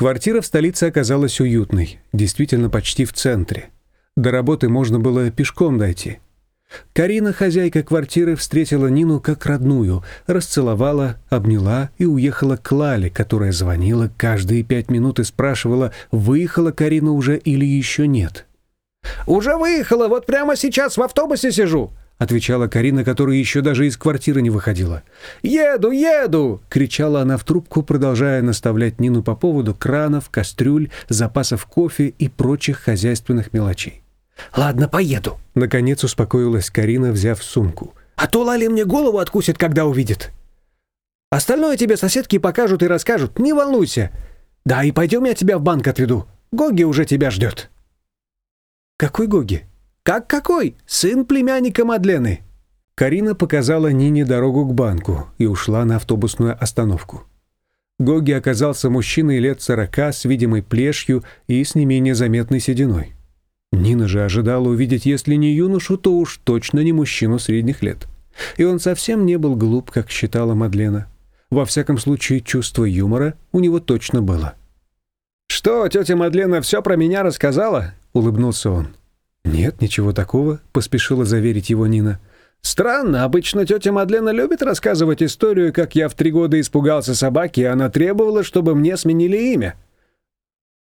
Квартира в столице оказалась уютной, действительно почти в центре. До работы можно было пешком дойти. Карина, хозяйка квартиры, встретила Нину как родную, расцеловала, обняла и уехала к Лале, которая звонила каждые пять минут и спрашивала, выехала Карина уже или еще нет. «Уже выехала, вот прямо сейчас в автобусе сижу», отвечала Карина, которая еще даже из квартиры не выходила. «Еду, еду!» — кричала она в трубку, продолжая наставлять Нину по поводу кранов, кастрюль, запасов кофе и прочих хозяйственных мелочей. «Ладно, поеду», — наконец успокоилась Карина, взяв сумку. «А то Лали мне голову откусит, когда увидит. Остальное тебе соседки покажут и расскажут, не волнуйся. Да, и пойдем я тебя в банк отведу. Гоги уже тебя ждет». «Какой Гоги?» «Как какой? Сын племянника Мадлены». Карина показала Нине дорогу к банку и ушла на автобусную остановку. Гоги оказался мужчиной лет сорока с видимой плешью и с не менее заметной сединой. Нина же ожидала увидеть, если не юношу, то уж точно не мужчину средних лет. И он совсем не был глуп, как считала Мадлена. Во всяком случае, чувство юмора у него точно было. «Что, тетя Мадлена все про меня рассказала?» — улыбнулся он. «Нет, ничего такого», — поспешила заверить его Нина. «Странно, обычно тетя Мадлена любит рассказывать историю, как я в три года испугался собаки, и она требовала, чтобы мне сменили имя».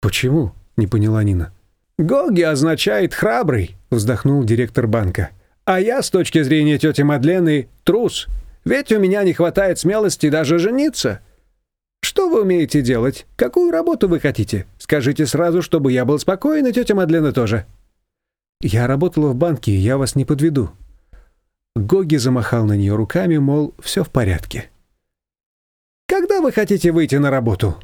«Почему?» — не поняла Нина. «Гоги означает «храбрый», — вздохнул директор банка. «А я, с точки зрения тети Мадлены, трус. Ведь у меня не хватает смелости даже жениться. Что вы умеете делать? Какую работу вы хотите? Скажите сразу, чтобы я был спокоен, и тетя Мадлена тоже». «Я работала в банке, я вас не подведу». Гоги замахал на нее руками, мол, все в порядке. «Когда вы хотите выйти на работу?»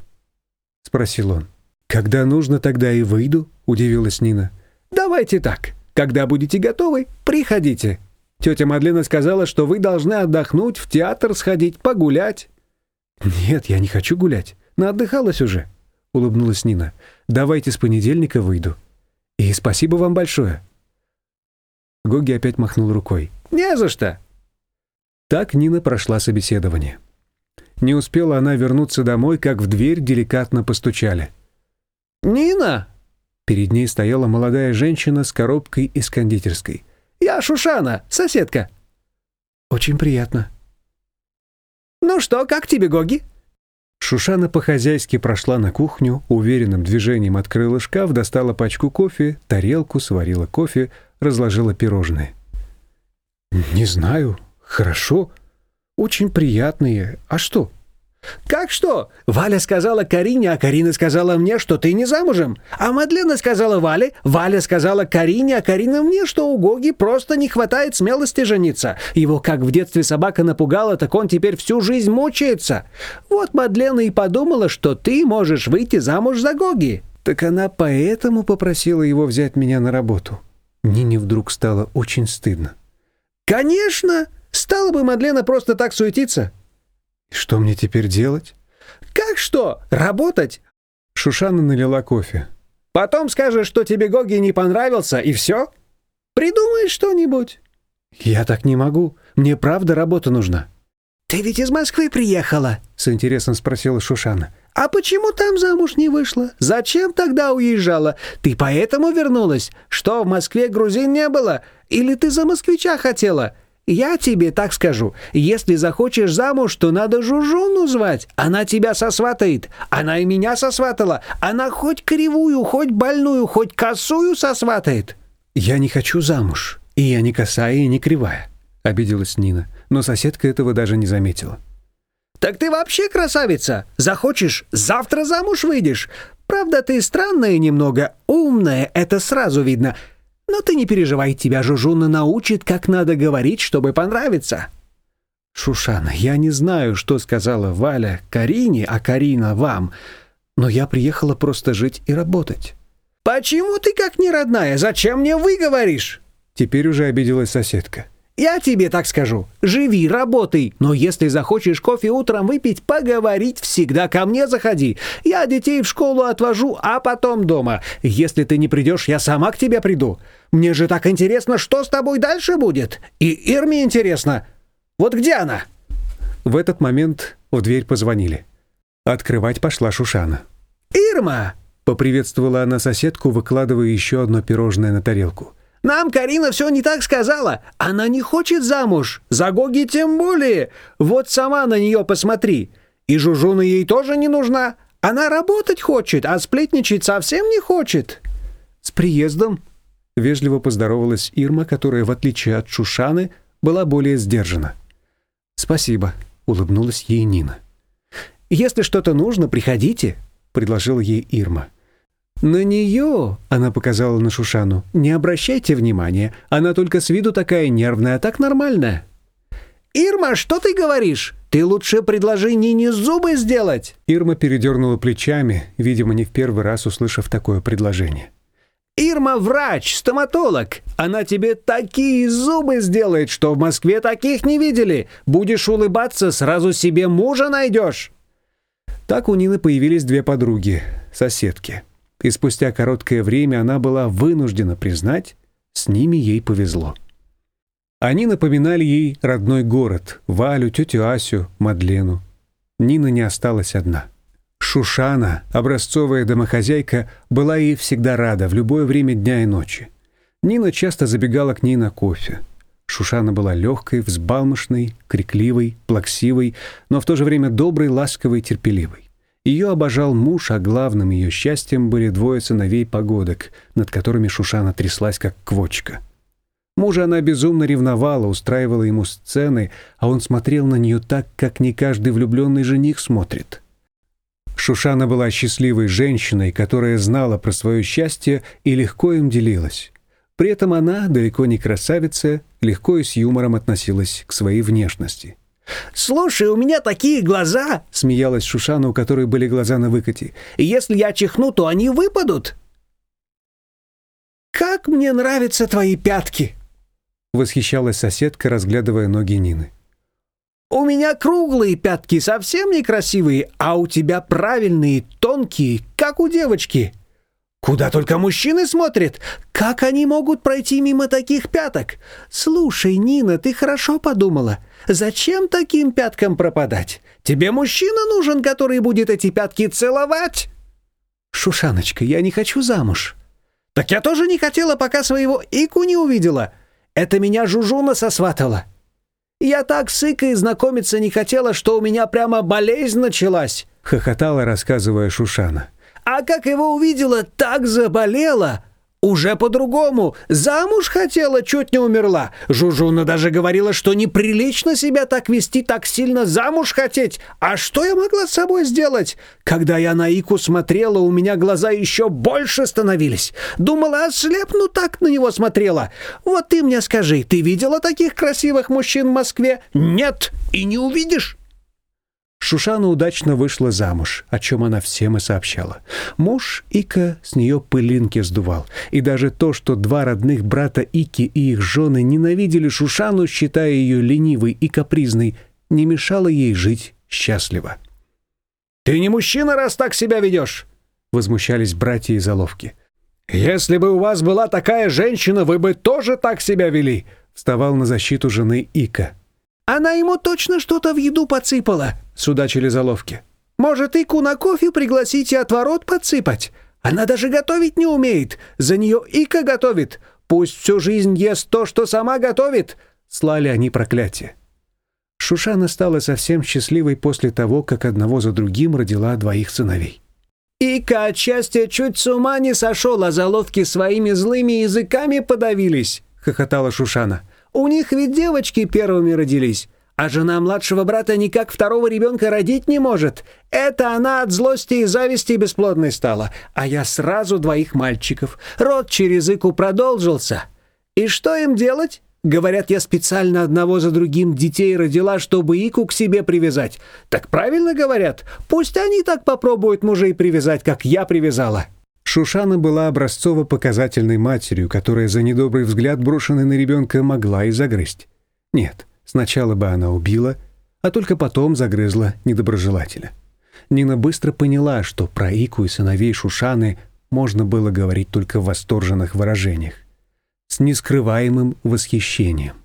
— спросил он. «Когда нужно, тогда и выйду», — удивилась Нина. «Давайте так. Когда будете готовы, приходите. Тетя Мадлена сказала, что вы должны отдохнуть, в театр сходить, погулять». «Нет, я не хочу гулять. Наотдыхалась уже», — улыбнулась Нина. «Давайте с понедельника выйду. И спасибо вам большое». Гоги опять махнул рукой. «Не за что». Так Нина прошла собеседование. Не успела она вернуться домой, как в дверь деликатно постучали. «Нина!» Перед ней стояла молодая женщина с коробкой из кондитерской. «Я Шушана, соседка». «Очень приятно». «Ну что, как тебе, Гоги?» Шушана по-хозяйски прошла на кухню, уверенным движением открыла шкаф, достала пачку кофе, тарелку, сварила кофе, разложила пирожные. «Не знаю. Хорошо. Очень приятные. А что?» «Как что? Валя сказала Карине, а Карина сказала мне, что ты не замужем. А Мадлена сказала Вале, Валя сказала Карине, а Карина мне, что у Гоги просто не хватает смелости жениться. Его как в детстве собака напугала, так он теперь всю жизнь мучается. Вот Мадлена и подумала, что ты можешь выйти замуж за Гоги». Так она поэтому попросила его взять меня на работу. Нине вдруг стало очень стыдно. «Конечно! Стала бы Мадлена просто так суетиться». Что мне теперь делать? Как что? Работать? Шушана налила кофе. Потом скажешь, что тебе Гоги не понравился, и все? Придумаешь что-нибудь? Я так не могу. Мне правда работа нужна. Ты ведь из Москвы приехала? С интересом спросила Шушана. А почему там замуж не вышла? Зачем тогда уезжала? Ты поэтому вернулась? Что, в Москве грузин не было? Или ты за москвича хотела? Я тебе так скажу. Если захочешь замуж, то надо Жужуну звать. Она тебя сосватает. Она и меня сосватала. Она хоть кривую, хоть больную, хоть косую сосватает. Я не хочу замуж. И я не косая и не кривая. Обиделась Нина. Но соседка этого даже не заметила. Так ты вообще красавица. Захочешь, завтра замуж выйдешь. Правда, ты странная немного. Умная, это сразу видно. Но ты не переживай, тебя Жужуна научит, как надо говорить, чтобы понравиться». «Шушана, я не знаю, что сказала Валя Карине, а Карина вам, но я приехала просто жить и работать». «Почему ты как не родная? Зачем мне вы говоришь?» Теперь уже обиделась соседка. Я тебе так скажу. Живи, работай. Но если захочешь кофе утром выпить, поговорить, всегда ко мне заходи. Я детей в школу отвожу, а потом дома. Если ты не придешь, я сама к тебе приду. Мне же так интересно, что с тобой дальше будет. И Ирме интересно. Вот где она?» В этот момент в дверь позвонили. Открывать пошла Шушана. «Ирма!» — поприветствовала она соседку, выкладывая еще одно пирожное на тарелку. «Нам Карина все не так сказала. Она не хочет замуж. За Гоги тем более. Вот сама на нее посмотри. И Жужуна ей тоже не нужна. Она работать хочет, а сплетничать совсем не хочет». «С приездом!» — вежливо поздоровалась Ирма, которая, в отличие от Шушаны, была более сдержана. «Спасибо», — улыбнулась ей Нина. «Если что-то нужно, приходите», — предложила ей Ирма. «На нее», — она показала на Шушану, — «не обращайте внимания. Она только с виду такая нервная, а так нормальная». «Ирма, что ты говоришь? Ты лучше предложи Нине зубы сделать!» Ирма передернула плечами, видимо, не в первый раз услышав такое предложение. «Ирма врач, стоматолог. Она тебе такие зубы сделает, что в Москве таких не видели. Будешь улыбаться, сразу себе мужа найдешь». Так у Нины появились две подруги, соседки. И спустя короткое время она была вынуждена признать, с ними ей повезло. Они напоминали ей родной город, Валю, тетю Асю, Мадлену. Нина не осталась одна. Шушана, образцовая домохозяйка, была ей всегда рада в любое время дня и ночи. Нина часто забегала к ней на кофе. Шушана была легкой, взбалмошной, крикливой, плаксивой, но в то же время доброй, ласковой, терпеливой. Ее обожал муж, а главным ее счастьем были двое сыновей погодок, над которыми Шушана тряслась, как квочка. Мужа она безумно ревновала, устраивала ему сцены, а он смотрел на нее так, как не каждый влюбленный жених смотрит. Шушана была счастливой женщиной, которая знала про свое счастье и легко им делилась. При этом она, далеко не красавица, легко и с юмором относилась к своей внешности. «Слушай, у меня такие глаза!» — смеялась Шушана, у которой были глаза на выкате. «Если я чихну, то они выпадут!» «Как мне нравятся твои пятки!» — восхищалась соседка, разглядывая ноги Нины. «У меня круглые пятки, совсем некрасивые, а у тебя правильные, тонкие, как у девочки!» Куда только мужчины смотрят? Как они могут пройти мимо таких пяток? Слушай, Нина, ты хорошо подумала. Зачем таким пяткам пропадать? Тебе мужчина нужен, который будет эти пятки целовать? Шушаночка, я не хочу замуж. Так я тоже не хотела, пока своего Ику не увидела. Это меня Жужуна сосватала. Я так с Икой знакомиться не хотела, что у меня прямо болезнь началась. Хохотала, рассказывая Шушана. А как его увидела, так заболела. Уже по-другому. Замуж хотела, чуть не умерла. Жужуна даже говорила, что неприлично себя так вести, так сильно замуж хотеть. А что я могла с собой сделать? Когда я на Ику смотрела, у меня глаза еще больше становились. Думала, ослепну, так на него смотрела. Вот ты мне скажи, ты видела таких красивых мужчин в Москве? Нет, и не увидишь. Шушана удачно вышла замуж, о чем она всем и сообщала. Муж Ика с нее пылинки сдувал, и даже то, что два родных брата Ики и их жены ненавидели Шушану, считая ее ленивой и капризной, не мешало ей жить счастливо. «Ты не мужчина, раз так себя ведешь!» — возмущались братья из Оловки. «Если бы у вас была такая женщина, вы бы тоже так себя вели!» — вставал на защиту жены Ика. «Она ему точно что-то в еду подсыпала!» — судачили заловки. «Может, Ику на кофе пригласить и отворот подсыпать? Она даже готовить не умеет. За нее Ика готовит. Пусть всю жизнь ест то, что сама готовит!» Слали они проклятие. Шушана стала совсем счастливой после того, как одного за другим родила двоих сыновей. «Ика от счастья чуть с ума не сошел, а заловки своими злыми языками подавились!» — хохотала Шушана. У них ведь девочки первыми родились, а жена младшего брата никак второго ребенка родить не может. Это она от злости и зависти бесплодной стала, а я сразу двоих мальчиков. Род через ику продолжился. И что им делать? Говорят, я специально одного за другим детей родила, чтобы Ику к себе привязать. Так правильно говорят? Пусть они так попробуют мужей привязать, как я привязала». Шушана была образцово-показательной матерью, которая за недобрый взгляд, брошенный на ребенка, могла и загрызть. Нет, сначала бы она убила, а только потом загрызла недоброжелателя. Нина быстро поняла, что про Ику и сыновей Шушаны можно было говорить только в восторженных выражениях, с нескрываемым восхищением.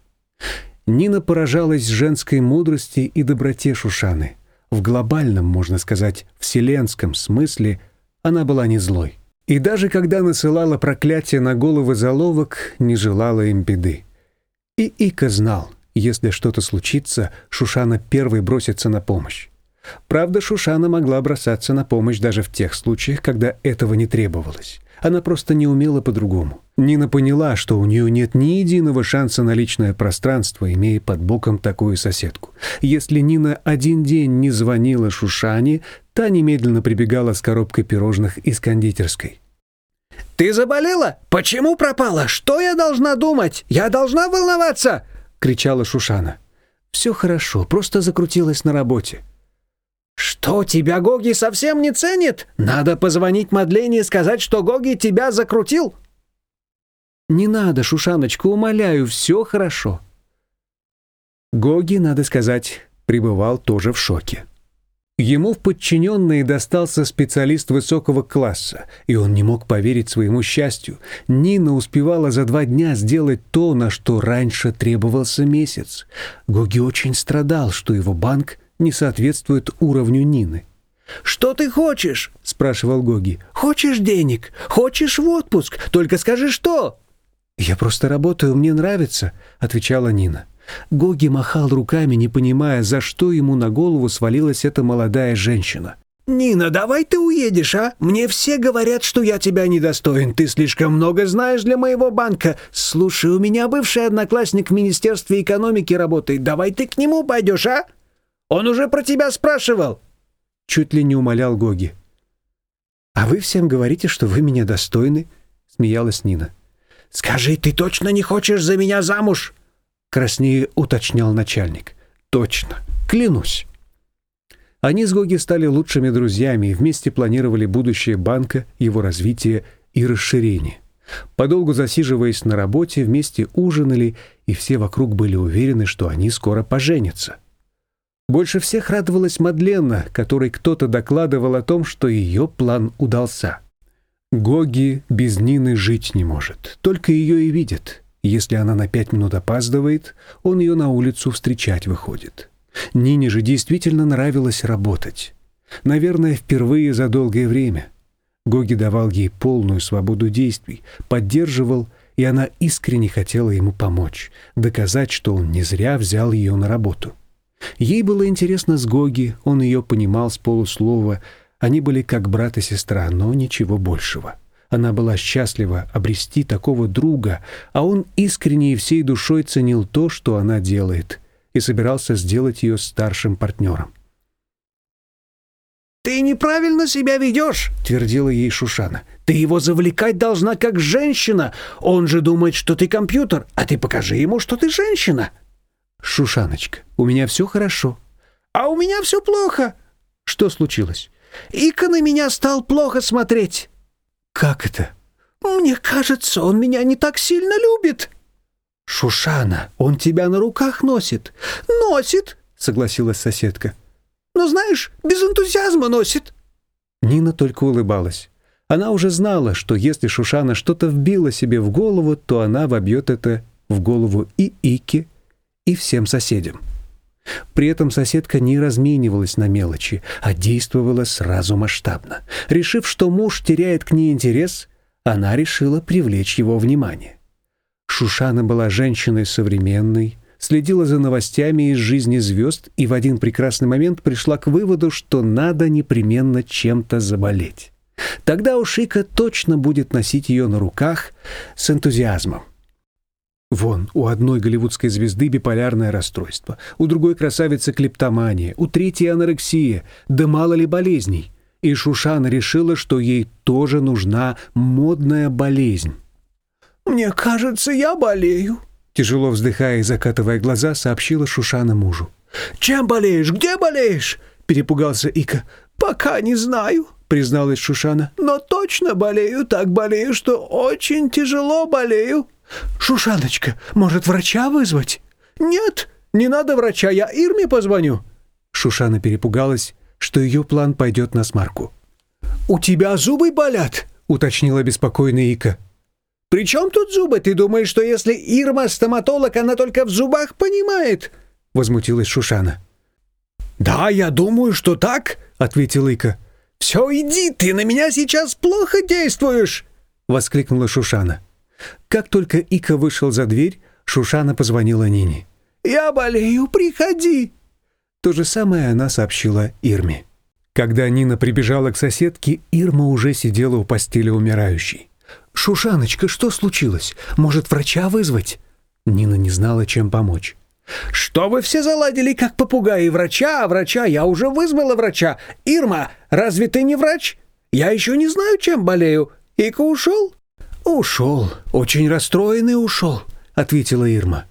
Нина поражалась женской мудрости и доброте Шушаны. В глобальном, можно сказать, вселенском смысле – она была не злой. И даже когда насылала проклятие на головы заловок, не желала им беды. И Ика знал, если что-то случится, Шушана первой бросится на помощь. Правда, Шушана могла бросаться на помощь даже в тех случаях, когда этого не требовалось. Она просто не умела по-другому. Нина поняла, что у нее нет ни единого шанса на личное пространство, имея под боком такую соседку. Если Нина один день не звонила Шушане, та немедленно прибегала с коробкой пирожных из кондитерской. «Ты заболела? Почему пропала? Что я должна думать? Я должна волноваться!» — кричала Шушана. «Все хорошо, просто закрутилась на работе». «Что, тебя Гоги совсем не ценит? Надо позвонить Мадлене и сказать, что Гоги тебя закрутил!» «Не надо, Шушаночка, умоляю, все хорошо». Гоги, надо сказать, пребывал тоже в шоке. Ему в подчиненные достался специалист высокого класса, и он не мог поверить своему счастью. Нина успевала за два дня сделать то, на что раньше требовался месяц. Гоги очень страдал, что его банк не соответствует уровню Нины. «Что ты хочешь?» — спрашивал Гоги. «Хочешь денег? Хочешь в отпуск? Только скажи, что?» «Я просто работаю, мне нравится», — отвечала Нина. Гоги махал руками, не понимая, за что ему на голову свалилась эта молодая женщина. «Нина, давай ты уедешь, а? Мне все говорят, что я тебя недостоин. Ты слишком много знаешь для моего банка. Слушай, у меня бывший одноклассник в Министерстве экономики работает. Давай ты к нему пойдешь, а?» Он уже про тебя спрашивал!» Чуть ли не умолял Гоги. «А вы всем говорите, что вы меня достойны?» Смеялась Нина. «Скажи, ты точно не хочешь за меня замуж?» Краснее уточнял начальник. «Точно, клянусь». Они с Гоги стали лучшими друзьями и вместе планировали будущее банка, его развитие и расширение. Подолгу засиживаясь на работе, вместе ужинали, и все вокруг были уверены, что они скоро поженятся. Больше всех радовалась Мадленна, которой кто-то докладывал о том, что ее план удался. Гоги без Нины жить не может, только ее и видит. Если она на пять минут опаздывает, он ее на улицу встречать выходит. Нине же действительно нравилось работать. Наверное, впервые за долгое время. Гоги давал ей полную свободу действий, поддерживал, и она искренне хотела ему помочь, доказать, что он не зря взял ее на работу. Ей было интересно с Гоги, он ее понимал с полуслова. Они были как брат и сестра, но ничего большего. Она была счастлива обрести такого друга, а он искренне и всей душой ценил то, что она делает, и собирался сделать ее старшим партнером. «Ты неправильно себя ведешь», — твердила ей Шушана. «Ты его завлекать должна как женщина. Он же думает, что ты компьютер, а ты покажи ему, что ты женщина». «Шушаночка, у меня все хорошо». «А у меня все плохо». «Что случилось?» «Ика на меня стал плохо смотреть». «Как это?» «Мне кажется, он меня не так сильно любит». «Шушана, он тебя на руках носит». «Носит», — согласилась соседка. «Но знаешь, без энтузиазма носит». Нина только улыбалась. Она уже знала, что если Шушана что-то вбила себе в голову, то она вобьет это в голову и Ике, и всем соседям. При этом соседка не разменивалась на мелочи, а действовала сразу масштабно. Решив, что муж теряет к ней интерес, она решила привлечь его внимание. Шушана была женщиной современной, следила за новостями из жизни звезд и в один прекрасный момент пришла к выводу, что надо непременно чем-то заболеть. Тогда уж Ика точно будет носить ее на руках с энтузиазмом. Вон, у одной голливудской звезды биполярное расстройство, у другой красавицы клептомания, у третьей анорексия, да мало ли болезней. И Шушана решила, что ей тоже нужна модная болезнь. «Мне кажется, я болею», — тяжело вздыхая и закатывая глаза, сообщила Шушана мужу. «Чем болеешь? Где болеешь?» — перепугался Ика. «Пока не знаю», — призналась Шушана. «Но точно болею, так болею, что очень тяжело болею». «Шушаночка, может, врача вызвать?» «Нет, не надо врача, я Ирме позвоню». Шушана перепугалась, что ее план пойдет на смарку. «У тебя зубы болят?» — уточнила беспокойная Ика. «При чем тут зубы? Ты думаешь, что если Ирма стоматолог, она только в зубах понимает?» — возмутилась Шушана. «Да, я думаю, что так», — ответила Ика. «Все, иди, ты на меня сейчас плохо действуешь!» — воскликнула Шушана. Как только Ика вышел за дверь, Шушана позвонила Нине. «Я болею, приходи!» То же самое она сообщила Ирме. Когда Нина прибежала к соседке, Ирма уже сидела у постели умирающей. «Шушаночка, что случилось? Может, врача вызвать?» Нина не знала, чем помочь. «Что вы все заладили, как попугаи? Врача, а врача? Я уже вызвала врача. Ирма, разве ты не врач? Я еще не знаю, чем болею. Ика ушел?» «Ушел. Очень расстроенный ушел», — ответила Ирма.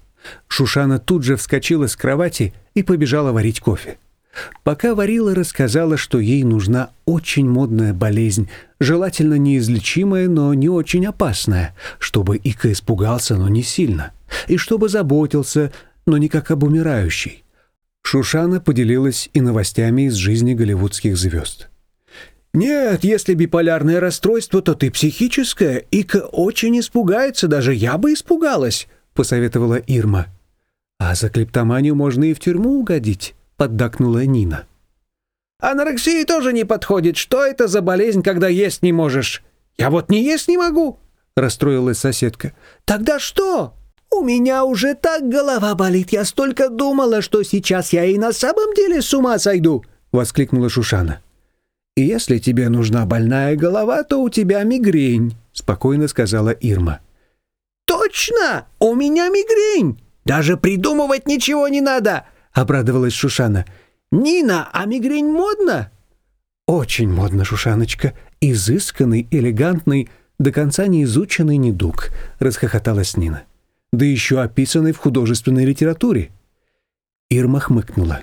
Шушана тут же вскочила с кровати и побежала варить кофе. Пока варила, рассказала, что ей нужна очень модная болезнь, желательно неизлечимая, но не очень опасная, чтобы Ика испугался, но не сильно, и чтобы заботился, но не как об умирающей. Шушана поделилась и новостями из жизни голливудских звезд. «Нет, если биполярное расстройство, то ты психическое. Ика очень испугается, даже я бы испугалась», — посоветовала Ирма. «А за клептоманию можно и в тюрьму угодить», — поддакнула Нина. «Анорексия тоже не подходит. Что это за болезнь, когда есть не можешь? Я вот не есть не могу», — расстроилась соседка. «Тогда что?» «У меня уже так голова болит. Я столько думала, что сейчас я и на самом деле с ума сойду!» — воскликнула Шушана. «Если тебе нужна больная голова, то у тебя мигрень», — спокойно сказала Ирма. «Точно! У меня мигрень! Даже придумывать ничего не надо!» — обрадовалась Шушана. «Нина, а мигрень модно?» «Очень модно, Шушаночка. Изысканный, элегантный, до конца не изученный недуг», — расхохоталась Нина да еще описанной в художественной литературе. Ирма хмыкнула.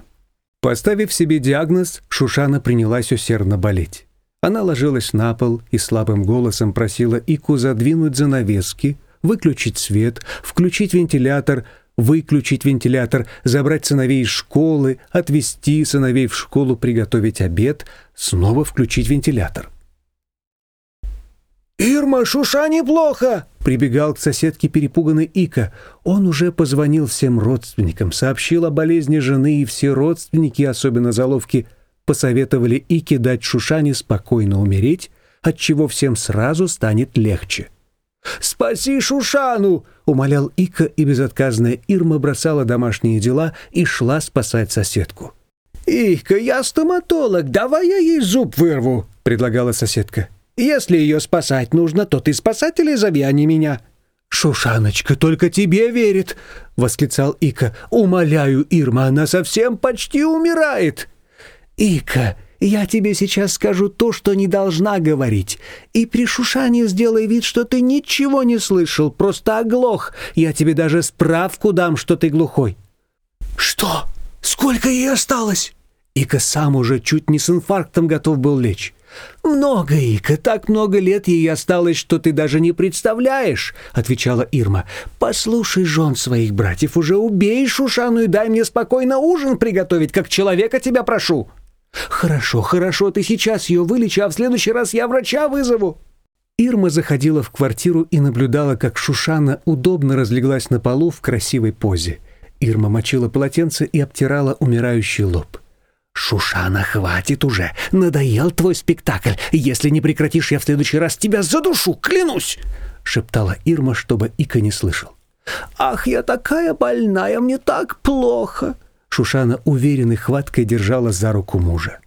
Поставив себе диагноз, Шушана принялась усердно болеть. Она ложилась на пол и слабым голосом просила Ику задвинуть занавески, выключить свет, включить вентилятор, выключить вентилятор, забрать сыновей из школы, отвезти сыновей в школу, приготовить обед, снова включить вентилятор. «Ирма, Шуша неплохо!» — прибегал к соседке перепуганный Ика. Он уже позвонил всем родственникам, сообщил о болезни жены, и все родственники, особенно заловки, посоветовали Ике дать Шушане спокойно умереть, отчего всем сразу станет легче. «Спаси Шушану!» — умолял Ика, и безотказная Ирма бросала домашние дела и шла спасать соседку. «Ика, я стоматолог, давай я ей зуб вырву!» — предлагала соседка. Если ее спасать нужно, то ты спасателей зови, а не меня». «Шушаночка только тебе верит!» — восклицал Ика. «Умоляю, Ирма, она совсем почти умирает!» «Ика, я тебе сейчас скажу то, что не должна говорить. И при Шушане сделай вид, что ты ничего не слышал, просто оглох. Я тебе даже справку дам, что ты глухой». «Что? Сколько ей осталось?» Ика сам уже чуть не с инфарктом готов был лечь. «Много, Ика, так много лет ей осталось, что ты даже не представляешь», — отвечала Ирма. «Послушай жен своих братьев, уже убей Шушану и дай мне спокойно ужин приготовить, как человека тебя прошу». «Хорошо, хорошо, ты сейчас ее вылечи, а в следующий раз я врача вызову». Ирма заходила в квартиру и наблюдала, как Шушана удобно разлеглась на полу в красивой позе. Ирма мочила полотенце и обтирала умирающий лоб. «Шушана, хватит уже! Надоел твой спектакль! Если не прекратишь, я в следующий раз тебя задушу, клянусь!» — шептала Ирма, чтобы Ика не слышал. «Ах, я такая больная, мне так плохо!» Шушана уверенной хваткой держала за руку мужа.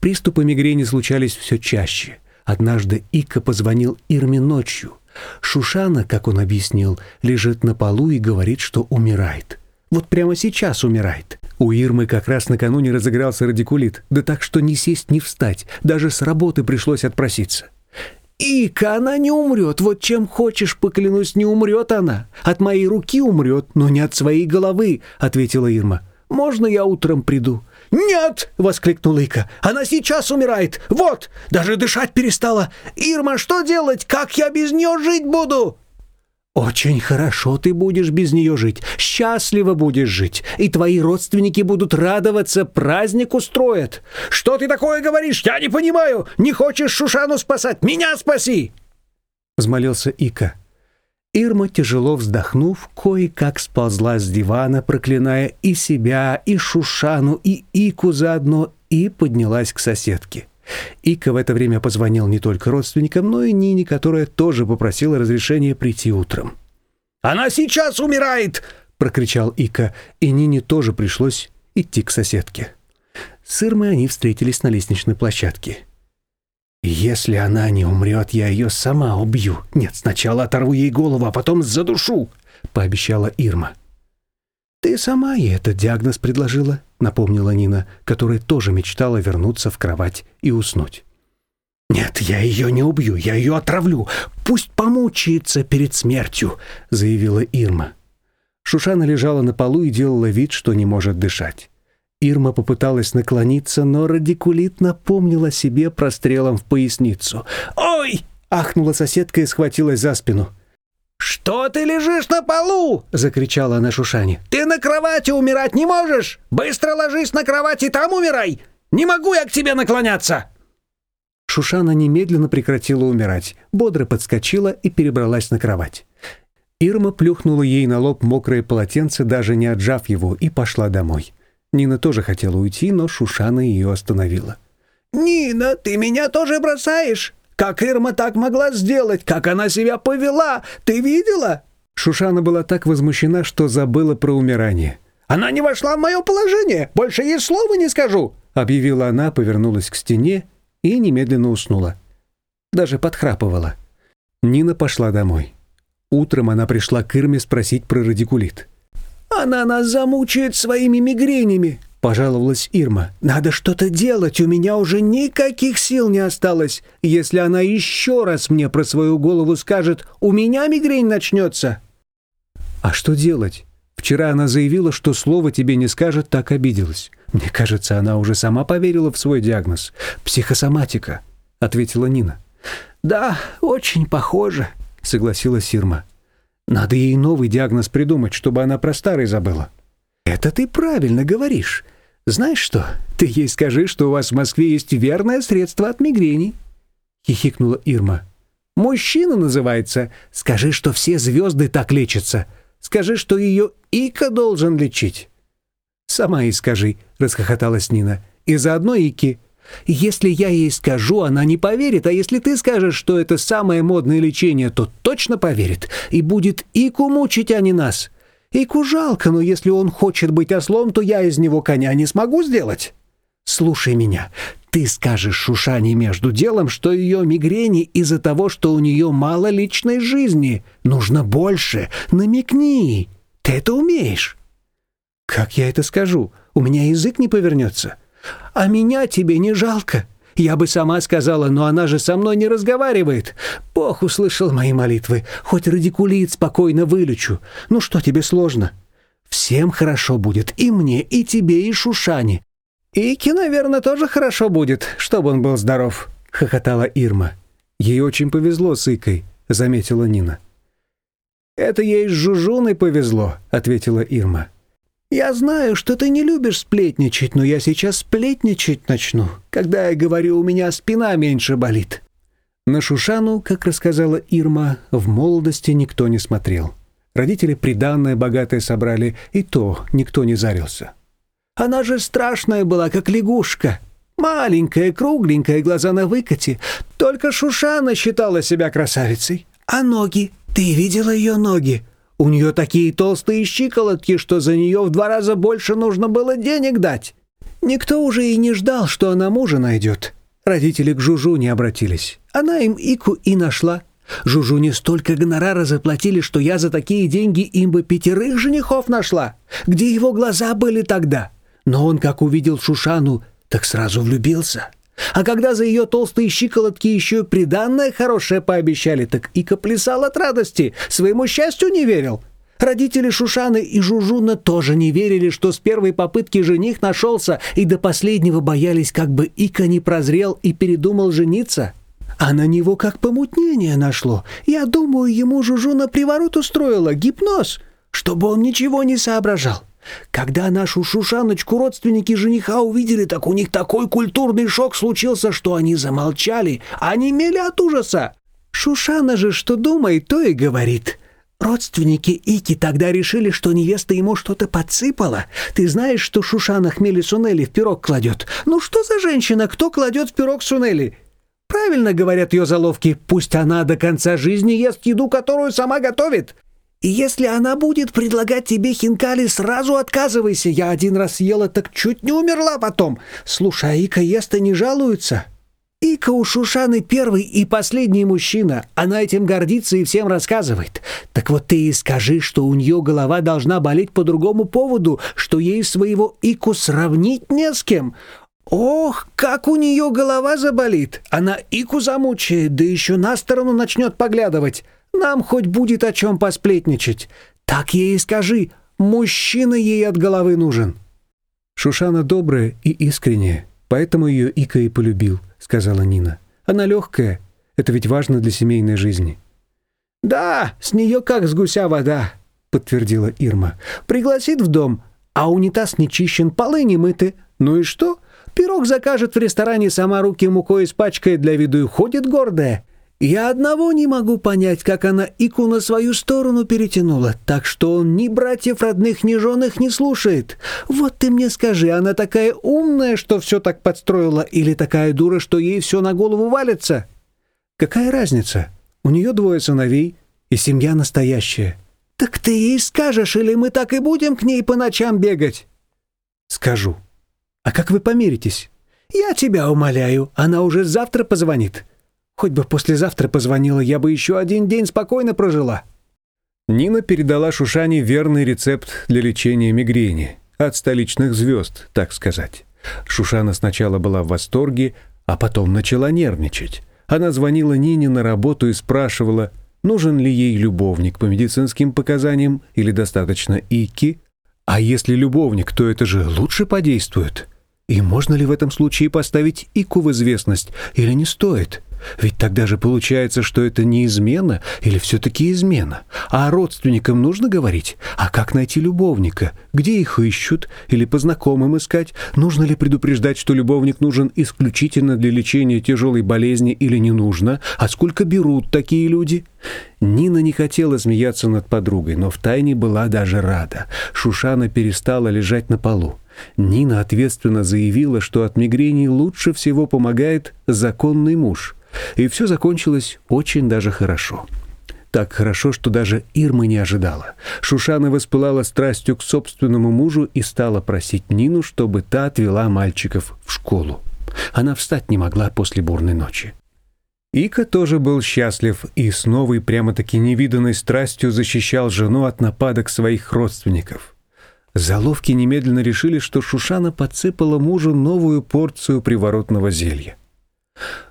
Приступы мигрени случались все чаще. Однажды Ика позвонил Ирме ночью. Шушана, как он объяснил, лежит на полу и говорит, что умирает. Вот прямо сейчас умирает. У Ирмы как раз накануне разыгрался радикулит, да так что ни сесть, ни встать, даже с работы пришлось отпроситься. «Ика, она не умрет, вот чем хочешь, поклянусь, не умрет она. От моей руки умрет, но не от своей головы», — ответила Ирма. «Можно я утром приду?» «Нет!» — воскликнула Ика. «Она сейчас умирает! Вот! Даже дышать перестала! Ирма, что делать? Как я без нее жить буду?» «Очень хорошо ты будешь без нее жить, счастливо будешь жить, и твои родственники будут радоваться, праздник устроят». «Что ты такое говоришь? Я не понимаю! Не хочешь Шушану спасать? Меня спаси!» Взмолился Ика. Ирма, тяжело вздохнув, кое-как сползла с дивана, проклиная и себя, и Шушану, и Ику заодно, и поднялась к соседке. Ика в это время позвонил не только родственникам, но и Нине, которая тоже попросила разрешения прийти утром. «Она сейчас умирает!» — прокричал Ика, и Нине тоже пришлось идти к соседке. С Ирмой они встретились на лестничной площадке. «Если она не умрет, я ее сама убью. Нет, сначала оторву ей голову, а потом задушу», — пообещала Ирма. «Ты сама ей этот диагноз предложила», — напомнила Нина, которая тоже мечтала вернуться в кровать и уснуть. «Нет, я ее не убью, я ее отравлю. Пусть помучается перед смертью», — заявила Ирма. Шушана лежала на полу и делала вид, что не может дышать. Ирма попыталась наклониться, но радикулит напомнила себе прострелом в поясницу. «Ой!» — ахнула соседка и схватилась за спину. «Что ты лежишь на полу?» — закричала она Шушане. «Ты на кровати умирать не можешь? Быстро ложись на кровать и там умирай! Не могу я к тебе наклоняться!» Шушана немедленно прекратила умирать, бодро подскочила и перебралась на кровать. Ирма плюхнула ей на лоб мокрое полотенце, даже не отжав его, и пошла домой. Нина тоже хотела уйти, но Шушана ее остановила. «Нина, ты меня тоже бросаешь? Как Ирма так могла сделать? Как она себя повела? Ты видела?» Шушана была так возмущена, что забыла про умирание. «Она не вошла в мое положение! Больше ей слова не скажу!» Объявила она, повернулась к стене и немедленно уснула. Даже подхрапывала. Нина пошла домой. Утром она пришла к Ирме спросить про радикулит. «Она нас замучает своими мигренями», — пожаловалась Ирма. «Надо что-то делать, у меня уже никаких сил не осталось. Если она еще раз мне про свою голову скажет, у меня мигрень начнется». «А что делать? Вчера она заявила, что слово тебе не скажет, так обиделась. Мне кажется, она уже сама поверила в свой диагноз. Психосоматика», — ответила Нина. «Да, очень похоже», — согласилась Ирма. Надо ей новый диагноз придумать, чтобы она про старый забыла. Это ты правильно говоришь. Знаешь что? Ты ей скажи, что у вас в Москве есть верное средство от мигрени. Хихикнула Ирма. Мужчина называется. Скажи, что все звезды так лечатся. Скажи, что ее Ика должен лечить. Сама и скажи, расхохоталась Нина. И заодно Ики. Если я ей скажу, она не поверит, а если ты скажешь, что это самое модное лечение, то точно поверит и будет Ику мучить, а не нас. Ику жалко, но если он хочет быть ослом, то я из него коня не смогу сделать. Слушай меня. Ты скажешь Шушане между делом, что ее мигрени из-за того, что у нее мало личной жизни. Нужно больше. Намекни. Ты это умеешь. Как я это скажу? У меня язык не повернется. А меня тебе не жалко. Я бы сама сказала, но она же со мной не разговаривает. Бог услышал мои молитвы. Хоть радикулит спокойно вылечу. Ну что тебе сложно? Всем хорошо будет. И мне, и тебе, и Шушане. Ики, наверное, тоже хорошо будет, чтобы он был здоров», — хохотала Ирма. «Ей очень повезло с Икой», — заметила Нина. «Это ей с Жужуной повезло», — ответила Ирма. «Я знаю, что ты не любишь сплетничать, но я сейчас сплетничать начну. Когда я говорю, у меня спина меньше болит». На Шушану, как рассказала Ирма, в молодости никто не смотрел. Родители приданное богатое собрали, и то никто не зарился. «Она же страшная была, как лягушка. Маленькая, кругленькая, глаза на выкате. Только Шушана считала себя красавицей. А ноги? Ты видела ее ноги? У нее такие толстые щиколотки, что за нее в два раза больше нужно было денег дать. Никто уже и не ждал, что она мужа найдет. Родители к Жужу не обратились. Она им Ику и нашла. Жужу не столько гонорара заплатили, что я за такие деньги им бы пятерых женихов нашла. Где его глаза были тогда? Но он, как увидел Шушану, так сразу влюбился. А когда за ее толстые щиколотки еще приданное хорошее пообещали, так Ика плясал от радости, своему счастью не верил. Родители Шушаны и Жужуна тоже не верили, что с первой попытки жених нашелся, и до последнего боялись, как бы Ика не прозрел и передумал жениться. А на него как помутнение нашло. Я думаю, ему Жужуна приворот устроила, гипноз, чтобы он ничего не соображал. Когда нашу Шушаночку родственники жениха увидели, так у них такой культурный шок случился, что они замолчали, они мели от ужаса. Шушана же что думает, то и говорит. Родственники Ики тогда решили, что невеста ему что-то подсыпала. Ты знаешь, что Шушана хмели Сунели в пирог кладет? Ну что за женщина, кто кладет в пирог Сунели? Правильно говорят ее заловки, пусть она до конца жизни ест еду, которую сама готовит. И если она будет предлагать тебе хинкали, сразу отказывайся. Я один раз ела, так чуть не умерла потом. Слушай, а Ика ест и не жалуется. Ика у Шушаны первый и последний мужчина. Она этим гордится и всем рассказывает. Так вот ты и скажи, что у нее голова должна болеть по другому поводу, что ей своего Ику сравнить не с кем. Ох, как у нее голова заболит! Она Ику замучает, да еще на сторону начнет поглядывать. Нам хоть будет о чем посплетничать. Так ей и скажи, мужчина ей от головы нужен». «Шушана добрая и искренняя, поэтому ее Ика и полюбил», — сказала Нина. «Она легкая, это ведь важно для семейной жизни». «Да, с нее как с гуся вода», — подтвердила Ирма. «Пригласит в дом, а унитаз не чищен, полы не мыты. Ну и что? Пирог закажет в ресторане, сама руки мукой испачкает для виду и ходит гордая. Я одного не могу понять, как она Ику на свою сторону перетянула, так что он ни братьев родных, ни женых не слушает. Вот ты мне скажи, она такая умная, что все так подстроила, или такая дура, что ей все на голову валится? Какая разница? У нее двое сыновей, и семья настоящая. Так ты ей скажешь, или мы так и будем к ней по ночам бегать? Скажу. А как вы помиритесь? Я тебя умоляю, она уже завтра позвонит. Хоть бы послезавтра позвонила, я бы еще один день спокойно прожила. Нина передала Шушане верный рецепт для лечения мигрени. От столичных звезд, так сказать. Шушана сначала была в восторге, а потом начала нервничать. Она звонила Нине на работу и спрашивала, нужен ли ей любовник по медицинским показаниям или достаточно ики. А если любовник, то это же лучше подействует. И можно ли в этом случае поставить Ику в известность или не стоит? Ведь тогда же получается, что это не измена или все-таки измена. А родственникам нужно говорить? А как найти любовника? Где их ищут? Или по знакомым искать? Нужно ли предупреждать, что любовник нужен исключительно для лечения тяжелой болезни или не нужно? А сколько берут такие люди? Нина не хотела смеяться над подругой, но втайне была даже рада. Шушана перестала лежать на полу. Нина ответственно заявила, что от мигрени лучше всего помогает законный муж. И все закончилось очень даже хорошо. Так хорошо, что даже Ирма не ожидала. Шушана воспылала страстью к собственному мужу и стала просить Нину, чтобы та отвела мальчиков в школу. Она встать не могла после бурной ночи. Ика тоже был счастлив и с новой прямо-таки невиданной страстью защищал жену от нападок своих родственников. Заловки немедленно решили, что Шушана подсыпала мужу новую порцию приворотного зелья.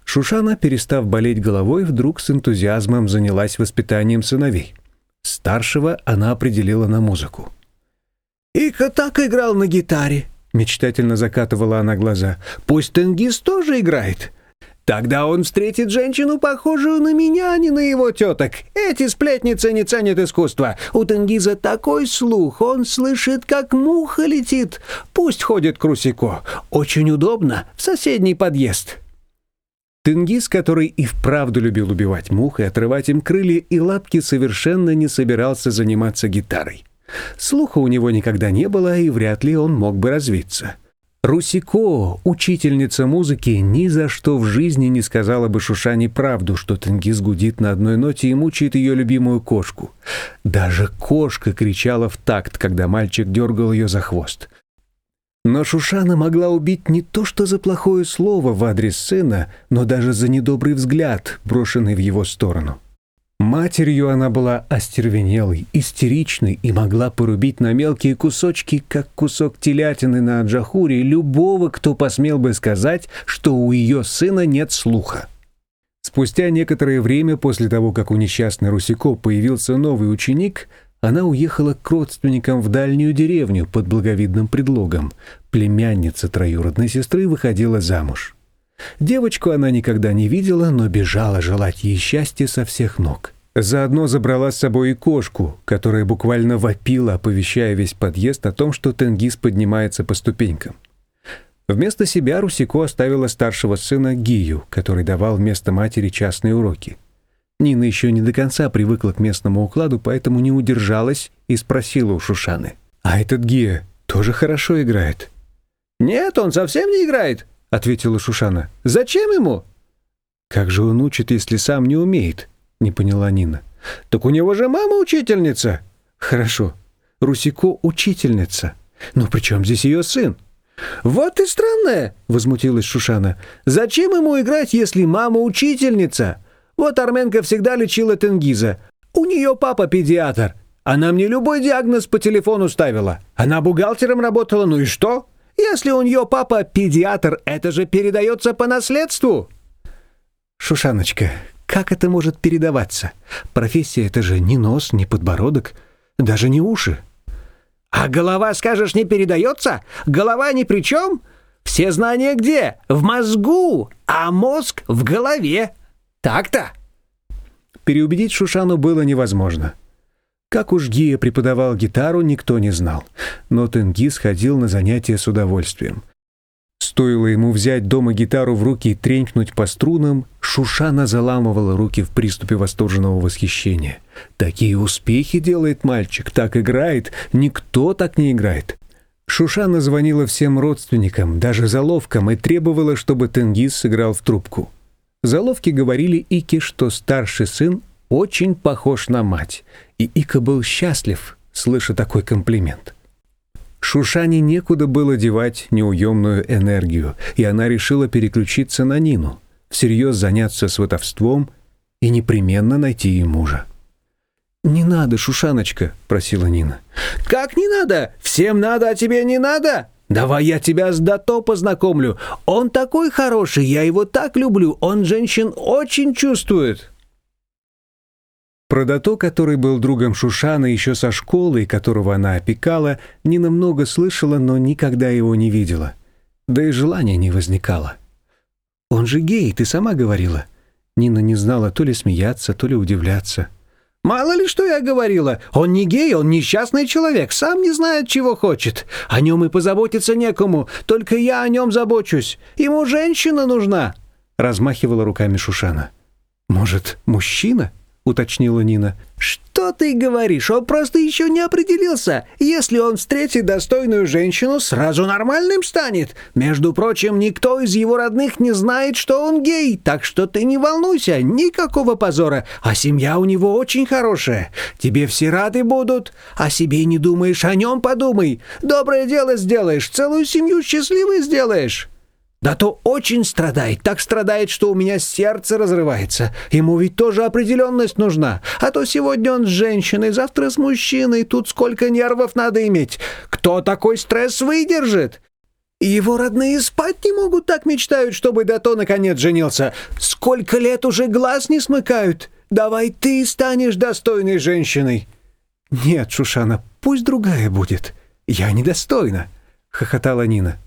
Шушана, перестав болеть головой, вдруг с энтузиазмом занялась воспитанием сыновей. Старшего она определила на музыку. «Ика так играл на гитаре», — мечтательно закатывала она глаза. «Пусть Тенгиз тоже играет. Тогда он встретит женщину, похожую на меня, а не на его теток. Эти сплетницы не ценят искусство. У Тенгиза такой слух, он слышит, как муха летит. Пусть ходит к Русико. Очень удобно, в соседний подъезд». Тенгиз, который и вправду любил убивать мух и отрывать им крылья и лапки, совершенно не собирался заниматься гитарой. Слуха у него никогда не было, и вряд ли он мог бы развиться. Русико, учительница музыки, ни за что в жизни не сказала бы Шушане правду, что Тенгиз гудит на одной ноте и мучает ее любимую кошку. Даже кошка кричала в такт, когда мальчик дергал ее за хвост. Но Шушана могла убить не то что за плохое слово в адрес сына, но даже за недобрый взгляд, брошенный в его сторону. Матерью она была остервенелой, истеричной и могла порубить на мелкие кусочки, как кусок телятины на аджахуре, любого, кто посмел бы сказать, что у ее сына нет слуха. Спустя некоторое время после того, как у несчастной Русико появился новый ученик – она уехала к родственникам в дальнюю деревню под благовидным предлогом. Племянница троюродной сестры выходила замуж. Девочку она никогда не видела, но бежала желать ей счастья со всех ног. Заодно забрала с собой и кошку, которая буквально вопила, оповещая весь подъезд о том, что Тенгиз поднимается по ступенькам. Вместо себя Русико оставила старшего сына Гию, который давал вместо матери частные уроки. Нина еще не до конца привыкла к местному укладу, поэтому не удержалась и спросила у Шушаны. «А этот Гия тоже хорошо играет?» «Нет, он совсем не играет», — ответила Шушана. «Зачем ему?» «Как же он учит, если сам не умеет?» — не поняла Нина. «Так у него же мама учительница». «Хорошо. Русико учительница. Но при чем здесь ее сын?» «Вот и странное!» — возмутилась Шушана. «Зачем ему играть, если мама учительница? Вот Арменка всегда лечила Тенгиза. У нее папа педиатр. Она мне любой диагноз по телефону ставила. Она бухгалтером работала, ну и что? Если у нее папа педиатр, это же передается по наследству». «Шушаночка, как это может передаваться? Профессия — это же не нос, не подбородок, даже не уши». «А голова, скажешь, не передается? Голова ни при чем? Все знания где? В мозгу, а мозг в голове. Так-то?» Переубедить Шушану было невозможно. Как уж Гия преподавал гитару, никто не знал. Но Тенгиз ходил на занятия с удовольствием. Стоило ему взять дома гитару в руки и тренькнуть по струнам, Шушана заламывала руки в приступе восторженного восхищения. Такие успехи делает мальчик, так играет, никто так не играет. Шушана звонила всем родственникам, даже заловкам, и требовала, чтобы Тенгиз сыграл в трубку. Заловки говорили Ике, что старший сын очень похож на мать, и Ика был счастлив, слыша такой комплимент. Шушане некуда было девать неуемную энергию, и она решила переключиться на Нину, всерьез заняться сватовством и непременно найти ей мужа. «Не надо, Шушаночка», — просила Нина. «Как не надо? Всем надо, а тебе не надо? Давай я тебя с Дато познакомлю. Он такой хороший, я его так люблю, он женщин очень чувствует». Про Дато, который был другом Шушана еще со школы, и которого она опекала, Нина много слышала, но никогда его не видела. Да и желания не возникало. «Он же гей, ты сама говорила». Нина не знала то ли смеяться, то ли удивляться. «Мало ли что я говорила. Он не гей, он несчастный человек, сам не знает, чего хочет. О нем и позаботиться некому, только я о нем забочусь. Ему женщина нужна», — размахивала руками Шушана. «Может, мужчина?» — уточнила Нина. «Что ты говоришь? Он просто еще не определился. Если он встретит достойную женщину, сразу нормальным станет. Между прочим, никто из его родных не знает, что он гей, так что ты не волнуйся, никакого позора. А семья у него очень хорошая. Тебе все рады будут. О себе не думаешь, о нем подумай. Доброе дело сделаешь, целую семью счастливой сделаешь». Да то очень страдает, так страдает, что у меня сердце разрывается. Ему ведь тоже определенность нужна. А то сегодня он с женщиной, завтра с мужчиной. Тут сколько нервов надо иметь. Кто такой стресс выдержит? Его родные спать не могут, так мечтают, чтобы Дато наконец женился. Сколько лет уже глаз не смыкают. Давай ты станешь достойной женщиной. Нет, Шушана, пусть другая будет. Я недостойна, хохотала Нина.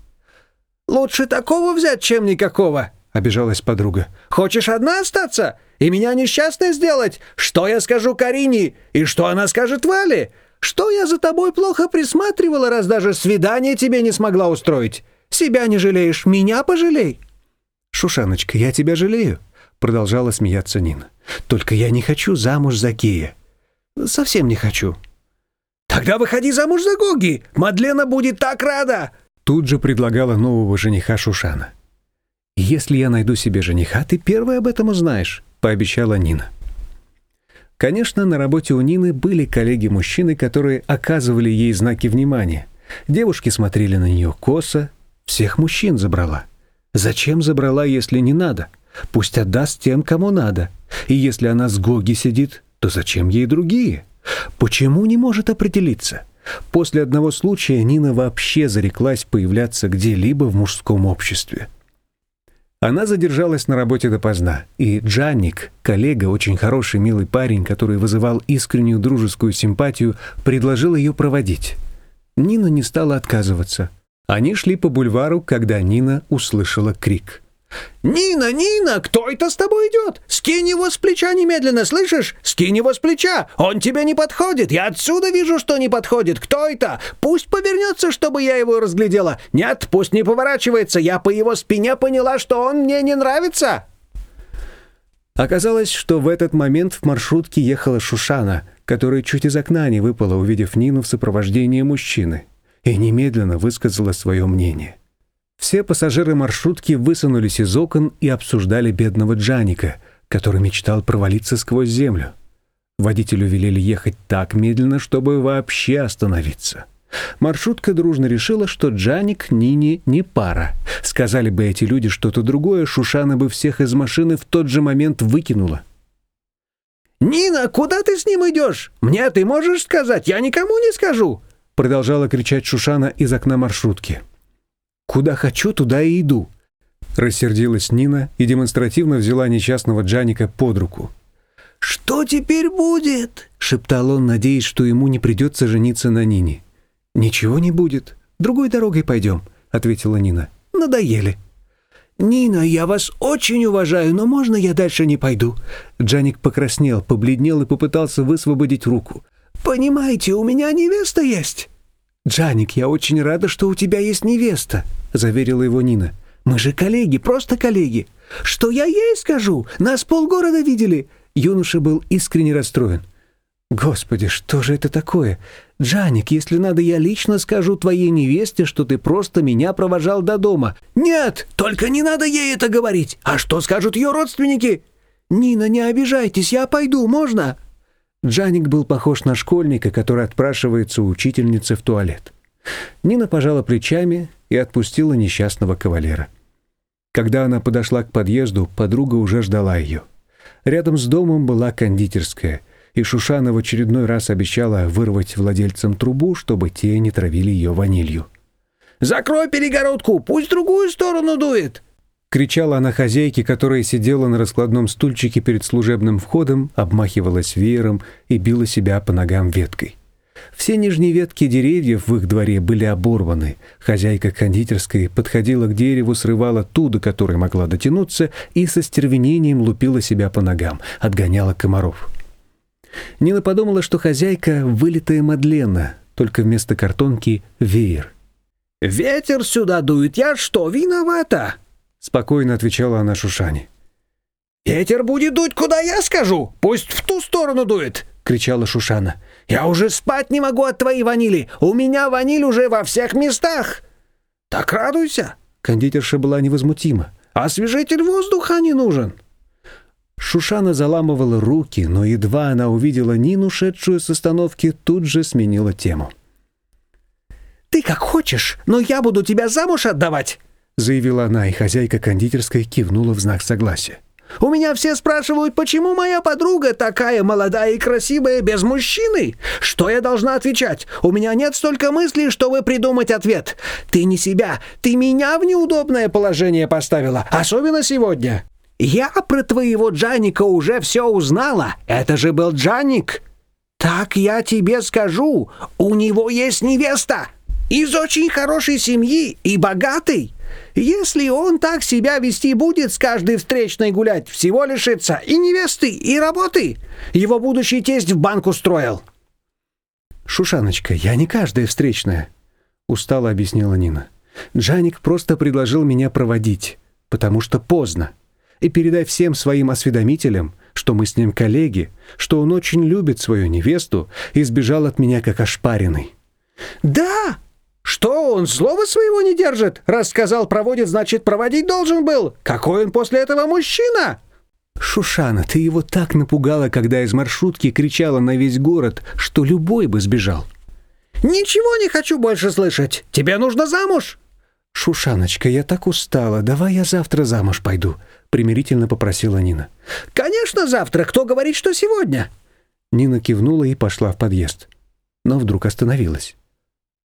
«Лучше такого взять, чем никакого», — обижалась подруга. «Хочешь одна остаться? И меня несчастной сделать? Что я скажу Карине? И что она скажет Вале? Что я за тобой плохо присматривала, раз даже свидание тебе не смогла устроить? Себя не жалеешь, меня пожалей». «Шушаночка, я тебя жалею», — продолжала смеяться Нина. «Только я не хочу замуж за Гея. Совсем не хочу». «Тогда выходи замуж за Гоги! Мадлена будет так рада!» Тут же предлагала нового жениха Шушана. «Если я найду себе жениха, ты первый об этом узнаешь», — пообещала Нина. Конечно, на работе у Нины были коллеги-мужчины, которые оказывали ей знаки внимания. Девушки смотрели на нее косо, всех мужчин забрала. Зачем забрала, если не надо? Пусть отдаст тем, кому надо. И если она с Гоги сидит, то зачем ей другие? Почему не может определиться? После одного случая Нина вообще зареклась появляться где-либо в мужском обществе. Она задержалась на работе допоздна, и Джанник, коллега, очень хороший, милый парень, который вызывал искреннюю дружескую симпатию, предложил ее проводить. Нина не стала отказываться. Они шли по бульвару, когда Нина услышала крик — «Нина, Нина, кто это с тобой идет? Скинь его с плеча немедленно, слышишь? Скинь его с плеча! Он тебе не подходит! Я отсюда вижу, что не подходит! Кто это? Пусть повернется, чтобы я его разглядела! Нет, пусть не поворачивается! Я по его спине поняла, что он мне не нравится!» Оказалось, что в этот момент в маршрутке ехала Шушана, которая чуть из окна не выпала, увидев Нину в сопровождении мужчины, и немедленно высказала свое мнение. Все пассажиры маршрутки высунулись из окон и обсуждали бедного Джаника, который мечтал провалиться сквозь землю. Водителю велели ехать так медленно, чтобы вообще остановиться. Маршрутка дружно решила, что Джаник Нине не пара. Сказали бы эти люди что-то другое, Шушана бы всех из машины в тот же момент выкинула. «Нина, куда ты с ним идешь? Мне ты можешь сказать? Я никому не скажу!» Продолжала кричать Шушана из окна маршрутки. «Куда хочу, туда и иду!» Рассердилась Нина и демонстративно взяла несчастного Джаника под руку. «Что теперь будет?» — шептал он, надеясь, что ему не придется жениться на Нине. «Ничего не будет. Другой дорогой пойдем», — ответила Нина. «Надоели». «Нина, я вас очень уважаю, но можно я дальше не пойду?» Джаник покраснел, побледнел и попытался высвободить руку. «Понимаете, у меня невеста есть». «Джаник, я очень рада, что у тебя есть невеста», — заверила его Нина. «Мы же коллеги, просто коллеги. Что я ей скажу? Нас полгорода видели». Юноша был искренне расстроен. «Господи, что же это такое? Джаник, если надо, я лично скажу твоей невесте, что ты просто меня провожал до дома». «Нет, только не надо ей это говорить. А что скажут ее родственники?» «Нина, не обижайтесь, я пойду, можно?» Джаник был похож на школьника, который отпрашивается у учительницы в туалет. Нина пожала плечами и отпустила несчастного кавалера. Когда она подошла к подъезду, подруга уже ждала ее. Рядом с домом была кондитерская — и Шушана в очередной раз обещала вырвать владельцам трубу, чтобы те не травили ее ванилью. «Закрой перегородку, пусть другую сторону дует!» Кричала она хозяйке, которая сидела на раскладном стульчике перед служебным входом, обмахивалась веером и била себя по ногам веткой. Все нижние ветки деревьев в их дворе были оборваны. Хозяйка кондитерской подходила к дереву, срывала ту, до которой могла дотянуться, и со стервенением лупила себя по ногам, отгоняла комаров. Нина подумала, что хозяйка — вылитая Мадлена, только вместо картонки — веер. «Ветер сюда дует, я что, виновата?» — спокойно отвечала она Шушане. «Ветер будет дуть, куда я скажу, пусть в ту сторону дует!» — кричала Шушана. «Я уже спать не могу от твоей ванили, у меня ваниль уже во всех местах!» «Так радуйся!» — кондитерша была невозмутима. «Освежитель воздуха не нужен!» Шушана заламывала руки, но едва она увидела Нину, шедшую с остановки, тут же сменила тему. «Ты как хочешь, но я буду тебя замуж отдавать!» заявила она, и хозяйка кондитерской кивнула в знак согласия. «У меня все спрашивают, почему моя подруга такая молодая и красивая без мужчины? Что я должна отвечать? У меня нет столько мыслей, чтобы придумать ответ. Ты не себя, ты меня в неудобное положение поставила, особенно сегодня. «Я про твоего Джаника уже все узнала. Это же был Джаник!» «Так я тебе скажу, у него есть невеста. Из очень хорошей семьи и богатый. Если он так себя вести будет, с каждой встречной гулять, всего лишится и невесты, и работы. Его будущий тесть в банк устроил». «Шушаночка, я не каждая встречная», — устало объяснила Нина. «Джаник просто предложил меня проводить, потому что поздно и передай всем своим осведомителям, что мы с ним коллеги, что он очень любит свою невесту и сбежал от меня как ошпаренный». «Да! Что, он слова своего не держит? Раз сказал проводит, значит, проводить должен был. Какой он после этого мужчина?» «Шушана, ты его так напугала, когда из маршрутки кричала на весь город, что любой бы сбежал». «Ничего не хочу больше слышать. Тебе нужно замуж». «Шушаночка, я так устала. Давай я завтра замуж пойду», — примирительно попросила Нина. «Конечно завтра. Кто говорит, что сегодня?» Нина кивнула и пошла в подъезд. Но вдруг остановилась.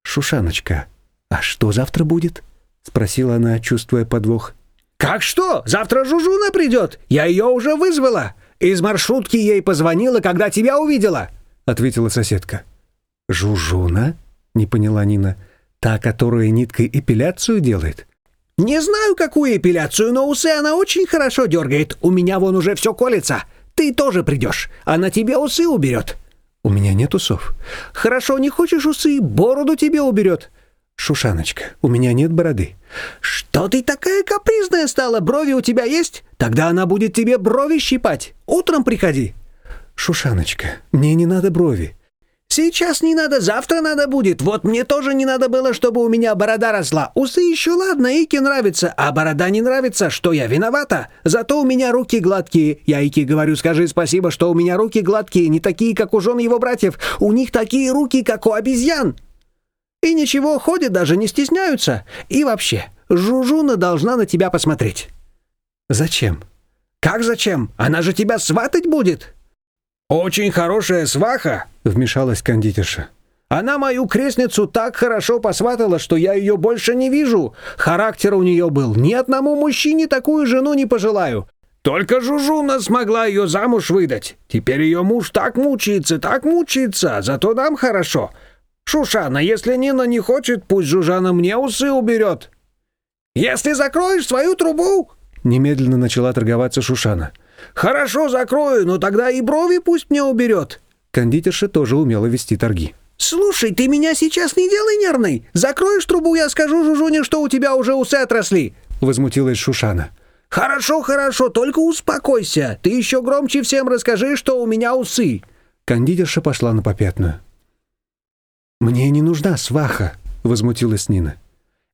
«Шушаночка, а что завтра будет?» — спросила она, чувствуя подвох. «Как что? Завтра Жужуна придет. Я ее уже вызвала. Из маршрутки ей позвонила, когда тебя увидела», — ответила соседка. «Жужуна?» — не поняла Нина. «Та, которая ниткой эпиляцию делает?» «Не знаю, какую эпиляцию, но усы она очень хорошо дергает. У меня вон уже все колется. Ты тоже придешь. Она тебе усы уберет». «У меня нет усов». «Хорошо, не хочешь усы, бороду тебе уберет». «Шушаночка, у меня нет бороды». «Что ты такая капризная стала? Брови у тебя есть? Тогда она будет тебе брови щипать. Утром приходи». «Шушаночка, мне не надо брови». «Сейчас не надо, завтра надо будет. Вот мне тоже не надо было, чтобы у меня борода росла. Усы еще ладно, Ике нравится, а борода не нравится. Что я виновата? Зато у меня руки гладкие. Я Ике говорю, скажи спасибо, что у меня руки гладкие, не такие, как у жен его братьев. У них такие руки, как у обезьян». И ничего, ходят даже, не стесняются. И вообще, Жужуна должна на тебя посмотреть». «Зачем?» «Как зачем? Она же тебя сватать будет!» «Очень хорошая сваха!» — вмешалась кондитерша. «Она мою крестницу так хорошо посватала, что я ее больше не вижу. Характер у нее был. Ни одному мужчине такую жену не пожелаю. Только Жужуна смогла ее замуж выдать. Теперь ее муж так мучается, так мучается, зато нам хорошо. «Шушана, если Нина не хочет, пусть Жужана мне усы уберет». «Если закроешь свою трубу...» Немедленно начала торговаться Шушана. «Хорошо, закрою, но тогда и брови пусть мне уберет». Кондитерша тоже умела вести торги. «Слушай, ты меня сейчас не делай нервной. Закроешь трубу, я скажу Жужуне, что у тебя уже усы отросли», — возмутилась Шушана. «Хорошо, хорошо, только успокойся. Ты еще громче всем расскажи, что у меня усы». Кондитерша пошла на попятную. «Мне не нужна сваха», — возмутилась Нина.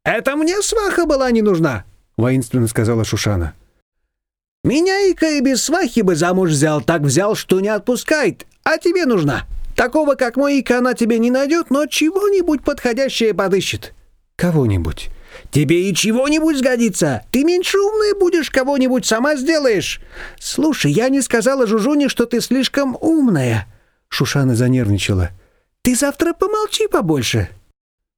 «Это мне сваха была не нужна», — воинственно сказала Шушана. «Меня Ика и без свахи бы замуж взял, так взял, что не отпускает, а тебе нужна. Такого, как мой Ика, она тебе не найдет, но чего-нибудь подходящее подыщет». «Кого-нибудь». «Тебе и чего-нибудь сгодится. Ты меньше умной будешь, кого-нибудь сама сделаешь. Слушай, я не сказала Жужуне, что ты слишком умная». Шушана занервничала. Ты завтра помолчи побольше».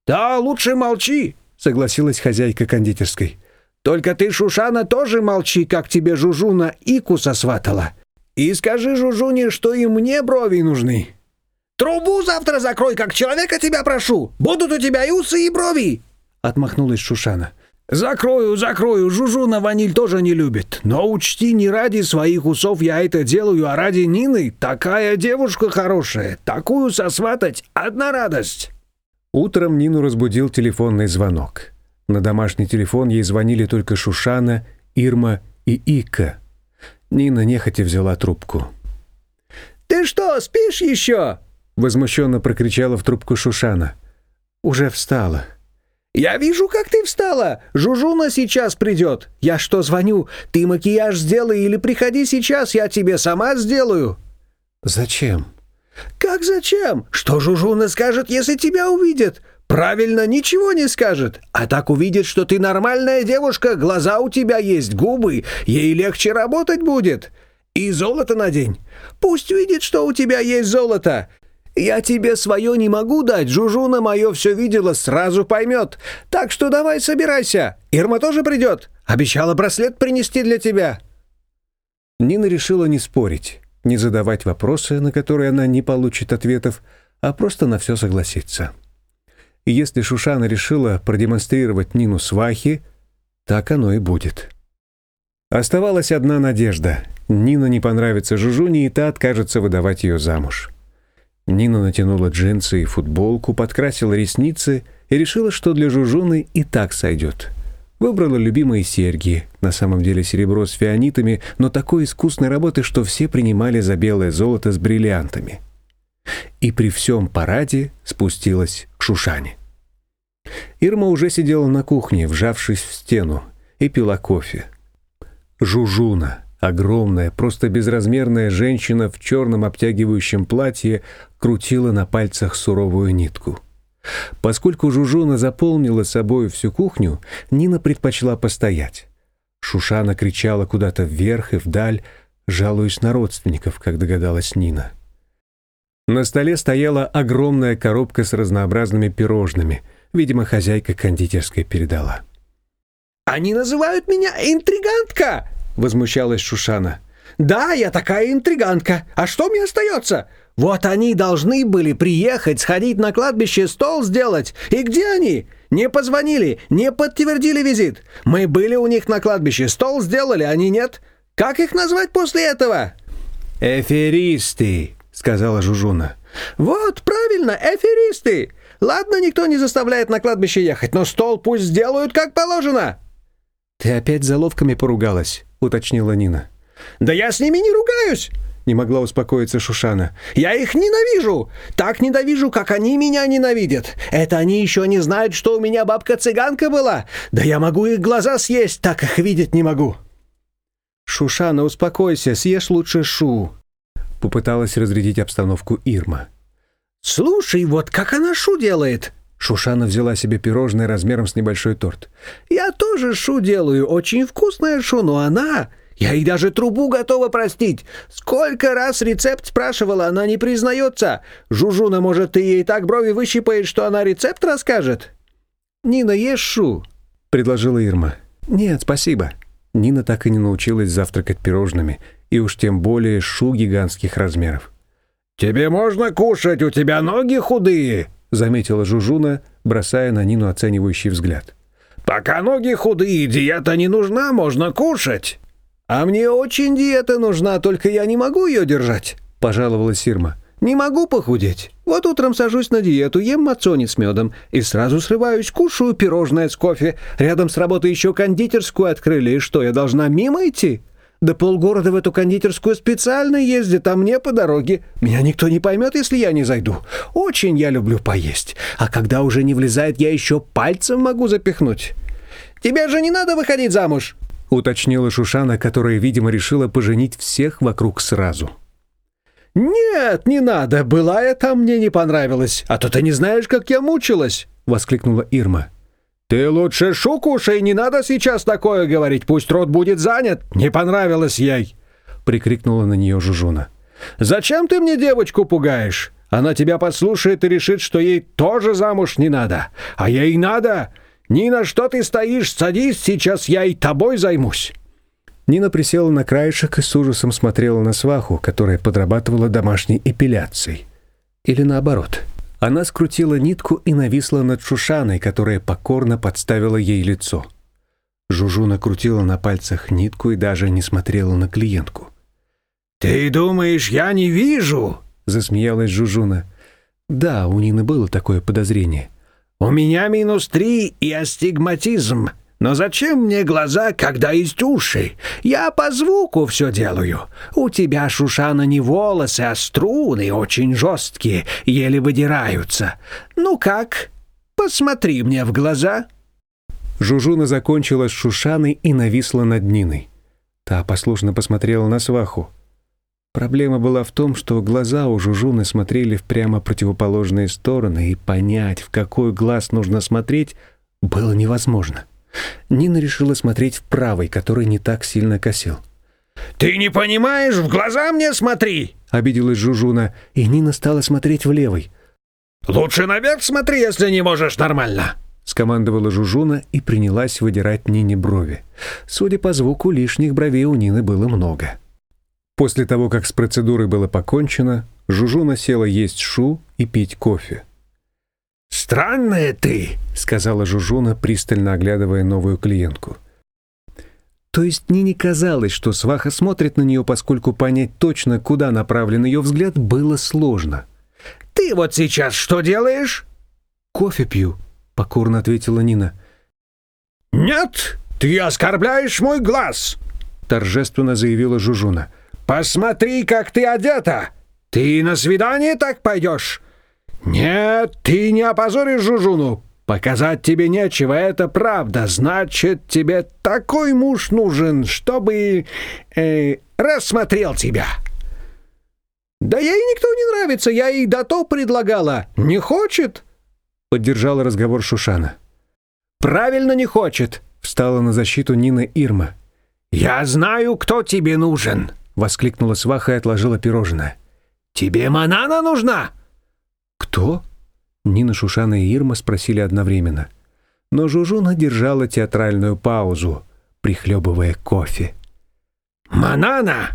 «Да, лучше молчи», — согласилась хозяйка кондитерской. «Только ты, Шушана, тоже молчи, как тебе Жужуна Ику сосватала. И скажи Жужуне, что и мне брови нужны». «Трубу завтра закрой, как человека тебя прошу! Будут у тебя и усы, и брови!» — отмахнулась Шушана. «Закрою, закрою, Жужуна ваниль тоже не любит. Но учти, не ради своих усов я это делаю, а ради Нины. Такая девушка хорошая, такую сосватать — одна радость». Утром Нину разбудил телефонный звонок. На домашний телефон ей звонили только Шушана, Ирма и Ика. Нина нехотя взяла трубку. «Ты что, спишь еще?» — возмущенно прокричала в трубку Шушана. «Уже встала», «Я вижу, как ты встала! Жужуна сейчас придет! Я что, звоню? Ты макияж сделай или приходи сейчас, я тебе сама сделаю!» «Зачем?» «Как зачем? Что Жужуна скажет, если тебя увидит? Правильно, ничего не скажет. А так увидит, что ты нормальная девушка, глаза у тебя есть, губы, ей легче работать будет. И золото надень. Пусть видит, что у тебя есть золото. Я тебе свое не могу дать, Жужуна мое все видела, сразу поймет. Так что давай собирайся. Ирма тоже придет. Обещала браслет принести для тебя». Нина решила не спорить, не задавать вопросы, на которые она не получит ответов, а просто на все согласиться. И если Шушана решила продемонстрировать Нину свахи, так оно и будет. Оставалась одна надежда. Нина не понравится Жужуне, и та откажется выдавать ее замуж. Нина натянула джинсы и футболку, подкрасила ресницы и решила, что для Жужуны и так сойдет. Выбрала любимые серьги, на самом деле серебро с фианитами, но такой искусной работы, что все принимали за белое золото с бриллиантами. И при всем параде спустилась к Шушане. Ирма уже сидела на кухне, вжавшись в стену, и пила кофе. Жужуна, огромная, просто безразмерная женщина в черном обтягивающем платье, крутила на пальцах суровую нитку. Поскольку Жужуна заполнила собой всю кухню, Нина предпочла постоять. Шушана кричала куда-то вверх и вдаль, жалуясь на родственников, как догадалась Нина. На столе стояла огромная коробка с разнообразными пирожными. Видимо, хозяйка кондитерской передала. «Они называют меня интригантка!» — возмущалась Шушана. «Да, я такая интригантка. А что мне остается? Вот они должны были приехать, сходить на кладбище, стол сделать. И где они? Не позвонили, не подтвердили визит. Мы были у них на кладбище, стол сделали, они нет. Как их назвать после этого?» «Эферисты», — сказала Жужуна. «Вот, правильно, эферисты. Ладно, никто не заставляет на кладбище ехать, но стол пусть сделают как положено!» «Ты опять за ловками поругалась?» — уточнила Нина. «Да я с ними не ругаюсь!» — не могла успокоиться Шушана. «Я их ненавижу! Так ненавижу, как они меня ненавидят! Это они еще не знают, что у меня бабка-цыганка была! Да я могу их глаза съесть, так их видеть не могу!» «Шушана, успокойся, съешь лучше шу!» — попыталась разрядить обстановку Ирма. «Слушай, вот как она шу делает!» Шушана взяла себе пирожное размером с небольшой торт. «Я тоже шу делаю, очень вкусная шу, но она...» Я ей даже трубу готова простить. Сколько раз рецепт спрашивала, она не признается. Жужуна, может, ты ей так брови выщипаешь, что она рецепт расскажет?» «Нина, ешь шу», — предложила Ирма. «Нет, спасибо». Нина так и не научилась завтракать пирожными, и уж тем более шу гигантских размеров. «Тебе можно кушать, у тебя ноги худые», — заметила Жужуна, бросая на Нину оценивающий взгляд. «Пока ноги худые, диета не нужна, можно кушать». «А мне очень диета нужна, только я не могу ее держать», — пожаловалась Ирма. «Не могу похудеть. Вот утром сажусь на диету, ем мацони с медом и сразу срываюсь, кушаю пирожное с кофе. Рядом с работой еще кондитерскую открыли, и что, я должна мимо идти?» Да полгорода в эту кондитерскую специально ездит, а мне по дороге. Меня никто не поймет, если я не зайду. Очень я люблю поесть. А когда уже не влезает, я еще пальцем могу запихнуть. Тебе же не надо выходить замуж уточнила Шушана, которая, видимо, решила поженить всех вокруг сразу. «Нет, не надо, была там, мне не понравилось, а то ты не знаешь, как я мучилась!» — воскликнула Ирма. «Ты лучше шу кушай, не надо сейчас такое говорить, пусть рот будет занят, не понравилось ей!» — прикрикнула на нее Жужуна. «Зачем ты мне девочку пугаешь? Она тебя послушает и решит, что ей тоже замуж не надо, а ей надо!» «Нина, что ты стоишь? Садись, сейчас я и тобой займусь!» Нина присела на краешек и с ужасом смотрела на сваху, которая подрабатывала домашней эпиляцией. Или наоборот. Она скрутила нитку и нависла над Шушаной, которая покорно подставила ей лицо. Жужу накрутила на пальцах нитку и даже не смотрела на клиентку. «Ты думаешь, я не вижу?» — засмеялась Жужуна. Да, у Нины было такое подозрение. У меня минус три и астигматизм. Но зачем мне глаза, когда есть уши? Я по звуку все делаю. У тебя, Шушана, не волосы, а струны очень жесткие, еле выдираются. Ну как? Посмотри мне в глаза». Жужуна закончила с Шушаной и нависла над Ниной. Та послушно посмотрела на сваху. Проблема была в том, что глаза у Жужуны смотрели в прямо противоположные стороны, и понять, в какой глаз нужно смотреть, было невозможно. Нина решила смотреть в правый, который не так сильно косил. «Ты не понимаешь, в глаза мне смотри!» — обиделась Жужуна, и Нина стала смотреть в левый. «Лучше наверх смотри, если не можешь нормально!» — скомандовала Жужуна и принялась выдирать Нине брови. Судя по звуку, лишних бровей у Нины было много. После того, как с процедурой было покончено, Жужуна села есть шу и пить кофе. «Странная ты», — сказала Жужуна, пристально оглядывая новую клиентку. То есть Нине казалось, что сваха смотрит на нее, поскольку понять точно, куда направлен ее взгляд, было сложно. «Ты вот сейчас что делаешь?» «Кофе пью», — покорно ответила Нина. «Нет, ты оскорбляешь мой глаз», — торжественно заявила Жужуна. Посмотри, как ты одета! Ты на свидание так пойдешь? Нет, ты не опозоришь Жужуну. Показать тебе нечего, это правда. Значит, тебе такой муж нужен, чтобы э, рассмотрел тебя. Да ей никто не нравится, я ей до то предлагала. Не хочет? Поддержала разговор Шушана. Правильно не хочет, встала на защиту Нина Ирма. Я знаю, кто тебе нужен. — воскликнула сваха и отложила пирожное. «Тебе манана нужна?» «Кто?» Нина, Шушана и Ирма спросили одновременно. Но Жужуна держала театральную паузу, прихлебывая кофе. «Манана!»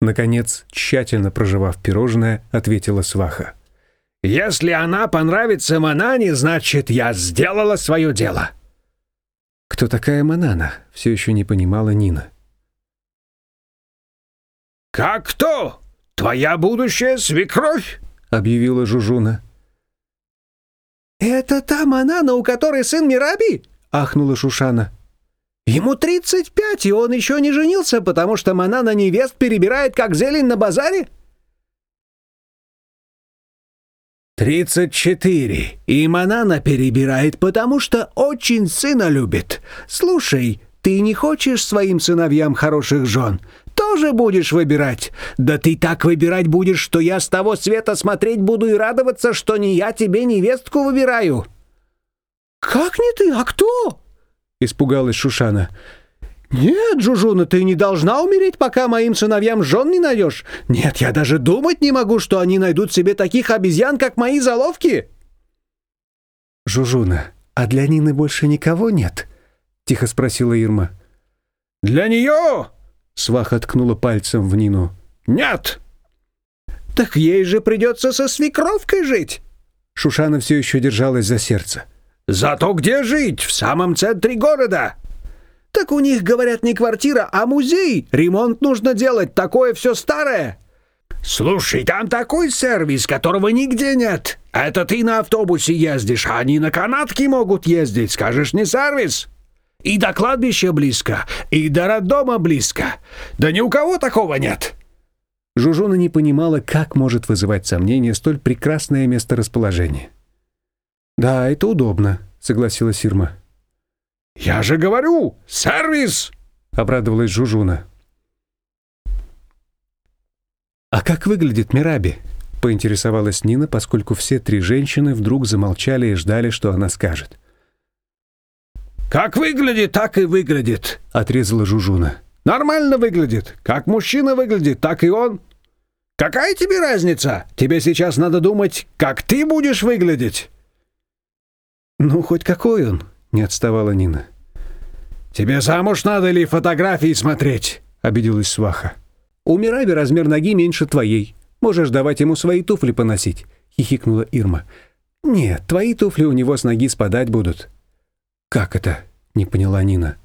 Наконец, тщательно проживав пирожное, ответила сваха. «Если она понравится Манане, значит, я сделала свое дело». «Кто такая Манана?» — все еще не понимала Нина. «Как кто? Твоя будущая свекровь?» — объявила Жужуна. «Это та Манана, у которой сын Мираби?» — ахнула Шушана. «Ему 35, и он еще не женился, потому что Манана невест перебирает, как зелень на базаре?» «Тридцать четыре, и Манана перебирает, потому что очень сына любит. Слушай, ты не хочешь своим сыновьям хороших жен? Тоже будешь выбирать? Да ты так выбирать будешь, что я с того света смотреть буду и радоваться, что не я тебе невестку выбираю». «Как не ты, а кто?» — испугалась Шушана. «Нет, Жужуна, ты не должна умереть, пока моим сыновьям жен не найдешь. Нет, я даже думать не могу, что они найдут себе таких обезьян, как мои заловки». «Жужуна, а для Нины больше никого нет?» — тихо спросила Ирма. «Для нее?» — сваха ткнула пальцем в Нину. «Нет!» «Так ей же придется со свекровкой жить!» Шушана все еще держалась за сердце. «Зато где жить? В самом центре города!» «Так у них, говорят, не квартира, а музей! Ремонт нужно делать, такое все старое!» «Слушай, там такой сервис, которого нигде нет! Это ты на автобусе ездишь, а они на канатке могут ездить, скажешь, не сервис!» И до кладбища близко, и до роддома близко. Да ни у кого такого нет!» Жужуна не понимала, как может вызывать сомнения столь прекрасное месторасположение. «Да, это удобно», — согласилась Ирма. «Я же говорю, сервис!» — обрадовалась Жужуна. «А как выглядит Мираби?» — поинтересовалась Нина, поскольку все три женщины вдруг замолчали и ждали, что она скажет. «Как выглядит, так и выглядит», — отрезала Жужуна. «Нормально выглядит. Как мужчина выглядит, так и он. Какая тебе разница? Тебе сейчас надо думать, как ты будешь выглядеть». «Ну, хоть какой он», — не отставала Нина. «Тебе замуж надо или фотографии смотреть?» — обиделась Сваха. «У Мираби размер ноги меньше твоей. Можешь давать ему свои туфли поносить», — хихикнула Ирма. «Нет, твои туфли у него с ноги спадать будут». «Как это?» — не поняла Нина.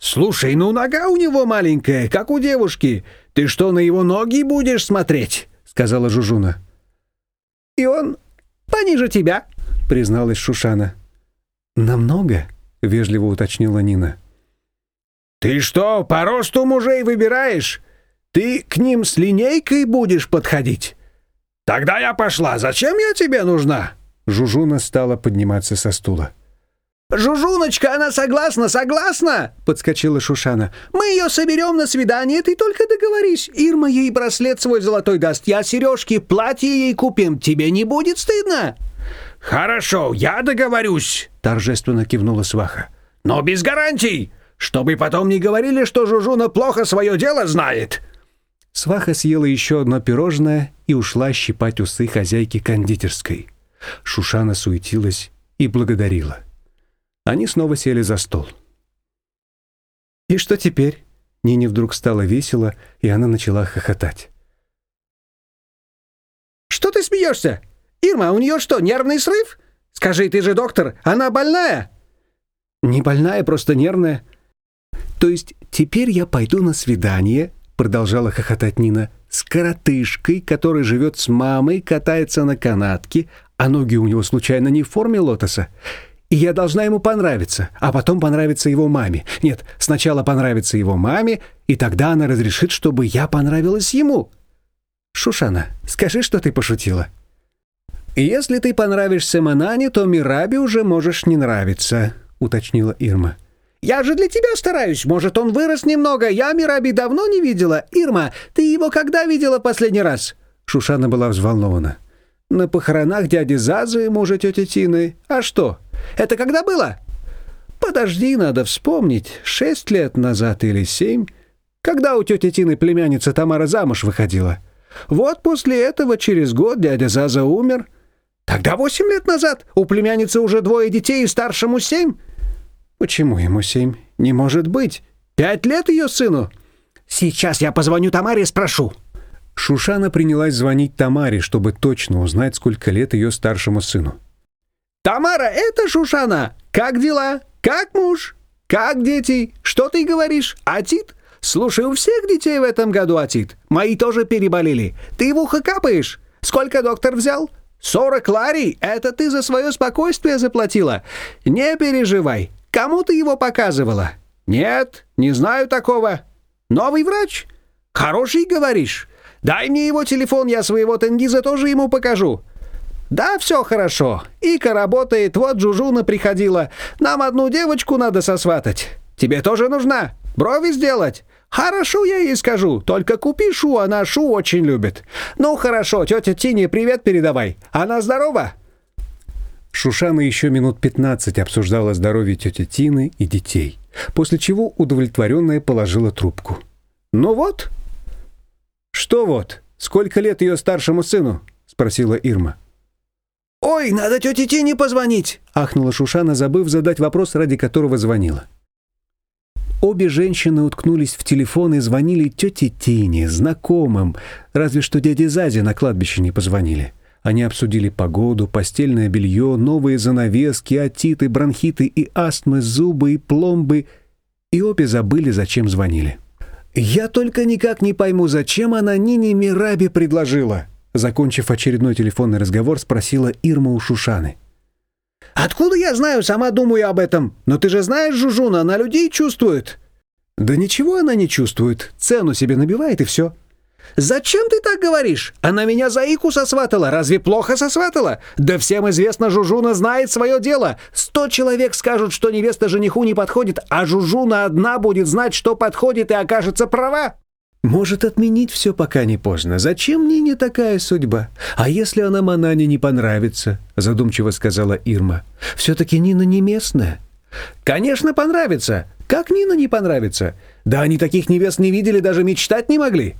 «Слушай, ну нога у него маленькая, как у девушки. Ты что, на его ноги будешь смотреть?» — сказала Жужуна. «И он пониже тебя», — призналась Шушана. «Намного?» — вежливо уточнила Нина. «Ты что, по росту мужей выбираешь? Ты к ним с линейкой будешь подходить? Тогда я пошла. Зачем я тебе нужна?» Жужуна стала подниматься со стула. «Жужуночка, она согласна, согласна!» — подскочила Шушана. «Мы ее соберем на свидание, ты только договорись. Ирма ей браслет свой золотой даст, я сережки, платье ей купим. Тебе не будет стыдно?» «Хорошо, я договорюсь», — торжественно кивнула Сваха. «Но без гарантий, чтобы потом не говорили, что Жужуна плохо свое дело знает». Сваха съела еще одно пирожное и ушла щипать усы хозяйки кондитерской. Шушана суетилась и благодарила. Они снова сели за стол. «И что теперь?» Нине вдруг стало весело, и она начала хохотать. «Что ты смеешься? Ирма, у нее что, нервный срыв? Скажи, ты же доктор, она больная?» «Не больная, просто нервная». «То есть теперь я пойду на свидание», — продолжала хохотать Нина, «с коротышкой, который живет с мамой, катается на канатке, а ноги у него случайно не в форме лотоса. И я должна ему понравиться, а потом понравиться его маме. Нет, сначала понравиться его маме, и тогда она разрешит, чтобы я понравилась ему. Шушана, скажи, что ты пошутила. Если ты понравишься Манане, то Мираби уже можешь не нравиться, уточнила Ирма. Я же для тебя стараюсь. Может, он вырос немного. Я Мираби давно не видела. Ирма, ты его когда видела последний раз? Шушана была взволнована. На похоронах дяди Зазы и мужа тети Тины. А что? Это когда было?» «Подожди, надо вспомнить. Шесть лет назад или семь. Когда у тети Тины племянница Тамара замуж выходила. Вот после этого через год дядя Заза умер. Тогда восемь лет назад. У племянницы уже двое детей и старшему семь». «Почему ему семь? Не может быть. Пять лет ее сыну». «Сейчас я позвоню Тамаре и спрошу». Шушана принялась звонить Тамаре, чтобы точно узнать, сколько лет ее старшему сыну. «Тамара, это Шушана! Как дела? Как муж? Как дети? Что ты говоришь? Атит? Слушай, у всех детей в этом году атит. Мои тоже переболели. Ты в ухо капаешь? Сколько доктор взял? Сорок ларей — это ты за свое спокойствие заплатила. Не переживай. Кому ты его показывала? Нет, не знаю такого. Новый врач? Хороший, говоришь? Дай мне его телефон, я своего тенгиза тоже ему покажу. Да, все хорошо. Ика работает, вот Жужуна приходила. Нам одну девочку надо сосватать. Тебе тоже нужна? Брови сделать? «Хорошо, я ей скажу. Только купи шу, она шу очень любит. Ну, хорошо, тетя Тине привет передавай. Она здорова?» Шушана еще минут пятнадцать обсуждала здоровье тети Тины и детей, после чего удовлетворенная положила трубку. «Ну вот». «Что вот? Сколько лет ее старшему сыну?» — спросила Ирма. «Ой, надо тете Тине позвонить!» — ахнула Шушана, забыв задать вопрос, ради которого звонила. Обе женщины уткнулись в телефон и звонили тете Тине, знакомым, разве что дяде Зазе на кладбище не позвонили. Они обсудили погоду, постельное белье, новые занавески, отиты, бронхиты и астмы, зубы и пломбы, и обе забыли, зачем звонили. «Я только никак не пойму, зачем она Нине Мираби предложила?» Закончив очередной телефонный разговор, спросила Ирма у Шушаны. «Откуда я знаю? Сама думаю об этом. Но ты же знаешь, Жужуна, она людей чувствует». «Да ничего она не чувствует. Цену себе набивает и все». «Зачем ты так говоришь? Она меня за Ику сосватала. Разве плохо сосватала? Да всем известно, Жужуна знает свое дело. Сто человек скажут, что невеста жениху не подходит, а Жужуна одна будет знать, что подходит и окажется права». Может, отменить все, пока не поздно. Зачем мне не такая судьба? А если она Манане не понравится? Задумчиво сказала Ирма. Все-таки Нина не местная. Конечно, понравится. Как Нина не понравится? Да они таких невест не видели, даже мечтать не могли.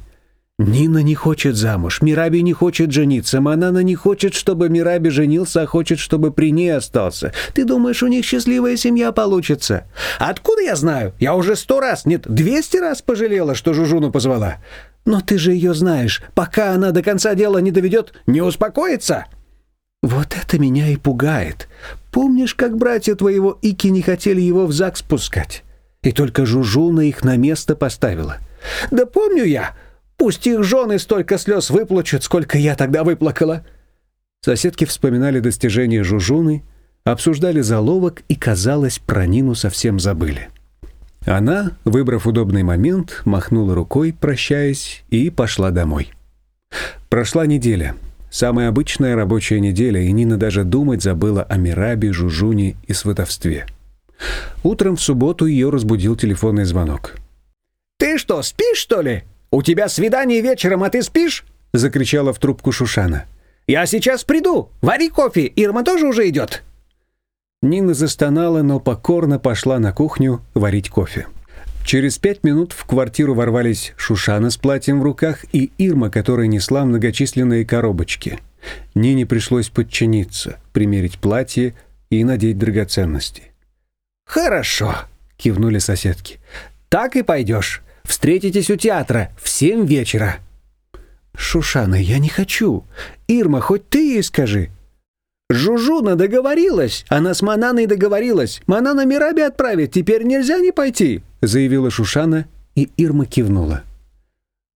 Нина не хочет замуж, Мираби не хочет жениться, Манана не хочет, чтобы Мираби женился, а хочет, чтобы при ней остался. Ты думаешь, у них счастливая семья получится? Откуда я знаю? Я уже сто раз, нет, двести раз пожалела, что Жужуну позвала. Но ты же ее знаешь, пока она до конца дела не доведет, не успокоится. Вот это меня и пугает. Помнишь, как братья твоего Ики не хотели его в ЗАГС спускать? И только Жужуна их на место поставила. Да помню я, Пусть их жены столько слез выплачут, сколько я тогда выплакала». Соседки вспоминали достижения Жужуны, обсуждали заловок и, казалось, про Нину совсем забыли. Она, выбрав удобный момент, махнула рукой, прощаясь, и пошла домой. Прошла неделя. Самая обычная рабочая неделя, и Нина даже думать забыла о Мирабе, Жужуне и сватовстве. Утром в субботу ее разбудил телефонный звонок. «Ты что, спишь, что ли?» «У тебя свидание вечером, а ты спишь?» — закричала в трубку Шушана. «Я сейчас приду! Вари кофе! Ирма тоже уже идет!» Нина застонала, но покорно пошла на кухню варить кофе. Через пять минут в квартиру ворвались Шушана с платьем в руках и Ирма, которая несла многочисленные коробочки. Нине пришлось подчиниться, примерить платье и надеть драгоценности. «Хорошо», — кивнули соседки. «Так и пойдешь. Встретитесь у театра в семь вечера». «Шушана, я не хочу. Ирма, хоть ты ей скажи». «Жужуна договорилась. Она с Мананой договорилась. Манана Мираби отправит. Теперь нельзя не пойти», — заявила Шушана, и Ирма кивнула.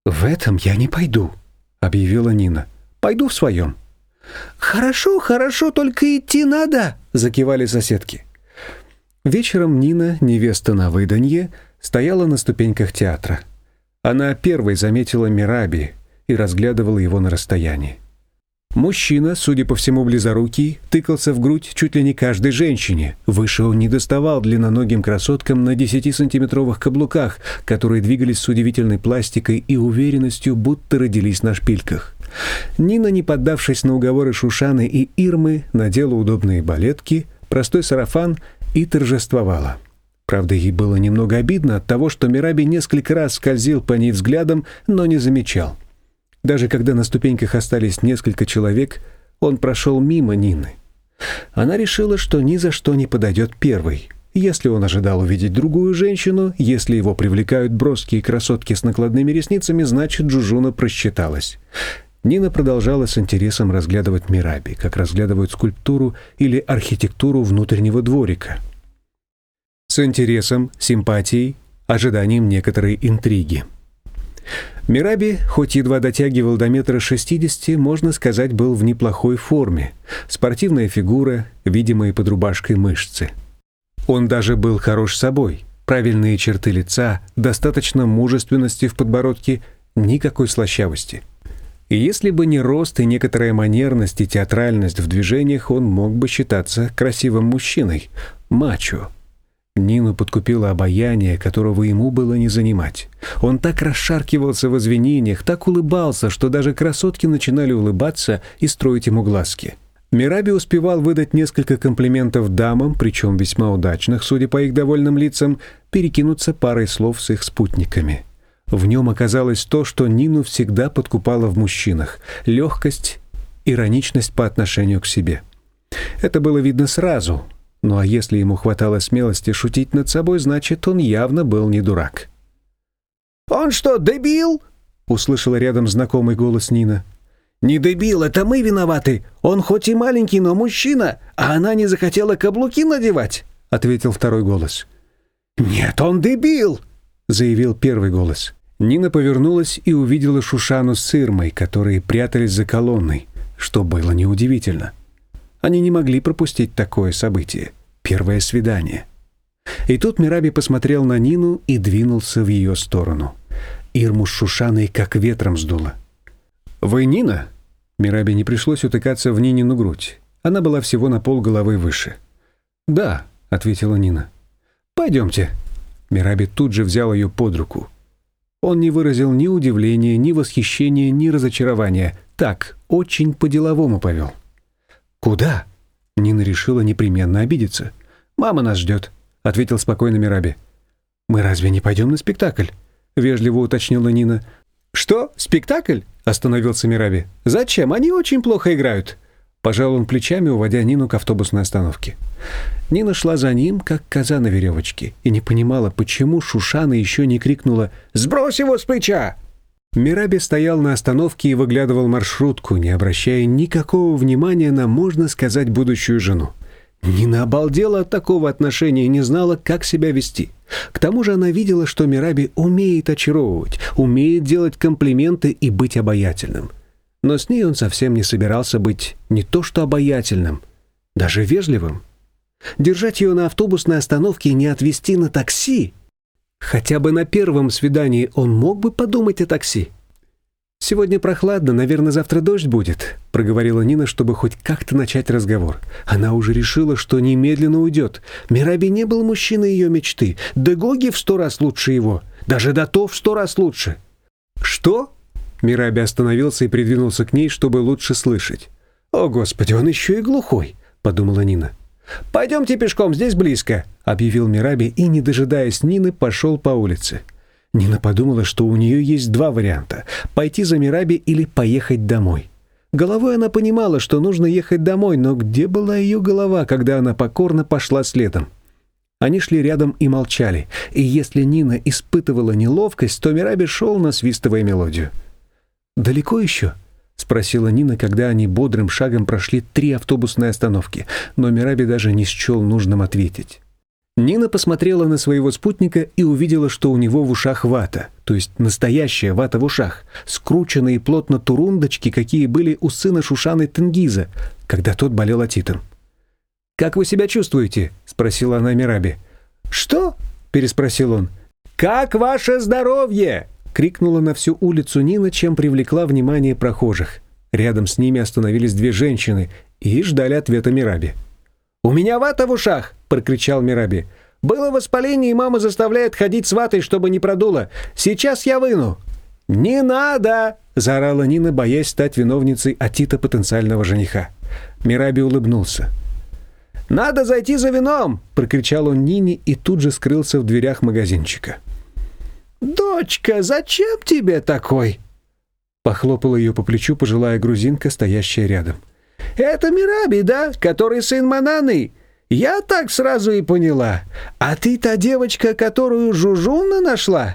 «В этом я не пойду», — объявила Нина. «Пойду в своем». «Хорошо, хорошо, только идти надо», — закивали соседки. Вечером Нина, невеста на выданье, стояла на ступеньках театра. Она первой заметила Мираби и разглядывала его на расстоянии. Мужчина, судя по всему близорукий, тыкался в грудь чуть ли не каждой женщине. Выше он не доставал длинноногим красоткам на 10-сантиметровых каблуках, которые двигались с удивительной пластикой и уверенностью, будто родились на шпильках. Нина, не поддавшись на уговоры Шушаны и Ирмы, надела удобные балетки, простой сарафан и торжествовала. Правда, ей было немного обидно от того, что Мираби несколько раз скользил по ней взглядом, но не замечал. Даже когда на ступеньках остались несколько человек, он прошел мимо Нины. Она решила, что ни за что не подойдет первой. Если он ожидал увидеть другую женщину, если его привлекают броские красотки с накладными ресницами, значит, Джужуна просчиталась. Нина продолжала с интересом разглядывать Мираби, как разглядывают скульптуру или архитектуру внутреннего дворика — с интересом, симпатией, ожиданием некоторой интриги. Мираби, хоть едва дотягивал до метра шестидесяти, можно сказать, был в неплохой форме. Спортивная фигура, видимые под рубашкой мышцы. Он даже был хорош собой. Правильные черты лица, достаточно мужественности в подбородке, никакой слащавости. И если бы не рост и некоторая манерность и театральность в движениях, он мог бы считаться красивым мужчиной, мачо. Нину подкупило обаяние, которого ему было не занимать. Он так расшаркивался в извинениях, так улыбался, что даже красотки начинали улыбаться и строить ему глазки. Мираби успевал выдать несколько комплиментов дамам, причем весьма удачных, судя по их довольным лицам, перекинуться парой слов с их спутниками. В нем оказалось то, что Нину всегда подкупало в мужчинах — легкость, ироничность по отношению к себе. Это было видно сразу, ну а если ему хватало смелости шутить над собой, значит, он явно был не дурак. «Он что, дебил?» — услышала рядом знакомый голос Нина. «Не дебил, это мы виноваты. Он хоть и маленький, но мужчина, а она не захотела каблуки надевать», — ответил второй голос. «Нет, он дебил!» — заявил первый голос. Нина повернулась и увидела Шушану с Ирмой, которые прятались за колонной, что было неудивительно. Они не могли пропустить такое событие. Первое свидание. И тут Мираби посмотрел на Нину и двинулся в ее сторону. Ирму с Шушаной как ветром сдуло. «Вы Нина?» Мираби не пришлось утыкаться в Нинину грудь. Она была всего на пол головы выше. «Да», — ответила Нина. «Пойдемте». Мираби тут же взял ее под руку. Он не выразил ни удивления, ни восхищения, ни разочарования. Так, очень по-деловому повел. «Куда?» Нина решила непременно обидеться. «Мама нас ждет», — ответил спокойно Мираби. «Мы разве не пойдем на спектакль?» — вежливо уточнила Нина. «Что? Спектакль?» — остановился Мираби. «Зачем? Они очень плохо играют». Пожал он плечами, уводя Нину к автобусной остановке. Нина шла за ним, как коза на веревочке, и не понимала, почему Шушана еще не крикнула «Сбрось его с плеча!» Мираби стоял на остановке и выглядывал маршрутку, не обращая никакого внимания на, можно сказать, будущую жену. Нина обалдела от такого отношения и не знала, как себя вести. К тому же она видела, что Мираби умеет очаровывать, умеет делать комплименты и быть обаятельным. Но с ней он совсем не собирался быть не то что обаятельным, даже вежливым. Держать ее на автобусной остановке и не отвезти на такси Хотя бы на первом свидании он мог бы подумать о такси. «Сегодня прохладно, наверное, завтра дождь будет», — проговорила Нина, чтобы хоть как-то начать разговор. Она уже решила, что немедленно уйдет. Мираби не был мужчиной ее мечты. Дегоги в сто раз лучше его. Даже Дато в сто раз лучше. «Что?» Мираби остановился и придвинулся к ней, чтобы лучше слышать. «О, Господи, он еще и глухой», — подумала Нина. «Пойдемте пешком, здесь близко», — объявил Мираби и, не дожидаясь Нины, пошел по улице. Нина подумала, что у нее есть два варианта — пойти за Мираби или поехать домой. Головой она понимала, что нужно ехать домой, но где была ее голова, когда она покорно пошла следом? Они шли рядом и молчали, и если Нина испытывала неловкость, то Мираби шел, насвистывая мелодию. «Далеко еще?» — спросила Нина, когда они бодрым шагом прошли три автобусные остановки, но Мираби даже не счел нужным ответить. Нина посмотрела на своего спутника и увидела, что у него в ушах вата, то есть настоящая вата в ушах, скрученные плотно турундочки, какие были у сына Шушаны Тенгиза, когда тот болел отитом. «Как вы себя чувствуете?» — спросила она Мираби. «Что?» — переспросил он. «Как ваше здоровье?» Крикнула на всю улицу Нина, чем привлекла внимание прохожих. Рядом с ними остановились две женщины и ждали ответа Мираби. «У меня вата в ушах!» — прокричал Мираби. «Было воспаление, и мама заставляет ходить с ватой, чтобы не продуло. Сейчас я выну!» «Не надо!» — заорала Нина, боясь стать виновницей Атита потенциального жениха. Мираби улыбнулся. «Надо зайти за вином!» — прокричал он Нине и тут же скрылся в дверях магазинчика. «Дочка, зачем тебе такой?» Похлопала ее по плечу пожилая грузинка, стоящая рядом. «Это Мираби, да? Который сын Мананы? Я так сразу и поняла. А ты та девочка, которую Жужуна нашла?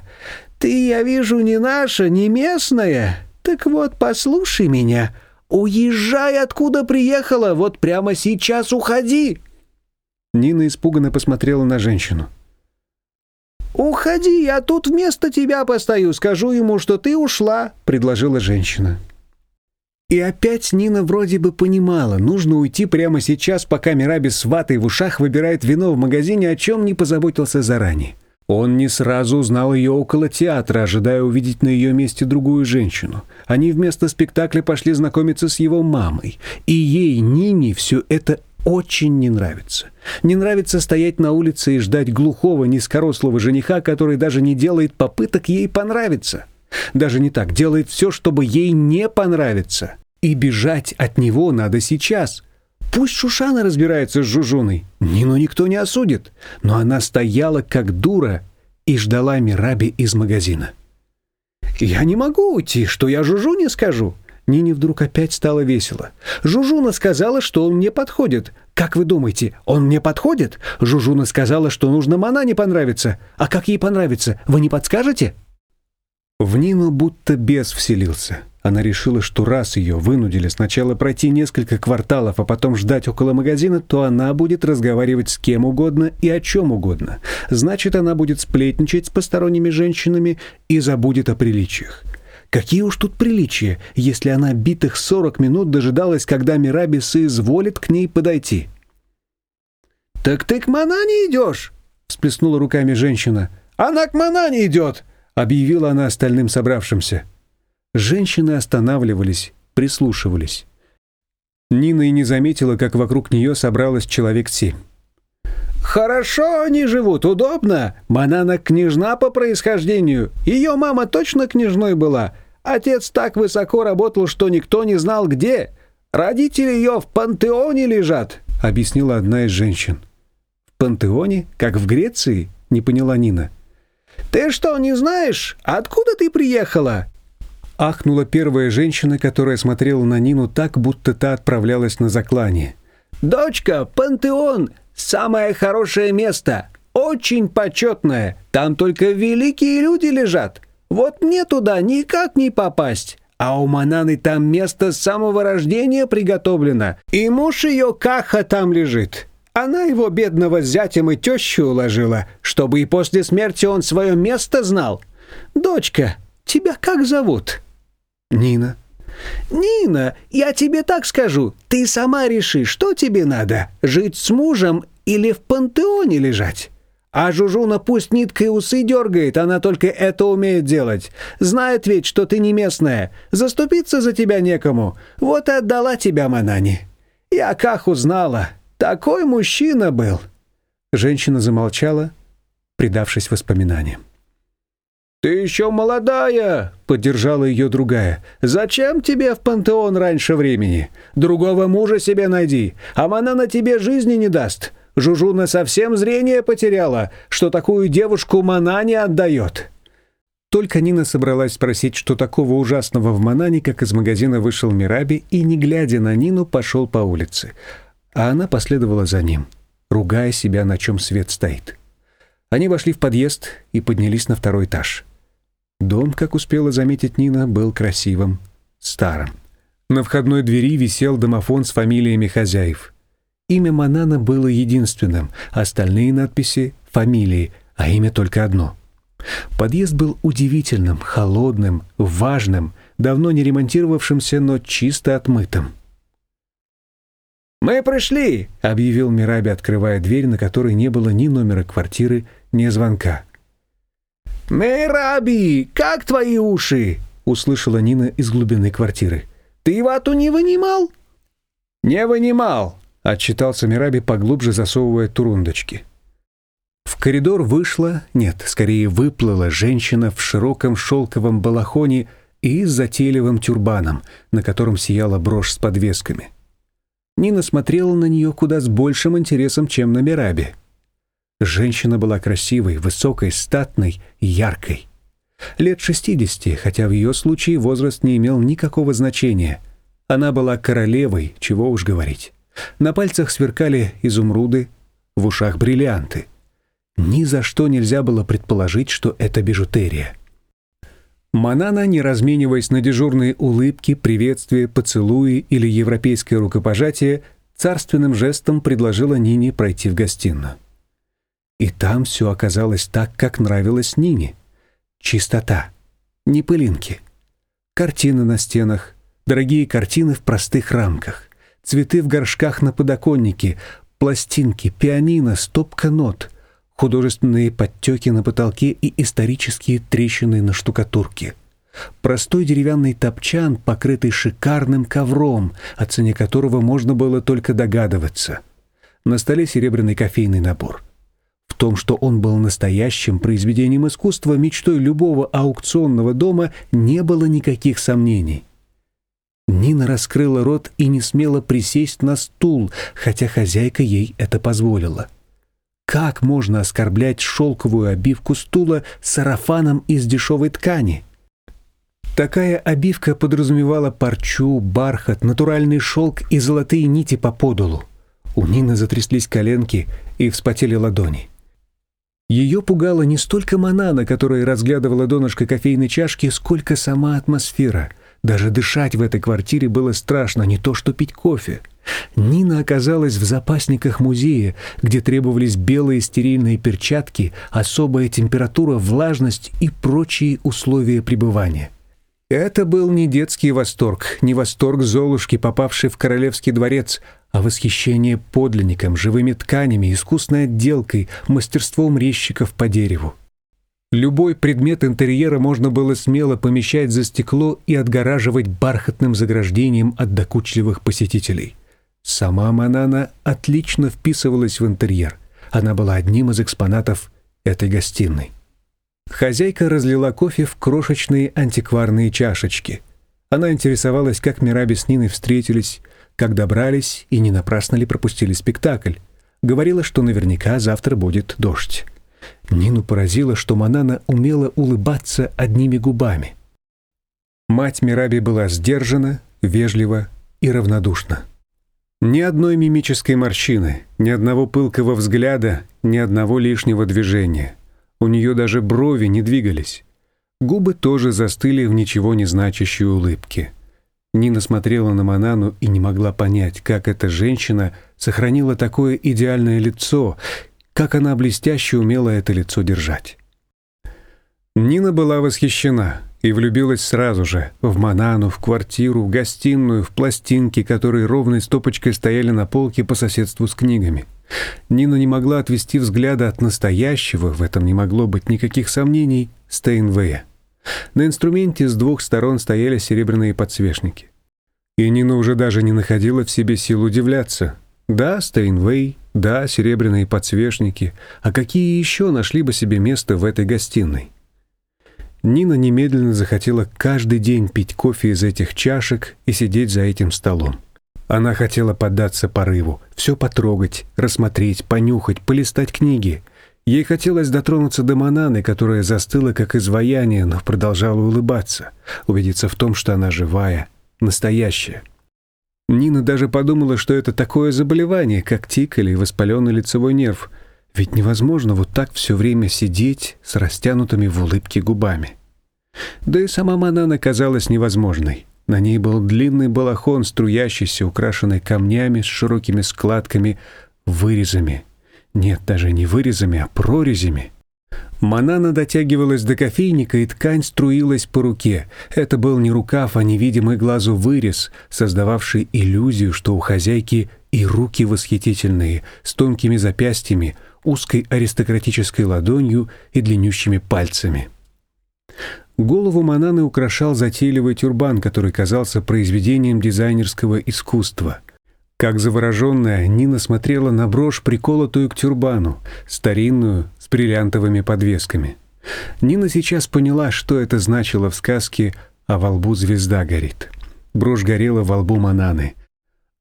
Ты, я вижу, не наша, не местная. Так вот, послушай меня. Уезжай, откуда приехала, вот прямо сейчас уходи!» Нина испуганно посмотрела на женщину. «Уходи, я тут вместо тебя постою, скажу ему, что ты ушла», — предложила женщина. И опять Нина вроде бы понимала, нужно уйти прямо сейчас, пока Мираби с ватой в ушах выбирает вино в магазине, о чем не позаботился заранее. Он не сразу узнал ее около театра, ожидая увидеть на ее месте другую женщину. Они вместо спектакля пошли знакомиться с его мамой. И ей, Нине, все это очень не нравится. Не нравится стоять на улице и ждать глухого, низкорослого жениха, который даже не делает попыток ей понравиться. Даже не так, делает все, чтобы ей не понравиться. И бежать от него надо сейчас. Пусть Шушана разбирается с Жужуной, Нину никто не осудит. Но она стояла как дура и ждала Мираби из магазина. «Я не могу уйти, что я Жужуне скажу?» Нине вдруг опять стало весело. «Жужуна сказала, что он мне подходит. Как вы думаете, он мне подходит? Жужуна сказала, что нужно Мана не понравиться. А как ей понравится, вы не подскажете?» В Нину будто бес вселился. Она решила, что раз ее вынудили сначала пройти несколько кварталов, а потом ждать около магазина, то она будет разговаривать с кем угодно и о чем угодно. Значит, она будет сплетничать с посторонними женщинами и забудет о приличиях. Какие уж тут приличия, если она битых сорок минут дожидалась, когда Мираби соизволит к ней подойти. «Так ты к Манане идешь?» — всплеснула руками женщина. «Она к Манане идет!» объявила она остальным собравшимся. Женщины останавливались, прислушивались. Нина и не заметила, как вокруг нее собралось человек семь. «Хорошо они живут, удобно. Манана княжна по происхождению. Ее мама точно княжной была. Отец так высоко работал, что никто не знал где. Родители ее в пантеоне лежат», — объяснила одна из женщин. «В пантеоне? Как в Греции?» — не поняла Нина. «Ты что, не знаешь? Откуда ты приехала?» Ахнула первая женщина, которая смотрела на Нину так, будто та отправлялась на заклание. «Дочка, пантеон — самое хорошее место, очень почетное. Там только великие люди лежат. Вот мне туда никак не попасть. А у Мананы там место с самого рождения приготовлено, и муж ее Каха там лежит. Она его бедного зятем и тещу уложила, чтобы и после смерти он свое место знал. Дочка, тебя как зовут? Нина. Нина, я тебе так скажу, ты сама реши, что тебе надо, жить с мужем или в пантеоне лежать. А Жужуна пусть ниткой усы дергает, она только это умеет делать. Знает ведь, что ты не местная, заступиться за тебя некому. Вот и отдала тебя Манани. Я как узнала, такой мужчина был!» Женщина замолчала, предавшись воспоминаниям. «Ты еще молодая!» — поддержала ее другая. «Зачем тебе в пантеон раньше времени? Другого мужа себе найди, а она на тебе жизни не даст. Жужуна совсем зрение потеряла, что такую девушку Мана не отдает». Только Нина собралась спросить, что такого ужасного в Манане, как из магазина вышел Мираби и, не глядя на Нину, пошел по улице — а она последовала за ним, ругая себя, на чем свет стоит. Они вошли в подъезд и поднялись на второй этаж. Дом, как успела заметить Нина, был красивым, старым. На входной двери висел домофон с фамилиями хозяев. Имя Манана было единственным, остальные надписи — фамилии, а имя только одно. Подъезд был удивительным, холодным, важным, давно не ремонтировавшимся, но чисто отмытым. «Мы пришли!» — объявил Мираби, открывая дверь, на которой не было ни номера квартиры, ни звонка. «Мираби, как твои уши?» — услышала Нина из глубины квартиры. «Ты вату не вынимал?» «Не вынимал», — отчитался Мираби, поглубже засовывая турундочки. В коридор вышла, нет, скорее выплыла женщина в широком шелковом балахоне и с затейливым тюрбаном, на котором сияла брошь с подвесками. Нина смотрела на нее куда с большим интересом, чем на Мирабе. Женщина была красивой, высокой, статной, яркой. Лет 60, хотя в ее случае возраст не имел никакого значения. Она была королевой, чего уж говорить. На пальцах сверкали изумруды, в ушах бриллианты. Ни за что нельзя было предположить, что это бижутерия. Манана, не размениваясь на дежурные улыбки, приветствия, поцелуи или европейское рукопожатие, царственным жестом предложила Нине пройти в гостиную. И там все оказалось так, как нравилось Нине. Чистота, не пылинки. Картины на стенах, дорогие картины в простых рамках, цветы в горшках на подоконнике, пластинки, пианино, стопка нот, художественные подтеки на потолке и исторические трещины на штукатурке. Простой деревянный топчан, покрытый шикарным ковром, о цене которого можно было только догадываться. На столе серебряный кофейный набор. Том, что он был настоящим произведением искусства, мечтой любого аукционного дома, не было никаких сомнений. Нина раскрыла рот и не смела присесть на стул, хотя хозяйка ей это позволила. Как можно оскорблять шелковую обивку стула сарафаном из дешевой ткани? Такая обивка подразумевала парчу, бархат, натуральный шелк и золотые нити по подолу. У Нины затряслись коленки и вспотели ладони. Ее пугала не столько Манана, которая разглядывала донышко кофейной чашки, сколько сама атмосфера. Даже дышать в этой квартире было страшно, не то что пить кофе. Нина оказалась в запасниках музея, где требовались белые стерильные перчатки, особая температура, влажность и прочие условия пребывания. Это был не детский восторг, не восторг Золушки, попавшей в королевский дворец, а восхищение подлинником, живыми тканями, искусной отделкой, мастерством резчиков по дереву. Любой предмет интерьера можно было смело помещать за стекло и отгораживать бархатным заграждением от докучливых посетителей. Сама Манана отлично вписывалась в интерьер. Она была одним из экспонатов этой гостиной. Хозяйка разлила кофе в крошечные антикварные чашечки. Она интересовалась, как Мираби с Ниной встретились, как добрались и не напрасно ли пропустили спектакль. Говорила, что наверняка завтра будет дождь. Нину поразило, что Манана умела улыбаться одними губами. Мать Мираби была сдержана, вежлива и равнодушна. Ни одной мимической морщины, ни одного пылкого взгляда, ни одного лишнего движения. У нее даже брови не двигались. Губы тоже застыли в ничего не значащей улыбке. Нина смотрела на Манану и не могла понять, как эта женщина сохранила такое идеальное лицо, как она блестяще умела это лицо держать. Нина была восхищена и влюбилась сразу же в Манану, в квартиру, в гостиную, в пластинки, которые ровной стопочкой стояли на полке по соседству с книгами. Нина не могла отвести взгляда от настоящего, в этом не могло быть никаких сомнений, Стейнвея. На инструменте с двух сторон стояли серебряные подсвечники. И Нина уже даже не находила в себе сил удивляться. Да, Стейнвей, да, серебряные подсвечники, а какие еще нашли бы себе место в этой гостиной? Нина немедленно захотела каждый день пить кофе из этих чашек и сидеть за этим столом. Она хотела поддаться порыву, все потрогать, рассмотреть, понюхать, полистать книги — Ей хотелось дотронуться до Мананы, которая застыла как изваяние, но продолжала улыбаться, убедиться в том, что она живая, настоящая. Нина даже подумала, что это такое заболевание, как тик или воспаленный лицевой нерв. Ведь невозможно вот так все время сидеть с растянутыми в улыбке губами. Да и сама Манана казалась невозможной. На ней был длинный балахон, струящийся, украшенный камнями с широкими складками, вырезами — нет, даже не вырезами, а прорезями. Манана дотягивалась до кофейника, и ткань струилась по руке. Это был не рукав, а невидимый глазу вырез, создававший иллюзию, что у хозяйки и руки восхитительные, с тонкими запястьями, узкой аристократической ладонью и длиннющими пальцами. Голову Мананы украшал затейливый тюрбан, который казался произведением дизайнерского искусства — как завороженная, Нина смотрела на брошь, приколотую к тюрбану, старинную, с бриллиантовыми подвесками. Нина сейчас поняла, что это значило в сказке «А во лбу звезда горит». Брошь горела во лбу Мананы.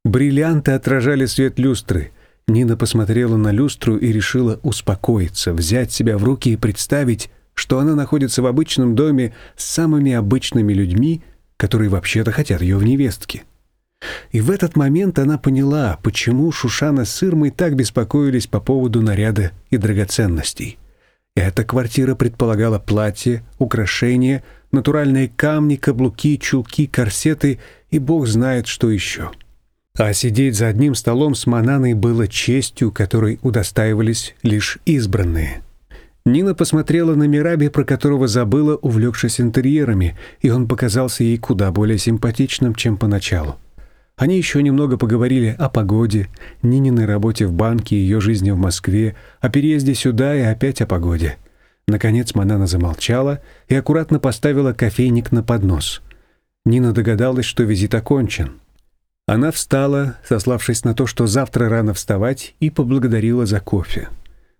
Бриллианты отражали свет люстры. Нина посмотрела на люстру и решила успокоиться, взять себя в руки и представить, что она находится в обычном доме с самыми обычными людьми, которые вообще-то хотят ее в невестке. И в этот момент она поняла, почему Шушана с Ирмой так беспокоились по поводу наряда и драгоценностей. Эта квартира предполагала платье, украшения, натуральные камни, каблуки, чулки, корсеты и бог знает что еще. А сидеть за одним столом с Мананой было честью, которой удостаивались лишь избранные. Нина посмотрела на Мираби, про которого забыла, увлекшись интерьерами, и он показался ей куда более симпатичным, чем поначалу. Они еще немного поговорили о погоде, Нининой работе в банке, ее жизни в Москве, о переезде сюда и опять о погоде. Наконец Манана замолчала и аккуратно поставила кофейник на поднос. Нина догадалась, что визит окончен. Она встала, сославшись на то, что завтра рано вставать, и поблагодарила за кофе.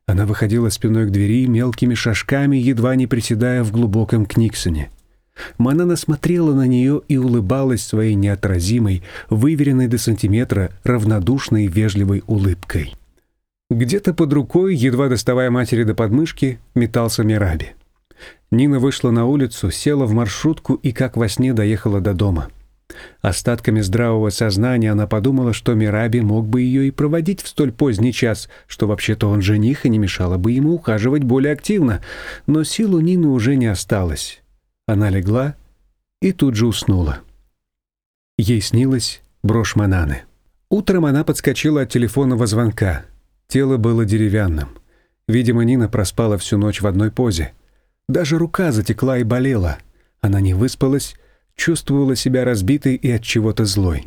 Она выходила спиной к двери мелкими шажками, едва не приседая в глубоком книгсоне. Манана смотрела на нее и улыбалась своей неотразимой, выверенной до сантиметра, равнодушной и вежливой улыбкой. Где-то под рукой, едва доставая матери до подмышки, метался Мираби. Нина вышла на улицу, села в маршрутку и как во сне доехала до дома. Остатками здравого сознания она подумала, что Мираби мог бы ее и проводить в столь поздний час, что вообще-то он жених и не мешало бы ему ухаживать более активно, но сил у Нины уже не осталось. Она легла и тут же уснула. Ей снилась брошь Мананы. Утром она подскочила от телефонного звонка. Тело было деревянным. Видимо, Нина проспала всю ночь в одной позе. Даже рука затекла и болела. Она не выспалась, чувствовала себя разбитой и от чего-то злой.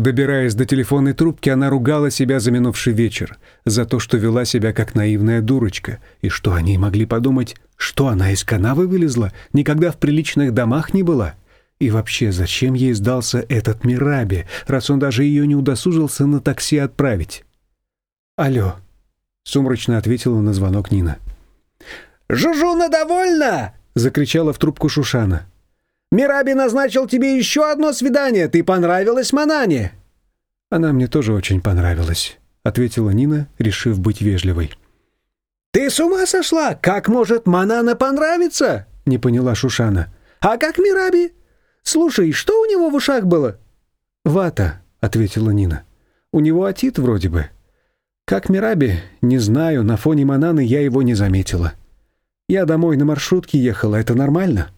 Добираясь до телефонной трубки, она ругала себя за минувший вечер, за то, что вела себя как наивная дурочка, и что они могли подумать, что она из канавы вылезла, никогда в приличных домах не была. И вообще, зачем ей сдался этот Мираби, раз он даже ее не удосужился на такси отправить? «Алло», — сумрачно ответила на звонок Нина. «Жужуна довольна!» — закричала в трубку Шушана. Мираби назначил тебе еще одно свидание. Ты понравилась Манане?» «Она мне тоже очень понравилась», — ответила Нина, решив быть вежливой. «Ты с ума сошла? Как может Манана понравиться?» — не поняла Шушана. «А как Мираби? Слушай, что у него в ушах было?» «Вата», — ответила Нина. «У него отит вроде бы. Как Мираби, не знаю, на фоне Мананы я его не заметила. Я домой на маршрутке ехала, это нормально?»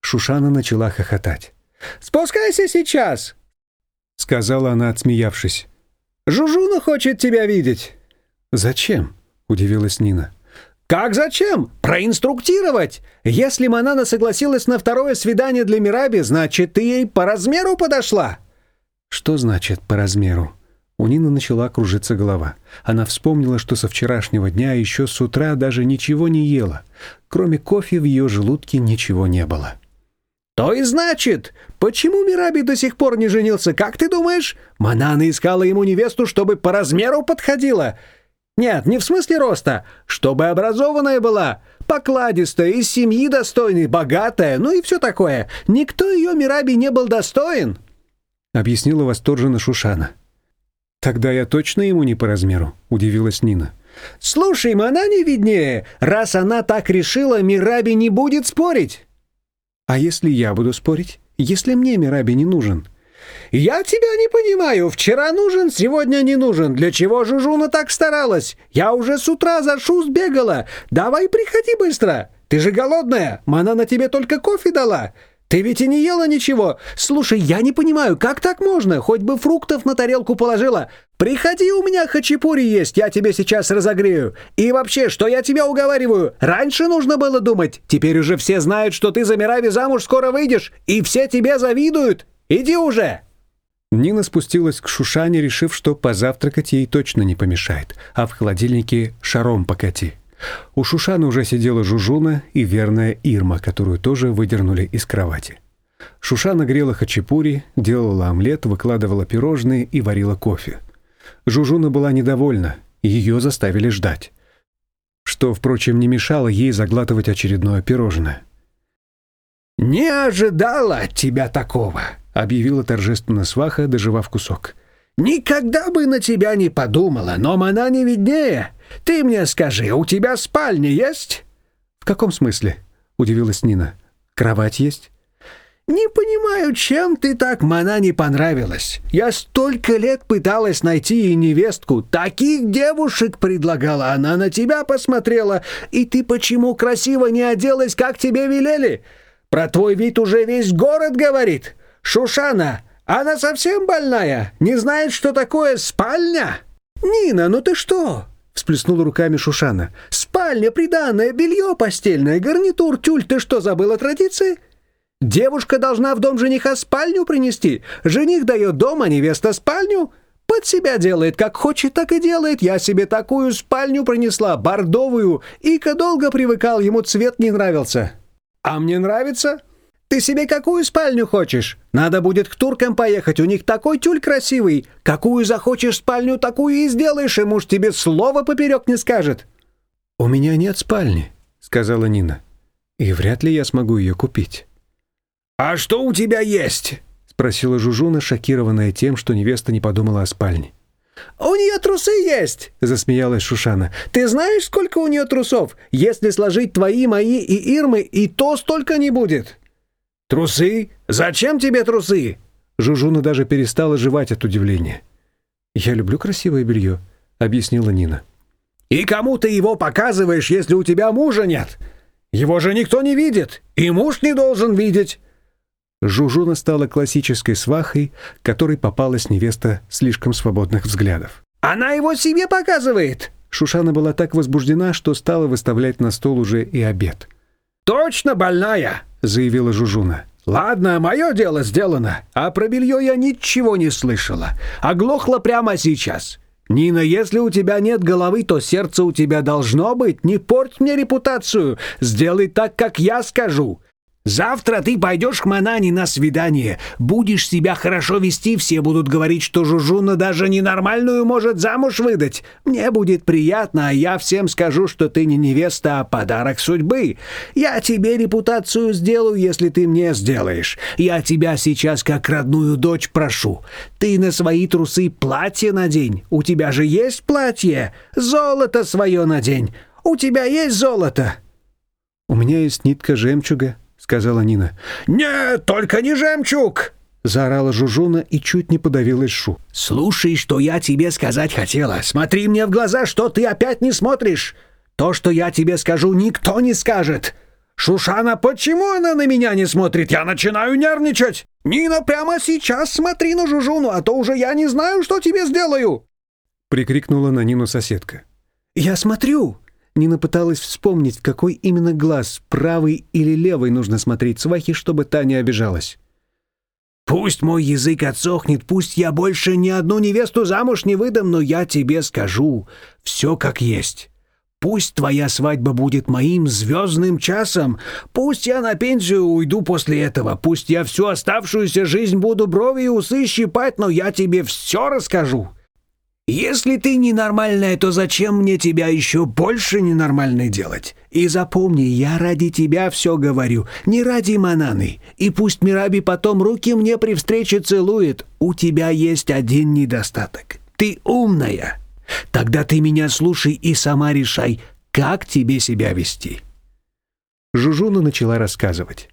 Шушана начала хохотать. «Спускайся сейчас!» — сказала она, отсмеявшись. «Жужуна хочет тебя видеть!» «Зачем?» — удивилась Нина. «Как зачем? Проинструктировать! Если Манана согласилась на второе свидание для Мираби, значит, ты ей по размеру подошла!» «Что значит «по размеру»?» У Нины начала кружиться голова. Она вспомнила, что со вчерашнего дня еще с утра даже ничего не ела. Кроме кофе в ее желудке ничего не было. «То и значит, почему Мираби до сих пор не женился, как ты думаешь? Манана искала ему невесту, чтобы по размеру подходила. Нет, не в смысле роста, чтобы образованная была, покладистая, из семьи достойной, богатая, ну и все такое. Никто ее Мираби не был достоин», — объяснила восторженно Шушана. «Тогда я точно ему не по размеру», — удивилась Нина. «Слушай, Манане виднее. Раз она так решила, Мираби не будет спорить». А если я буду спорить? Если мне Мираби не нужен? «Я тебя не понимаю. Вчера нужен, сегодня не нужен. Для чего Жужуна так старалась? Я уже с утра за шуз бегала. Давай приходи быстро. Ты же голодная. Мана на тебе только кофе дала. Ты ведь и не ела ничего. Слушай, я не понимаю, как так можно? Хоть бы фруктов на тарелку положила. Приходи, у меня хачапури есть, я тебе сейчас разогрею. И вообще, что я тебя уговариваю? Раньше нужно было думать. Теперь уже все знают, что ты за Мирави замуж скоро выйдешь, и все тебе завидуют. Иди уже!» Нина спустилась к Шушане, решив, что позавтракать ей точно не помешает, а в холодильнике шаром покати. У Шушана уже сидела Жужуна и верная Ирма, которую тоже выдернули из кровати. Шушана грела хачапури, делала омлет, выкладывала пирожные и варила кофе. Жужуна была недовольна, ее заставили ждать. Что, впрочем, не мешало ей заглатывать очередное пирожное. «Не ожидала тебя такого», — объявила торжественно сваха, доживав кусок. «Никогда бы на тебя не подумала, но она не виднее. Ты мне скажи, у тебя спальня есть?» «В каком смысле?» — удивилась Нина. «Кровать есть?» «Не понимаю, чем ты так Мана не понравилась. Я столько лет пыталась найти ей невестку. Таких девушек предлагала, она на тебя посмотрела. И ты почему красиво не оделась, как тебе велели? Про твой вид уже весь город говорит. Шушана, Она совсем больная? Не знает, что такое спальня?» «Нина, ну ты что?» — всплеснула руками Шушана. «Спальня, приданное, белье постельное, гарнитур, тюль. Ты что, забыла традиции?» «Девушка должна в дом жениха спальню принести. Жених дает дом, а невеста спальню. Под себя делает, как хочет, так и делает. Я себе такую спальню принесла, бордовую. Ика долго привыкал, ему цвет не нравился. А мне нравится. Ты себе какую спальню хочешь? Надо будет к туркам поехать, у них такой тюль красивый. Какую захочешь спальню, такую и сделаешь, и муж тебе слова поперек не скажет». «У меня нет спальни», — сказала Нина. «И вряд ли я смогу ее купить». «А что у тебя есть?» спросила Жужуна, шокированная тем, что невеста не подумала о спальне. «У нее трусы есть!» — засмеялась Шушана. «Ты знаешь, сколько у нее трусов? Если сложить твои, мои и Ирмы, и то столько не будет!» «Трусы? Зачем тебе трусы?» Жужуна даже перестала жевать от удивления. «Я люблю красивое белье», — объяснила Нина. «И кому ты его показываешь, если у тебя мужа нет? Его же никто не видит, и муж не должен видеть!» Жужуна стала классической свахой, которой попалась невеста слишком свободных взглядов. «Она его себе показывает!» Шушана была так возбуждена, что стала выставлять на стол уже и обед. «Точно больная!» — заявила Жужуна. «Ладно, мое дело сделано, а про белье я ничего не слышала. Оглохла прямо сейчас. Нина, если у тебя нет головы, то сердце у тебя должно быть. Не порть мне репутацию. Сделай так, как я скажу. Завтра ты пойдешь к Манане на свидание. Будешь себя хорошо вести, все будут говорить, что Жужуна даже ненормальную может замуж выдать. Мне будет приятно, а я всем скажу, что ты не невеста, а подарок судьбы. Я тебе репутацию сделаю, если ты мне сделаешь. Я тебя сейчас как родную дочь прошу. Ты на свои трусы платье надень. У тебя же есть платье? Золото свое надень. У тебя есть золото?» «У меня есть нитка жемчуга», сказала Нина. «Нет, только не жемчуг!» Заорала Жужуна и чуть не подавилась Шу. «Слушай, что я тебе сказать хотела. Смотри мне в глаза, что ты опять не смотришь. То, что я тебе скажу, никто не скажет. Шушана, почему она на меня не смотрит? Я начинаю нервничать. Нина, прямо сейчас смотри на Жужуну, а то уже я не знаю, что тебе сделаю!» Прикрикнула на Нину соседка. «Я смотрю!» Нина пыталась вспомнить, в какой именно глаз, правый или левый, нужно смотреть свахи, чтобы та не обижалась. «Пусть мой язык отсохнет, пусть я больше ни одну невесту замуж не выдам, но я тебе скажу, все как есть. Пусть твоя свадьба будет моим звездным часом, пусть я на пенсию уйду после этого, пусть я всю оставшуюся жизнь буду брови и усы щипать, но я тебе все расскажу. Если ты ненормальная, то зачем мне тебя еще больше ненормальной делать? И запомни, я ради тебя все говорю, не ради Мананы. И пусть Мираби потом руки мне при встрече целует. У тебя есть один недостаток. Ты умная. Тогда ты меня слушай и сама решай, как тебе себя вести». Жужуна начала рассказывать.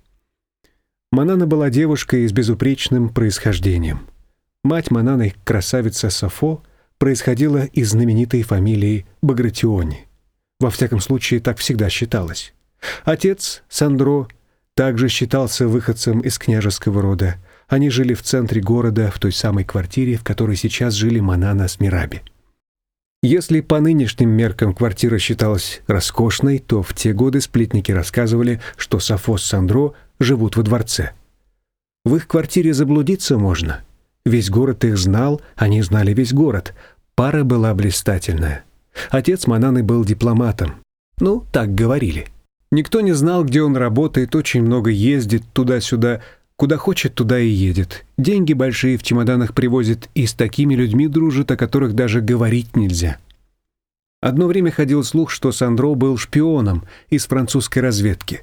Манана была девушкой с безупречным происхождением. Мать Мананы, красавица Сафо — происходила из знаменитой фамилии Багратиони. Во всяком случае, так всегда считалось. Отец, Сандро, также считался выходцем из княжеского рода. Они жили в центре города, в той самой квартире, в которой сейчас жили Манана с Мираби. Если по нынешним меркам квартира считалась роскошной, то в те годы сплетники рассказывали, что Сафо с Сандро живут во дворце. В их квартире заблудиться можно — Весь город их знал, они знали весь город. Пара была блистательная. Отец Мананы был дипломатом. Ну, так говорили. Никто не знал, где он работает, очень много ездит туда-сюда, куда хочет, туда и едет. Деньги большие в чемоданах привозит и с такими людьми дружит, о которых даже говорить нельзя. Одно время ходил слух, что Сандро был шпионом из французской разведки.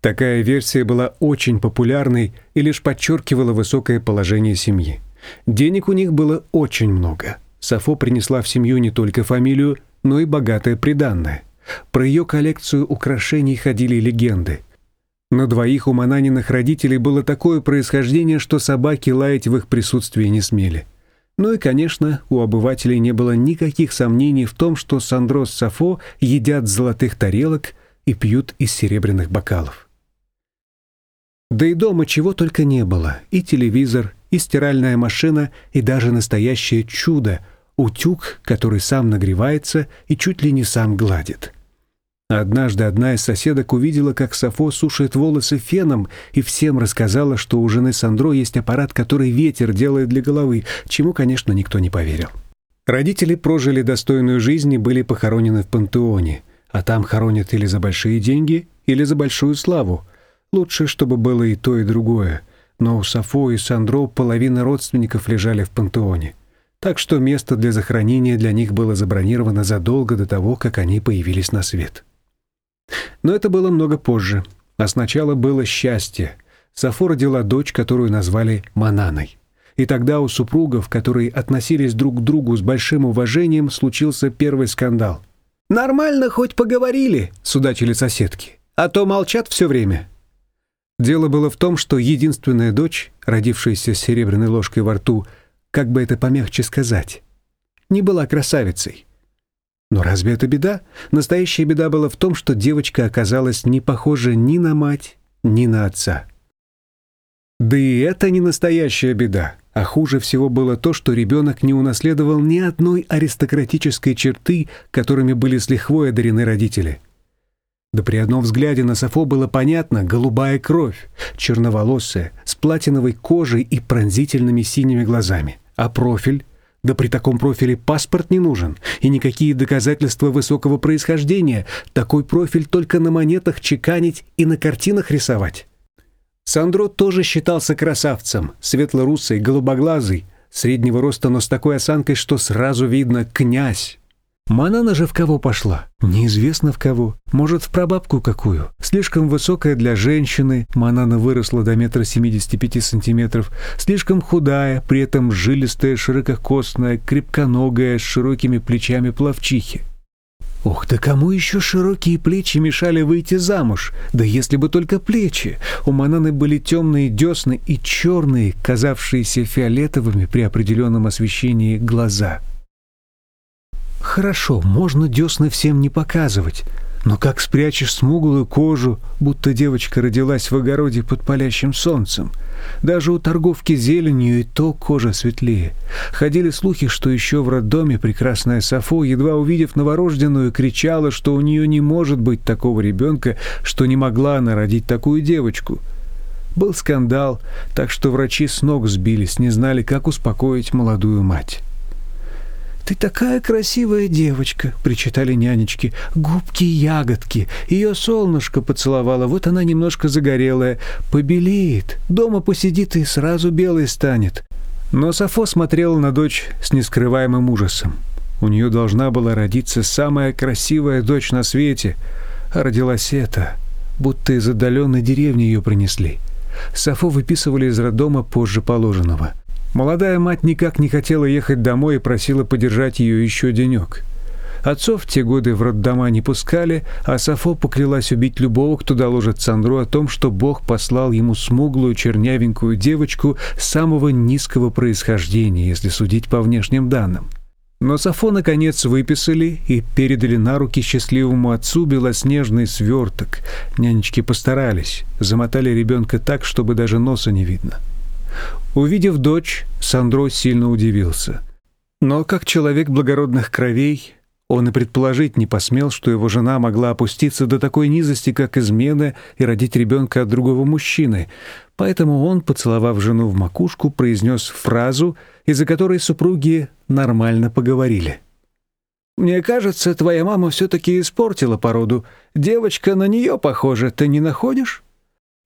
Такая версия была очень популярной и лишь подчеркивала высокое положение семьи. Денег у них было очень много. Сафо принесла в семью не только фамилию, но и богатое приданное. Про ее коллекцию украшений ходили легенды. На двоих у Мананиных родителей было такое происхождение, что собаки лаять в их присутствии не смели. Ну и, конечно, у обывателей не было никаких сомнений в том, что Сандро с Сафо едят с золотых тарелок и пьют из серебряных бокалов. Да и дома чего только не было. И телевизор, и стиральная машина, и даже настоящее чудо — утюг, который сам нагревается и чуть ли не сам гладит. Однажды одна из соседок увидела, как Сафо сушит волосы феном, и всем рассказала, что у жены Сандро есть аппарат, который ветер делает для головы, чему, конечно, никто не поверил. Родители прожили достойную жизнь и были похоронены в пантеоне, а там хоронят или за большие деньги, или за большую славу. Лучше, чтобы было и то, и другое. Но у Сафо и Сандро половина родственников лежали в пантеоне. Так что место для захоронения для них было забронировано задолго до того, как они появились на свет. Но это было много позже. А сначала было счастье. Сафо родила дочь, которую назвали Мананой. И тогда у супругов, которые относились друг к другу с большим уважением, случился первый скандал. «Нормально хоть поговорили», — судачили соседки. «А то молчат все время». Дело было в том, что единственная дочь, родившаяся с серебряной ложкой во рту, как бы это помягче сказать, не была красавицей. Но разве это беда? Настоящая беда была в том, что девочка оказалась не похожа ни на мать, ни на отца. Да и это не настоящая беда. А хуже всего было то, что ребенок не унаследовал ни одной аристократической черты, которыми были с лихвой одарены родители. Да при одном взгляде на Софо было понятно — голубая кровь, черноволосая, с платиновой кожей и пронзительными синими глазами. А профиль да при таком профиле паспорт не нужен, и никакие доказательства высокого происхождения. Такой профиль только на монетах чеканить и на картинах рисовать. Сандро тоже считался красавцем, светлорусый, голубоглазый, среднего роста, но с такой осанкой, что сразу видно «князь». Манана же в кого пошла? Неизвестно в кого. Может, в прабабку какую. Слишком высокая для женщины, Манана выросла до метра семидесяти пяти сантиметров. Слишком худая, при этом жилистая, ширококосная, крепконогая, с широкими плечами плавчихи. Ох, да кому еще широкие плечи мешали выйти замуж? Да если бы только плечи. У Мананы были темные десны и черные, казавшиеся фиолетовыми при определенном освещении глаза. Хорошо, можно десны всем не показывать, но как спрячешь смуглую кожу, будто девочка родилась в огороде под палящим солнцем? Даже у торговки зеленью и то кожа светлее. Ходили слухи, что еще в роддоме прекрасная Сафо, едва увидев новорожденную, кричала, что у нее не может быть такого ребенка, что не могла она родить такую девочку. Был скандал, так что врачи с ног сбились, не знали, как успокоить молодую мать. «Ты такая красивая девочка!» — причитали нянечки. «Губки-ягодки! Ее солнышко поцеловала, вот она немножко загорелая. Побелеет, дома посидит и сразу белой станет». Но Сафо смотрела на дочь с нескрываемым ужасом. У нее должна была родиться самая красивая дочь на свете, а родилась эта, будто из отдаленной деревни ее принесли. Сафо выписывали из роддома позже положенного. Молодая мать никак не хотела ехать домой и просила подержать ее еще денек. Отцов в те годы в роддома не пускали, а Сафо поклялась убить любого, кто доложит Сандру о том, что Бог послал ему смуглую чернявенькую девочку самого низкого происхождения, если судить по внешним данным. Но Сафо, наконец, выписали и передали на руки счастливому отцу белоснежный сверток. Нянечки постарались, замотали ребенка так, чтобы даже носа не видно. Увидев дочь, Сандро сильно удивился. Но как человек благородных кровей, он и предположить не посмел, что его жена могла опуститься до такой низости, как измена, и родить ребенка от другого мужчины. Поэтому он, поцеловав жену в макушку, произнес фразу, из-за которой супруги нормально поговорили. «Мне кажется, твоя мама все-таки испортила породу. Девочка на нее похожа, ты не находишь?»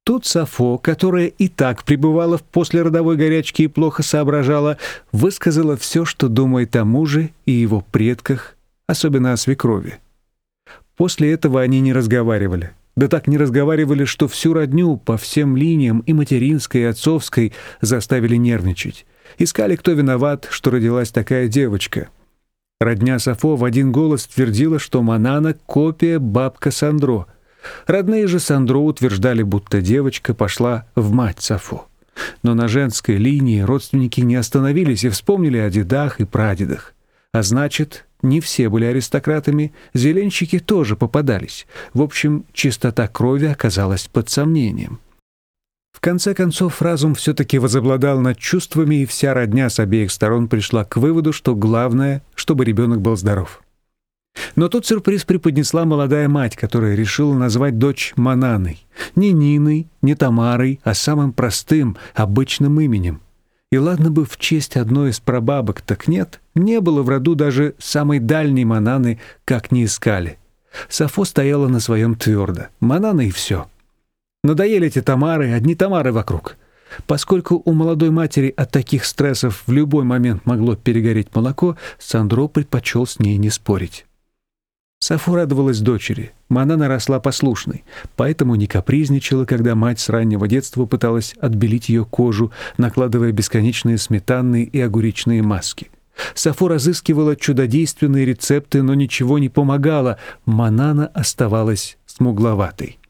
Тут Сафо, которая и так пребывала в послеродовой горячке и плохо соображала, высказала все, что думает о муже и его предках, особенно о свекрови. После этого они не разговаривали. Да так не разговаривали, что всю родню по всем линиям и материнской, и отцовской заставили нервничать. Искали, кто виноват, что родилась такая девочка. Родня Сафо в один голос твердила, что Манана — копия бабка Сандро — Родные же Сандро утверждали, будто девочка пошла в мать Сафо. Но на женской линии родственники не остановились и вспомнили о дедах и прадедах. А значит, не все были аристократами, зеленщики тоже попадались. В общем, чистота крови оказалась под сомнением. В конце концов, разум все-таки возобладал над чувствами, и вся родня с обеих сторон пришла к выводу, что главное, чтобы ребенок был здоров. Но тут сюрприз преподнесла молодая мать, которая решила назвать дочь Мананой. Не Ниной, не Тамарой, а самым простым, обычным именем. И ладно бы в честь одной из прабабок, так нет, не было в роду даже самой дальней Мананы, как не искали. Сафо стояла на своем твердо. Манана и все. Надоели эти Тамары, одни Тамары вокруг. Поскольку у молодой матери от таких стрессов в любой момент могло перегореть молоко, Сандро предпочел с ней не спорить. Сафу радовалась дочери. Манана росла послушной, поэтому не капризничала, когда мать с раннего детства пыталась отбелить ее кожу, накладывая бесконечные сметанные и огуречные маски. Сафу разыскивала чудодейственные рецепты, но ничего не помогало. Манана оставалась смугловатой.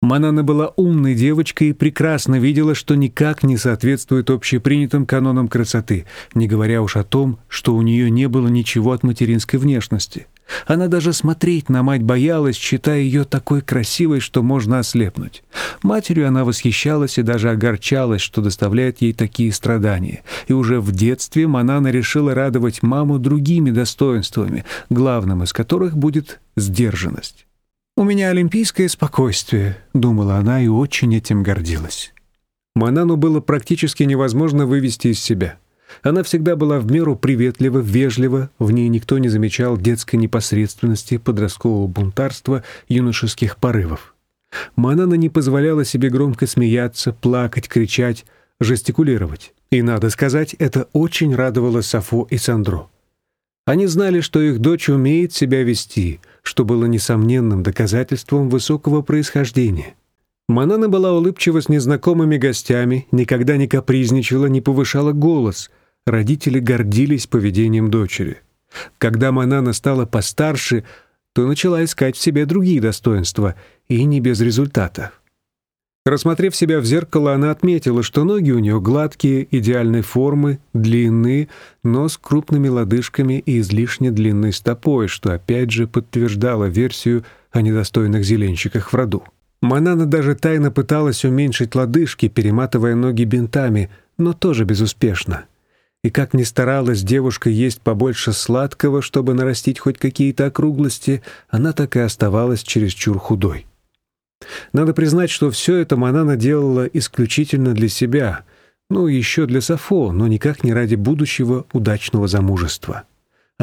Манана была умной девочкой и прекрасно видела, что никак не соответствует общепринятым канонам красоты, не говоря уж о том, что у нее не было ничего от материнской внешности. Она даже смотреть на мать боялась, считая ее такой красивой, что можно ослепнуть. Матерью она восхищалась и даже огорчалась, что доставляет ей такие страдания. И уже в детстве Манана решила радовать маму другими достоинствами, главным из которых будет сдержанность. «У меня олимпийское спокойствие», — думала она и очень этим гордилась. Манану было практически невозможно вывести из себя. Она всегда была в меру приветлива, вежлива, в ней никто не замечал детской непосредственности, подросткового бунтарства, юношеских порывов. Манана не позволяла себе громко смеяться, плакать, кричать, жестикулировать. И, надо сказать, это очень радовало Сафо и Сандро. Они знали, что их дочь умеет себя вести, что было несомненным доказательством высокого происхождения. Манана была улыбчива с незнакомыми гостями, никогда не капризничала, не повышала голос — родители гордились поведением дочери. Когда Манана стала постарше, то начала искать в себе другие достоинства, и не без результата. Рассмотрев себя в зеркало, она отметила, что ноги у нее гладкие, идеальной формы, длинные, но с крупными лодыжками и излишне длинной стопой, что опять же подтверждало версию о недостойных зеленщиках в роду. Манана даже тайно пыталась уменьшить лодыжки, перематывая ноги бинтами, но тоже безуспешно. И как ни старалась девушка есть побольше сладкого, чтобы нарастить хоть какие-то округлости, она так и оставалась чересчур худой. Надо признать, что все это Манана делала исключительно для себя, ну, еще для Сафо, но никак не ради будущего удачного замужества.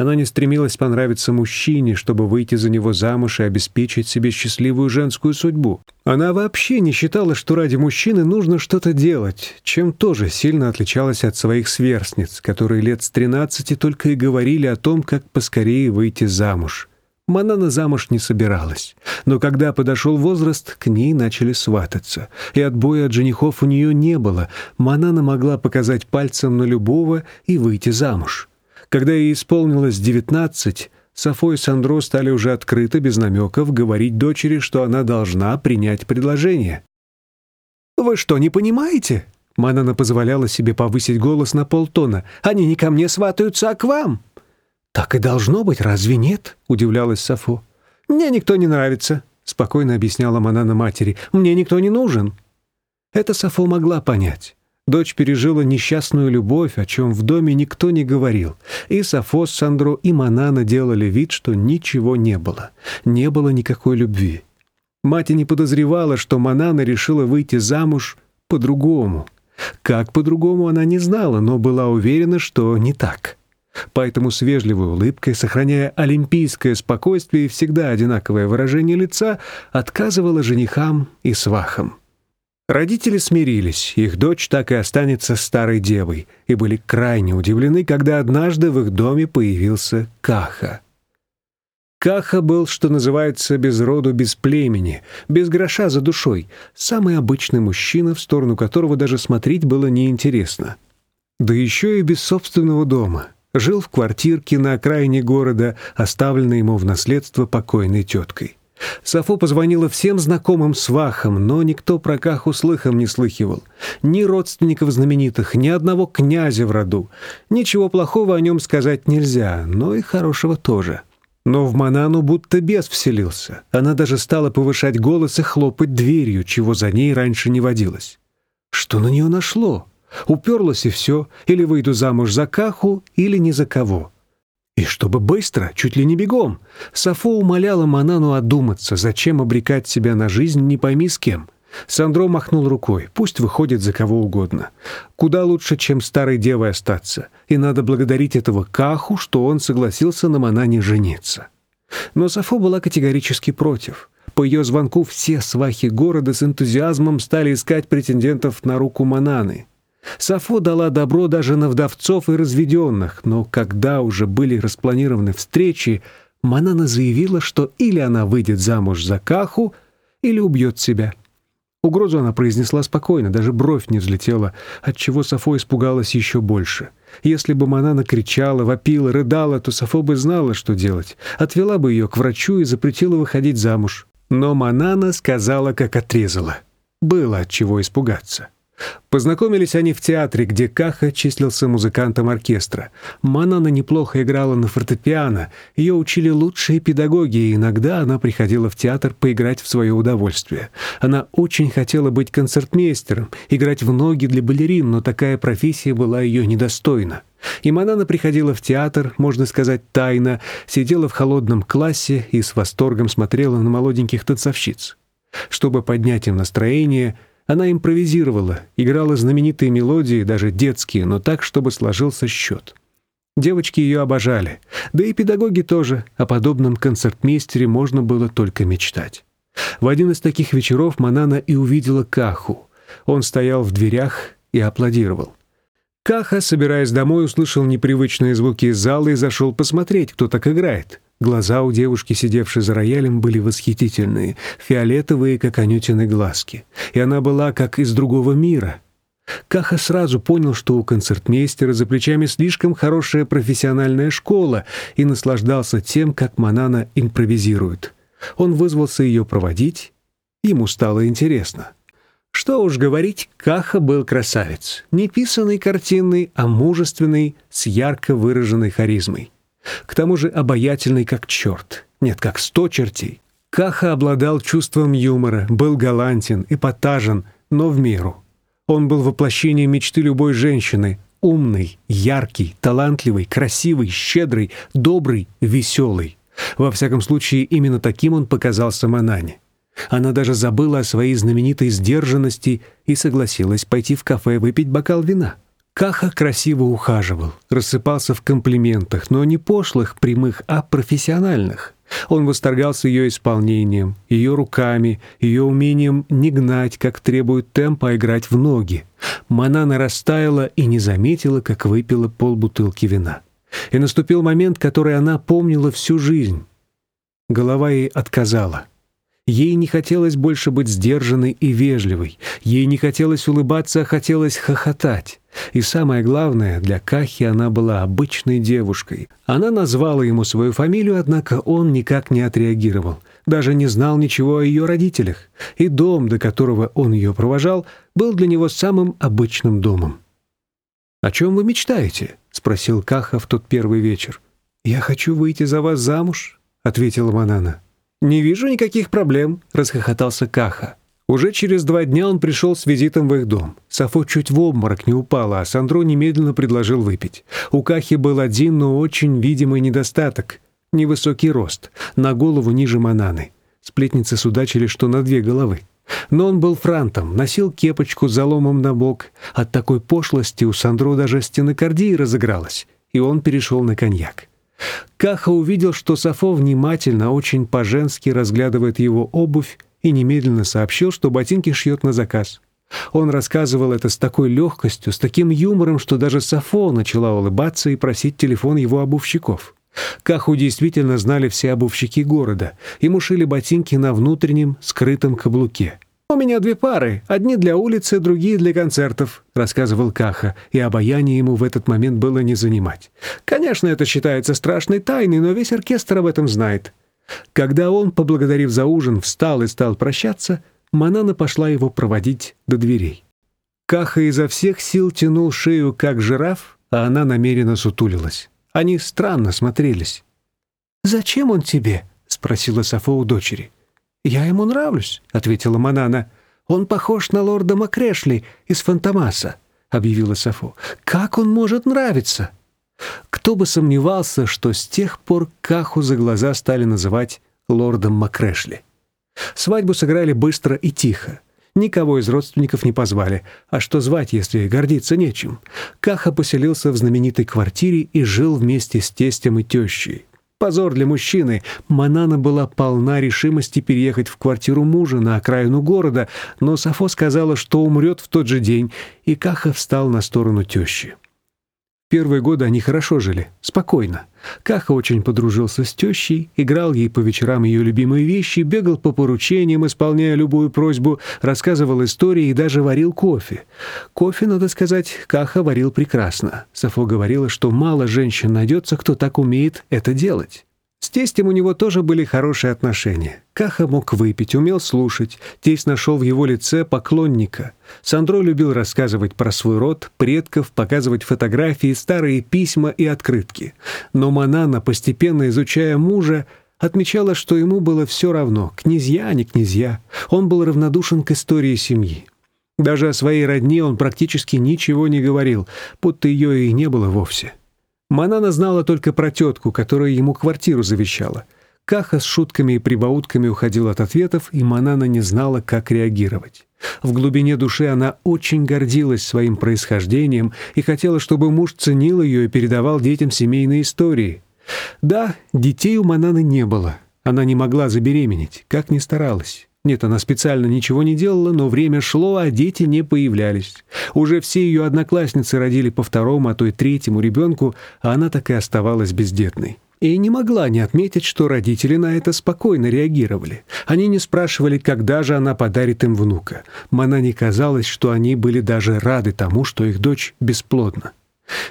Она не стремилась понравиться мужчине, чтобы выйти за него замуж и обеспечить себе счастливую женскую судьбу. Она вообще не считала, что ради мужчины нужно что-то делать, чем тоже сильно отличалась от своих сверстниц, которые лет с 13 только и говорили о том, как поскорее выйти замуж. Манана замуж не собиралась. Но когда подошел возраст, к ней начали свататься. И отбоя от женихов у нее не было. Манана могла показать пальцем на любого и выйти замуж. Когда ей исполнилось девятнадцать, Сафо и Сандро стали уже открыто, без намеков, говорить дочери, что она должна принять предложение. «Вы что, не понимаете?» Манана позволяла себе повысить голос на полтона. «Они не ко мне сватаются, а к вам!» «Так и должно быть, разве нет?» — удивлялась Сафо. «Мне никто не нравится», — спокойно объясняла Манана матери. «Мне никто не нужен». Это Сафо могла понять. Дочь пережила несчастную любовь, о чем в доме никто не говорил. И Сафос, Сандро, и Манана делали вид, что ничего не было. Не было никакой любви. Мать не подозревала, что Манана решила выйти замуж по-другому. Как по-другому она не знала, но была уверена, что не так. Поэтому с вежливой улыбкой, сохраняя олимпийское спокойствие и всегда одинаковое выражение лица, отказывала женихам и свахам. Родители смирились, их дочь так и останется старой девой, и были крайне удивлены, когда однажды в их доме появился Каха. Каха был, что называется, без роду, без племени, без гроша за душой, самый обычный мужчина, в сторону которого даже смотреть было неинтересно. Да еще и без собственного дома. Жил в квартирке на окраине города, оставленной ему в наследство покойной теткой. Сафо позвонила всем знакомым свахам, но никто про Каху слыхом не слыхивал. Ни родственников знаменитых, ни одного князя в роду. Ничего плохого о нем сказать нельзя, но и хорошего тоже. Но в Манану будто бес вселился. Она даже стала повышать голос и хлопать дверью, чего за ней раньше не водилось. Что на нее нашло? Уперлась и все, или выйду замуж за Каху, или ни за кого. И чтобы быстро, чуть ли не бегом, Сафо умоляла Манану одуматься, зачем обрекать себя на жизнь не пойми с кем. Сандро махнул рукой, пусть выходит за кого угодно. Куда лучше, чем старой девой остаться, и надо благодарить этого Каху, что он согласился на Манане жениться. Но Сафо была категорически против. По ее звонку все свахи города с энтузиазмом стали искать претендентов на руку Мананы. Сафо дала добро даже на вдовцов и разведенных, но когда уже были распланированы встречи, Манана заявила, что или она выйдет замуж за Каху, или убьет себя. Угрозу она произнесла спокойно, даже бровь не взлетела, отчего Сафо испугалась еще больше. Если бы Манана кричала, вопила, рыдала, то Сафо бы знала, что делать. Отвела бы ее к врачу и запретила выходить замуж. Но Манана сказала, как отрезала. Было от чего испугаться. Познакомились они в театре, где Каха числился музыкантом оркестра. Манана неплохо играла на фортепиано, ее учили лучшие педагоги, и иногда она приходила в театр поиграть в свое удовольствие. Она очень хотела быть концертмейстером, играть в ноги для балерин, но такая профессия была ее недостойна. И Манана приходила в театр, можно сказать, тайно, сидела в холодном классе и с восторгом смотрела на молоденьких танцовщиц. Чтобы поднять им настроение – она импровизировала, играла знаменитые мелодии, даже детские, но так, чтобы сложился счет. Девочки ее обожали, да и педагоги тоже, о подобном концертмейстере можно было только мечтать. В один из таких вечеров Манана и увидела Каху. Он стоял в дверях и аплодировал. Каха, собираясь домой, услышал непривычные звуки из зала и зашел посмотреть, кто так играет. Глаза у девушки, сидевшей за роялем, были восхитительные, фиолетовые, как анютины глазки. И она была как из другого мира. Каха сразу понял, что у концертмейстера за плечами слишком хорошая профессиональная школа и наслаждался тем, как Манана импровизирует. Он вызвался ее проводить, ему стало интересно. Что уж говорить, Каха был красавец. Не писанный картинный, а мужественный, с ярко выраженной харизмой. К тому же обаятельный как черт. Нет, как сто чертей. Каха обладал чувством юмора, был галантен, эпатажен, но в меру. Он был воплощением мечты любой женщины. Умный, яркий, талантливый, красивый, щедрый, добрый, веселый. Во всяком случае, именно таким он показался Манане. Она даже забыла о своей знаменитой сдержанности и согласилась пойти в кафе выпить бокал вина. Каха красиво ухаживал, рассыпался в комплиментах, но не пошлых, прямых, а профессиональных. Он восторгался ее исполнением, ее руками, ее умением не гнать, как требует темпа, а играть в ноги. Манана растаяла и не заметила, как выпила полбутылки вина. И наступил момент, который она помнила всю жизнь. Голова ей отказала. Ей не хотелось больше быть сдержанной и вежливой. Ей не хотелось улыбаться, а хотелось хохотать. И самое главное, для Кахи она была обычной девушкой. Она назвала ему свою фамилию, однако он никак не отреагировал. Даже не знал ничего о ее родителях. И дом, до которого он ее провожал, был для него самым обычным домом. «О чем вы мечтаете?» — спросил Каха в тот первый вечер. «Я хочу выйти за вас замуж», — ответила Манана. «Не вижу никаких проблем», — расхохотался Каха. Уже через два дня он пришел с визитом в их дом. Сафо чуть в обморок не упала, а Сандро немедленно предложил выпить. У Кахи был один, но очень видимый недостаток — невысокий рост, на голову ниже Мананы. Сплетницы судачили, что на две головы. Но он был франтом, носил кепочку с заломом на бок. От такой пошлости у Сандро даже стенокардия разыгралась, и он перешел на коньяк. Каха увидел, что Сафо внимательно, очень по-женски разглядывает его обувь и немедленно сообщил, что ботинки шьет на заказ. Он рассказывал это с такой легкостью, с таким юмором, что даже Сафо начала улыбаться и просить телефон его обувщиков. Каху действительно знали все обувщики города. Ему шили ботинки на внутреннем, скрытом каблуке. «У меня две пары, одни для улицы, другие для концертов», — рассказывал Каха, и обаяние ему в этот момент было не занимать. «Конечно, это считается страшной тайной, но весь оркестр об этом знает». Когда он, поблагодарив за ужин, встал и стал прощаться, Манана пошла его проводить до дверей. Каха изо всех сил тянул шею, как жираф, а она намеренно сутулилась. Они странно смотрелись. «Зачем он тебе?» — спросила Сафо у дочери. «Я ему нравлюсь», — ответила Манана. Он похож на лорда Макрешли из Фантомаса», — объявила Сафо. «Как он может нравиться?» Кто бы сомневался, что с тех пор Каху за глаза стали называть лордом Макрешли. Свадьбу сыграли быстро и тихо. Никого из родственников не позвали. А что звать, если гордиться нечем? Каха поселился в знаменитой квартире и жил вместе с тестем и тещей. Позор для мужчины. Манана была полна решимости переехать в квартиру мужа на окраину города, но Сафо сказала, что умрет в тот же день, и Каха встал на сторону тещи. Первые годы они хорошо жили, спокойно. Каха очень подружился с тещей, играл ей по вечерам ее любимые вещи, бегал по поручениям, исполняя любую просьбу, рассказывал истории и даже варил кофе. Кофе, надо сказать, Каха варил прекрасно. Сафо говорила, что мало женщин найдется, кто так умеет это делать. С тестем у него тоже были хорошие отношения. Каха мог выпить, умел слушать. Тесть нашел в его лице поклонника. Сандро любил рассказывать про свой род, предков, показывать фотографии, старые письма и открытки. Но Манана, постепенно изучая мужа, отмечала, что ему было все равно, князья, а не князья. Он был равнодушен к истории семьи. Даже о своей родне он практически ничего не говорил, будто ее и не было вовсе. Манана знала только про тетку, которая ему квартиру завещала. Каха с шутками и прибаутками уходил от ответов, и Манана не знала, как реагировать. В глубине души она очень гордилась своим происхождением и хотела, чтобы муж ценил ее и передавал детям семейные истории. Да, детей у Мананы не было. Она не могла забеременеть, как ни старалась. Нет, она специально ничего не делала, но время шло, а дети не появлялись. Уже все ее одноклассницы родили по второму, а то и третьему ребенку, а она так и оставалась бездетной. И не могла не отметить, что родители на это спокойно реагировали. Они не спрашивали, когда же она подарит им внука. Мана не казалось, что они были даже рады тому, что их дочь бесплодна.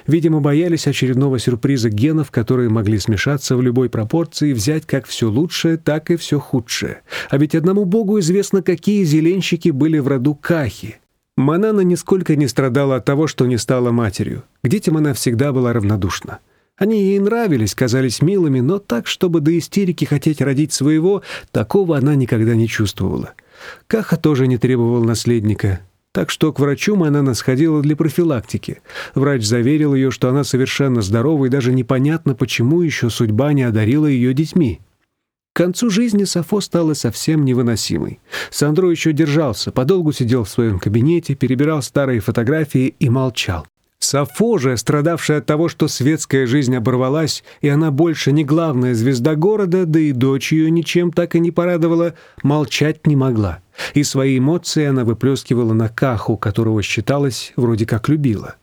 Видимо, боялись очередного сюрприза генов, которые могли смешаться в любой пропорции и взять как все лучшее, так и все худшее. А ведь одному богу известно, какие зеленщики были в роду Кахи. Манана нисколько не страдала от того, что не стала матерью. К детям она всегда была равнодушна. Они ей нравились, казались милыми, но так, чтобы до истерики хотеть родить своего, такого она никогда не чувствовала. Каха тоже не требовал наследника. Так что к врачу Манана сходила для профилактики. Врач заверил ее, что она совершенно здорова и даже непонятно, почему еще судьба не одарила ее детьми. К концу жизни Сафо стала совсем невыносимой. Сандро еще держался, подолгу сидел в своем кабинете, перебирал старые фотографии и молчал. Сафо же, страдавшая от того, что светская жизнь оборвалась, и она больше не главная звезда города, да и дочь ее ничем так и не порадовала, молчать не могла. И свои эмоции она выплескивала на Каху, которого считалась вроде как любила.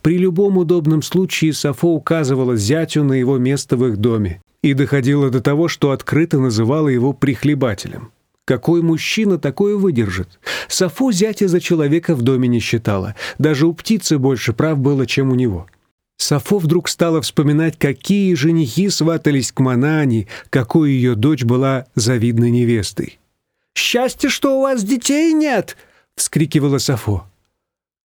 При любом удобном случае Сафо указывала зятю на его место в их доме и доходило до того, что открыто называла его прихлебателем. Какой мужчина такое выдержит? Сафо зятя за человека в доме не считала. Даже у птицы больше прав было, чем у него. Сафо вдруг стала вспоминать, какие женихи сватались к Манане, какой ее дочь была завидной невестой. «Счастье, что у вас детей нет!» — вскрикивала Сафо.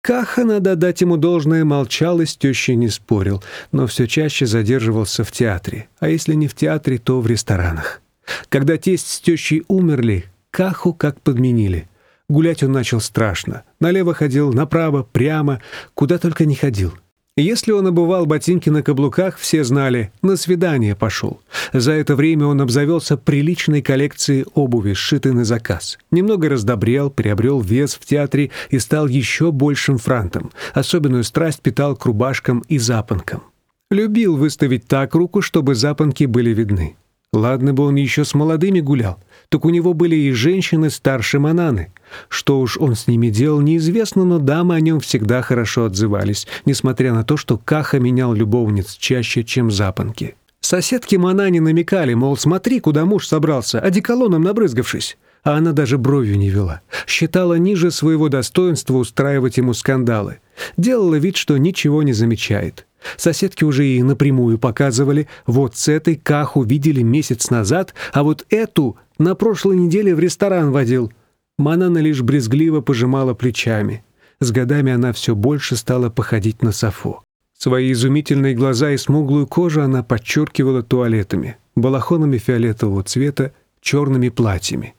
Каха, надо дать ему должное, молчал и с тещей не спорил, но все чаще задерживался в театре, а если не в театре, то в ресторанах. Когда тесть с тещей умерли, Каху как подменили. Гулять он начал страшно. Налево ходил, направо, прямо, куда только не ходил. Если он обувал ботинки на каблуках, все знали, на свидание пошел. За это время он обзавелся приличной коллекцией обуви, сшитой на заказ. Немного раздобрел, приобрел вес в театре и стал еще большим франтом. Особенную страсть питал к рубашкам и запонкам. Любил выставить так руку, чтобы запонки были видны. Ладно бы он еще с молодыми гулял, так у него были и женщины старше Мананы. Что уж он с ними делал, неизвестно, но дамы о нем всегда хорошо отзывались, несмотря на то, что Каха менял любовниц чаще, чем запонки. Соседки Манане намекали, мол, смотри, куда муж собрался, одеколоном набрызгавшись. А она даже бровью не вела. Считала ниже своего достоинства устраивать ему скандалы. Делала вид, что ничего не замечает. Соседки уже и напрямую показывали, вот с этой Каху видели месяц назад, а вот эту на прошлой неделе в ресторан водил. Манана лишь брезгливо пожимала плечами. С годами она все больше стала походить на Сафо. Свои изумительные глаза и смуглую кожу она подчеркивала туалетами, балахонами фиолетового цвета, черными платьями.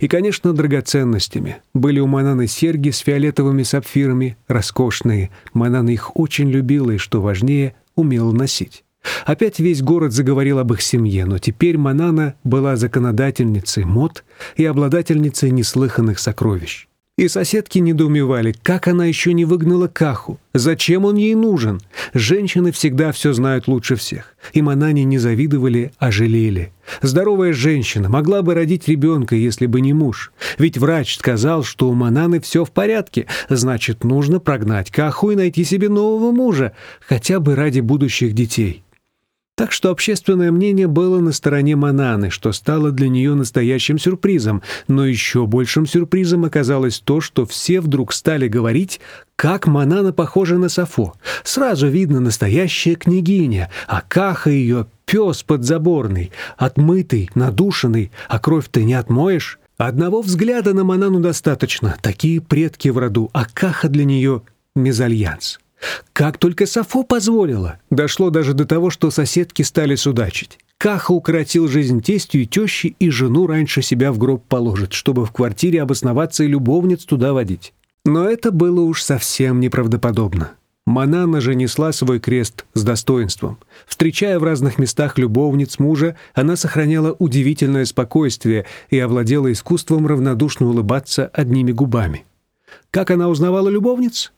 И, конечно, драгоценностями. Были у Мананы серьги с фиолетовыми сапфирами, роскошные. Манана их очень любила и, что важнее, умела носить. Опять весь город заговорил об их семье, но теперь Манана была законодательницей мод и обладательницей неслыханных сокровищ. И соседки недоумевали, как она еще не выгнала Каху, зачем он ей нужен. Женщины всегда все знают лучше всех. И Манане не завидовали, а жалели. Здоровая женщина могла бы родить ребенка, если бы не муж. Ведь врач сказал, что у Мананы все в порядке, значит, нужно прогнать Каху и найти себе нового мужа, хотя бы ради будущих детей. Так что общественное мнение было на стороне Мананы, что стало для нее настоящим сюрпризом. Но еще большим сюрпризом оказалось то, что все вдруг стали говорить, как Манана похожа на Сафо. Сразу видно настоящая княгиня, а Каха ее пес подзаборный, отмытый, надушенный, а кровь-то не отмоешь. Одного взгляда на Манану достаточно, такие предки в роду, а Каха для нее — мезальянс. Как только Сафо позволила. Дошло даже до того, что соседки стали судачить. Каха укоротил жизнь тестью и тещи, и жену раньше себя в гроб положит, чтобы в квартире обосноваться и любовниц туда водить. Но это было уж совсем неправдоподобно. Манана же несла свой крест с достоинством. Встречая в разных местах любовниц мужа, она сохраняла удивительное спокойствие и овладела искусством равнодушно улыбаться одними губами. Как она узнавала любовниц?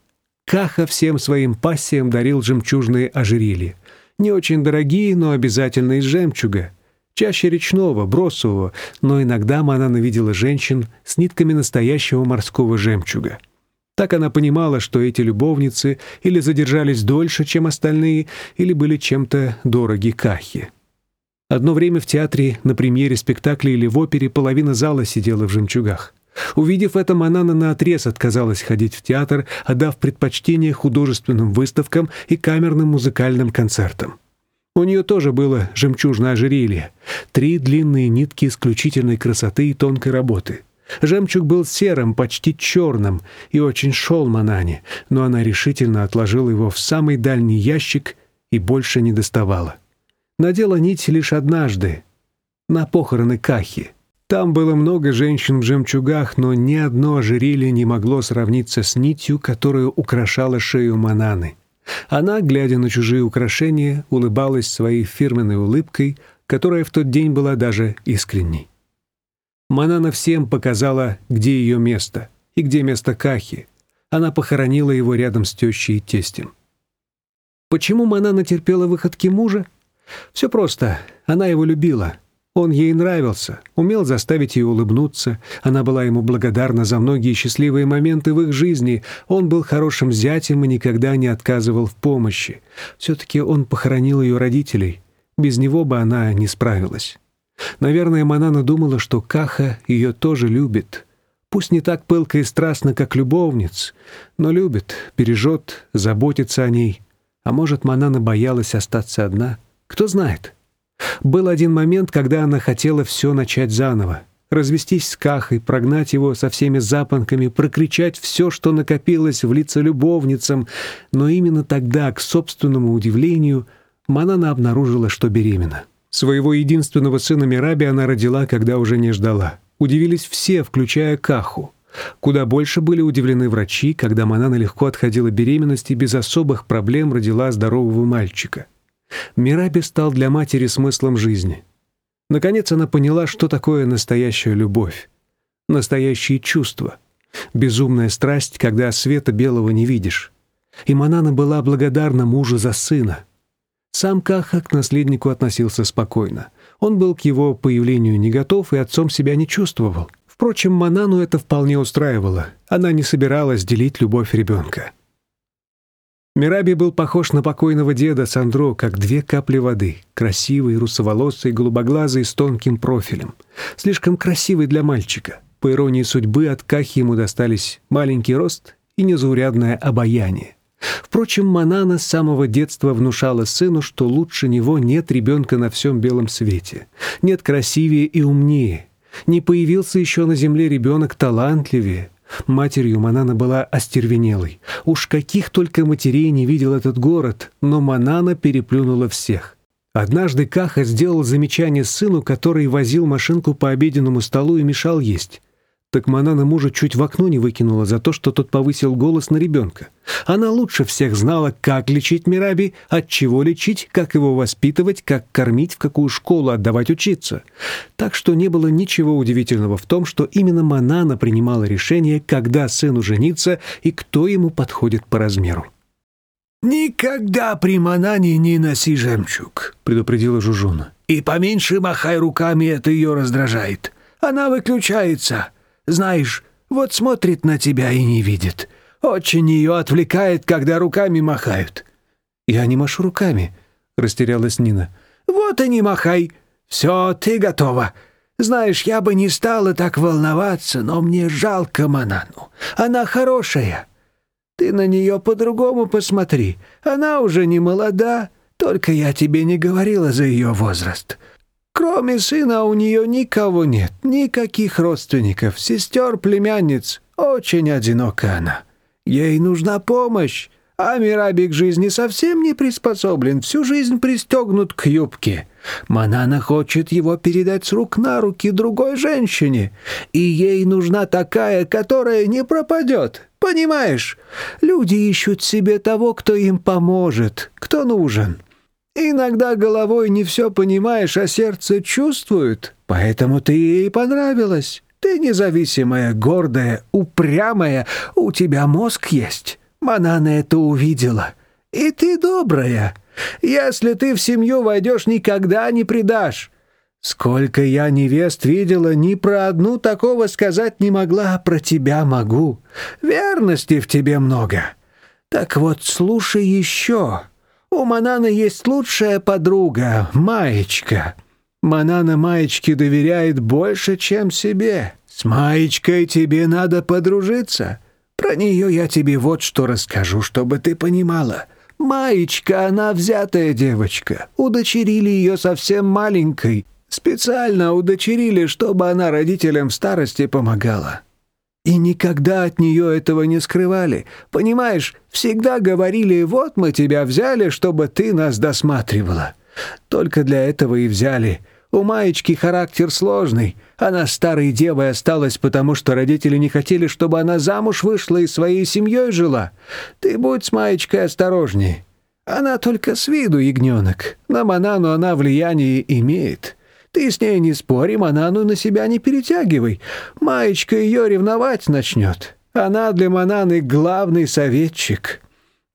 Каха всем своим пассиям дарил жемчужные ожерелья. Не очень дорогие, но обязательно из жемчуга. Чаще речного, бросового, но иногда Манана видела женщин с нитками настоящего морского жемчуга. Так она понимала, что эти любовницы или задержались дольше, чем остальные, или были чем-то дороги Кахе. Одно время в театре, на премьере спектакля или в опере половина зала сидела в жемчугах. Увидев это, Манана наотрез отказалась ходить в театр, отдав предпочтение художественным выставкам и камерным музыкальным концертам. У нее тоже было жемчужное ожерелье, три длинные нитки исключительной красоты и тонкой работы. Жемчуг был серым, почти черным, и очень шел Манане, но она решительно отложила его в самый дальний ящик и больше не доставала. Надела нить лишь однажды, на похороны Кахи — там было много женщин в жемчугах, но ни одно ожерелье не могло сравниться с нитью, которая украшала шею Мананы. Она, глядя на чужие украшения, улыбалась своей фирменной улыбкой, которая в тот день была даже искренней. Манана всем показала, где ее место и где место Кахи. Она похоронила его рядом с тещей и тестем. Почему Манана терпела выходки мужа? Все просто. Она его любила — он ей нравился, умел заставить ее улыбнуться. Она была ему благодарна за многие счастливые моменты в их жизни. Он был хорошим зятем и никогда не отказывал в помощи. Все-таки он похоронил ее родителей. Без него бы она не справилась. Наверное, Манана думала, что Каха ее тоже любит. Пусть не так пылко и страстно, как любовниц, но любит, бережет, заботится о ней. А может, Манана боялась остаться одна? Кто знает?» Был один момент, когда она хотела все начать заново. Развестись с Кахой, прогнать его со всеми запонками, прокричать все, что накопилось в лица любовницам. Но именно тогда, к собственному удивлению, Манана обнаружила, что беременна. Своего единственного сына Мираби она родила, когда уже не ждала. Удивились все, включая Каху. Куда больше были удивлены врачи, когда Манана легко отходила беременности без особых проблем родила здорового мальчика. Мираби стал для матери смыслом жизни. Наконец она поняла, что такое настоящая любовь, настоящие чувства, безумная страсть, когда света белого не видишь. И Манана была благодарна мужу за сына. Сам Каха к наследнику относился спокойно. Он был к его появлению не готов и отцом себя не чувствовал. Впрочем, Манану это вполне устраивало. Она не собиралась делить любовь ребенка. Мираби был похож на покойного деда Сандро, как две капли воды, красивый, русоволосый, голубоглазый, с тонким профилем. Слишком красивый для мальчика. По иронии судьбы, от Кахи ему достались маленький рост и незаурядное обаяние. Впрочем, Манана с самого детства внушала сыну, что лучше него нет ребенка на всем белом свете. Нет красивее и умнее. Не появился еще на земле ребенок талантливее, Матерью Манана была остервенелой. Уж каких только матерей не видел этот город, но Манана переплюнула всех. Однажды Каха сделал замечание сыну, который возил машинку по обеденному столу и мешал есть. Так Манана мужа чуть в окно не выкинула за то, что тот повысил голос на ребенка. Она лучше всех знала, как лечить Мираби, от чего лечить, как его воспитывать, как кормить, в какую школу отдавать учиться. Так что не было ничего удивительного в том, что именно Манана принимала решение, когда сыну жениться и кто ему подходит по размеру. «Никогда при Манане не носи жемчуг», — предупредила Жужуна. «И поменьше махай руками, это ее раздражает. Она выключается». Знаешь, вот смотрит на тебя и не видит. Очень ее отвлекает, когда руками махают». «Я не машу руками», — растерялась Нина. «Вот и не махай. Все, ты готова. Знаешь, я бы не стала так волноваться, но мне жалко Манану. Она хорошая. Ты на нее по-другому посмотри. Она уже не молода, только я тебе не говорила за ее возраст. Кроме сына у нее никого нет, никаких родственников, сестер, племянниц. Очень одинока она. Ей нужна помощь, а Мираби к жизни совсем не приспособлен, всю жизнь пристегнут к юбке. Манана хочет его передать с рук на руки другой женщине, и ей нужна такая, которая не пропадет. Понимаешь, люди ищут себе того, кто им поможет, кто нужен». Иногда головой не все понимаешь, а сердце чувствует. Поэтому ты ей понравилась. Ты независимая, гордая, упрямая. У тебя мозг есть. Манана это увидела. И ты добрая. Если ты в семью войдешь, никогда не предашь. Сколько я невест видела, ни про одну такого сказать не могла, а про тебя могу. Верности в тебе много. Так вот, слушай еще. У Мананы есть лучшая подруга, Маечка. Манана Маечке доверяет больше, чем себе. С Маечкой тебе надо подружиться. Про нее я тебе вот что расскажу, чтобы ты понимала. Маечка, она взятая девочка. Удочерили ее совсем маленькой. Специально удочерили, чтобы она родителям в старости помогала. И никогда от нее этого не скрывали. Понимаешь, всегда говорили, вот мы тебя взяли, чтобы ты нас досматривала. Только для этого и взяли. У Маечки характер сложный. Она старой девой осталась, потому что родители не хотели, чтобы она замуж вышла и своей семьей жила. Ты будь с Маечкой осторожней. Она только с виду ягненок. На Манану она влияние имеет. Ты с ней не спори, Манану на себя не перетягивай. Маечка ее ревновать начнет. Она для Мананы главный советчик.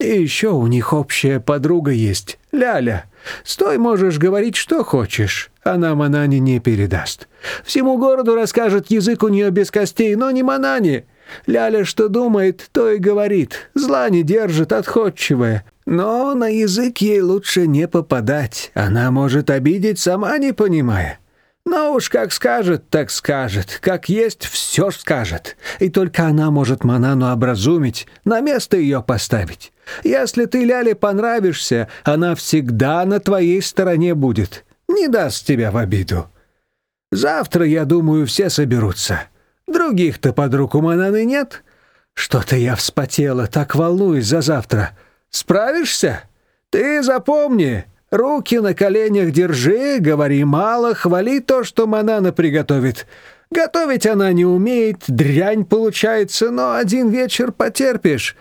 И еще у них общая подруга есть, Ляля. С той можешь говорить, что хочешь. Она Манане не передаст. Всему городу расскажет язык у нее без костей, но не Манане. Ляля что думает, то и говорит. Зла не держит, отходчивая. Но на язык ей лучше не попадать. Она может обидеть, сама не понимая. Но уж как скажет, так скажет. Как есть, все скажет. И только она может Манану образумить, на место ее поставить. Если ты Ляле понравишься, она всегда на твоей стороне будет. Не даст тебя в обиду. Завтра, я думаю, все соберутся. Других-то подруг у Мананы нет. Что-то я вспотела, так волнуюсь за завтра. Справишься? Ты запомни, руки на коленях держи, говори мало, хвали то, что Манана приготовит. Готовить она не умеет, дрянь получается, но один вечер потерпишь.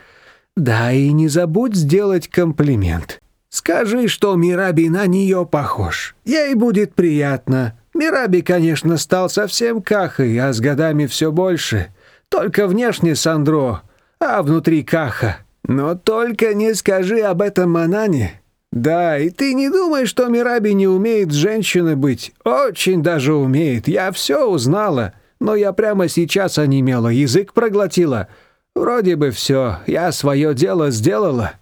Да и не забудь сделать комплимент. Скажи, что Мираби на нее похож. Ей будет приятно. Мираби, конечно, стал совсем кахой, а с годами все больше. Только внешне Сандро, а внутри каха. Но только не скажи об этом Манане. Да, и ты не думай, что Мираби не умеет с женщиной быть. Очень даже умеет. Я все узнала. Но я прямо сейчас онемела, язык проглотила. Вроде бы все. Я свое дело сделала».